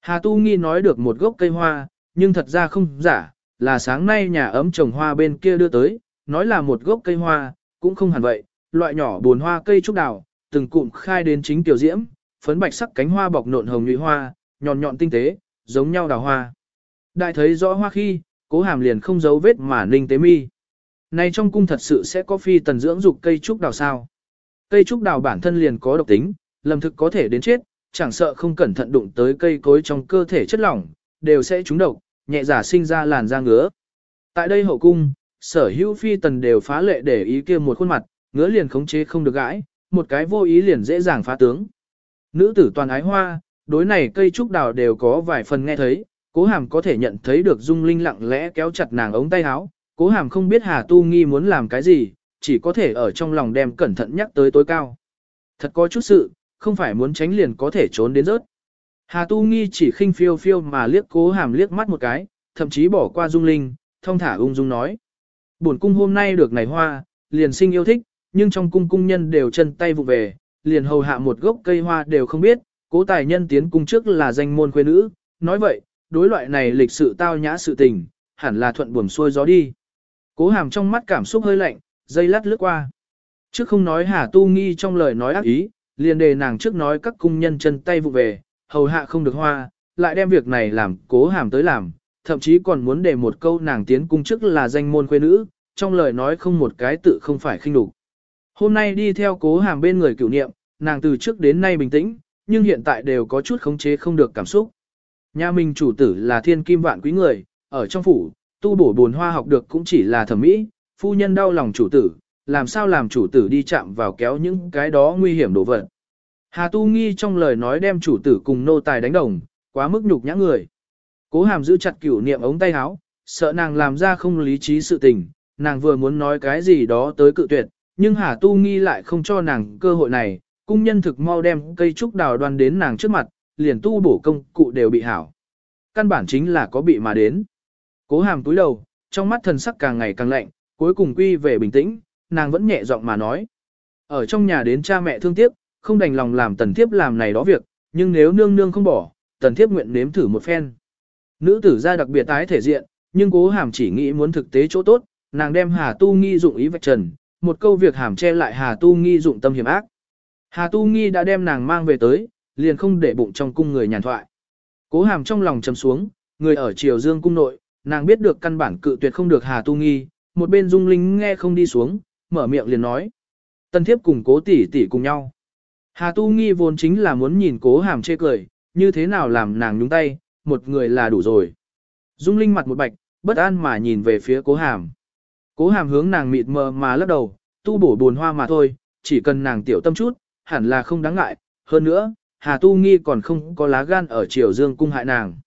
Hà Tu Nghi nói được một gốc cây hoa, nhưng thật ra không giả, là sáng nay nhà ấm trồng hoa bên kia đưa tới, nói là một gốc cây hoa, cũng không hẳn vậy, loại nhỏ buồn hoa cây trúc đào, từng cụm khai đến chính tiểu diễm, phấn bạch sắc cánh hoa bọc nộn hồng nhụy hoa, nhọn nhọn tinh tế, giống nhau đào hoa. Đại thấy rõ hoa khi, cố hàm liền không giấu vết mà ninh tế mi. Này trong cung thật sự sẽ có phi tần dưỡng dục cây trúc đào sao. Cây trúc đào bản thân liền có độc tính, lầm thực có thể đến chết, chẳng sợ không cẩn thận đụng tới cây cối trong cơ thể chất lỏng, đều sẽ trúng độc, nhẹ giả sinh ra làn da ngứa. Tại đây hậu cung, sở hữu phi tần đều phá lệ để ý kia một khuôn mặt, ngứa liền khống chế không được gãi, một cái vô ý liền dễ dàng phá tướng. Nữ tử toàn ái hoa, đối này cây trúc đào đều có vài phần nghe thấy, cố hàm có thể nhận thấy được dung linh lặng lẽ kéo chặt nàng ống tay áo, cố hàm không biết Hà Tu Nghi muốn làm cái gì, chỉ có thể ở trong lòng đem cẩn thận nhắc tới tối cao. Thật có chút sự, không phải muốn tránh liền có thể trốn đến rớt. Hà Tu Nghi chỉ khinh phiêu phiêu mà liếc cố hàm liếc mắt một cái, thậm chí bỏ qua dung linh, thông thả ung dung nói. Bổn cung hôm nay được này hoa, liền sinh yêu thích, nhưng trong cung cung nhân đều chân tay vụ về, liền hầu hạ một gốc cây hoa đều không biết, cố tài nhân tiến cung trước là danh môn khuê nữ, nói vậy, đối loại này lịch sự tao nhã sự tình, hẳn là thuận buồm xuôi gió đi. Cố hàm trong mắt cảm xúc hơi lạnh, dây lát lướt qua. Trước không nói Hà Tu Nghi trong lời nói ác ý, liền đề nàng trước nói các cung nhân chân tay vụ về, hầu hạ không được hoa, lại đem việc này làm cố hàm tới làm, thậm chí còn muốn để một câu nàng tiến cung trước là danh môn quê nữ, trong lời nói không một cái tự không phải khinh đục. Hôm nay đi theo cố hàm bên người cửu niệm, nàng từ trước đến nay bình tĩnh, nhưng hiện tại đều có chút khống chế không được cảm xúc. Nhà mình chủ tử là thiên kim vạn quý người, ở trong phủ, tu bổ buồn hoa học được cũng chỉ là thẩm mỹ, phu nhân đau lòng chủ tử, làm sao làm chủ tử đi chạm vào kéo những cái đó nguy hiểm đổ vật. Hà Tu Nghi trong lời nói đem chủ tử cùng nô tài đánh đồng, quá mức nhục nhã người. Cố hàm giữ chặt cửu niệm ống tay áo, sợ nàng làm ra không lý trí sự tình, nàng vừa muốn nói cái gì đó tới cự tuyệt, nhưng Hà Tu Nghi lại không cho nàng cơ hội này, cung nhân thực mau đem cây trúc đào đoan đến nàng trước mặt, liền tu bổ công cụ đều bị hảo. Căn bản chính là có bị mà đến. Cố hàm túi đầu, trong mắt thần sắc càng ngày càng lạnh, cuối cùng quy về bình tĩnh, nàng vẫn nhẹ giọng mà nói. Ở trong nhà đến cha mẹ thương tiếc, không đành lòng làm tần thiếp làm này đó việc, nhưng nếu nương nương không bỏ, tần thiếp nguyện nếm thử một phen. Nữ tử ra đặc biệt tái thể diện, nhưng cố hàm chỉ nghĩ muốn thực tế chỗ tốt, nàng đem Hà Tu Nghi dụng ý vạch trần, một câu việc hàm che lại Hà Tu Nghi dụng tâm hiểm ác. Hà Tu Nghi đã đem nàng mang về tới, liền không để bụng trong cung người nhàn thoại. Cố hàm trong lòng trầm xuống, người ở triều dương cung nội, nàng biết được căn bản cự tuyệt không được Hà Tu Nghi, một bên dung linh nghe không đi xuống, mở miệng liền nói. Tân thiếp cùng cố tỷ tỷ cùng nhau. Hà Tu Nghi vốn chính là muốn nhìn cố hàm chê cười, như thế nào làm nàng nhúng tay, một người là đủ rồi. Dung Linh mặt một bạch, bất an mà nhìn về phía cố hàm. Cố hàm hướng nàng mịt mờ mà lắc đầu, tu bổ buồn hoa mà thôi, chỉ cần nàng tiểu tâm chút, hẳn là không đáng ngại. Hơn nữa, Hà Tu Nghi còn không có lá gan ở triều dương cung hại nàng.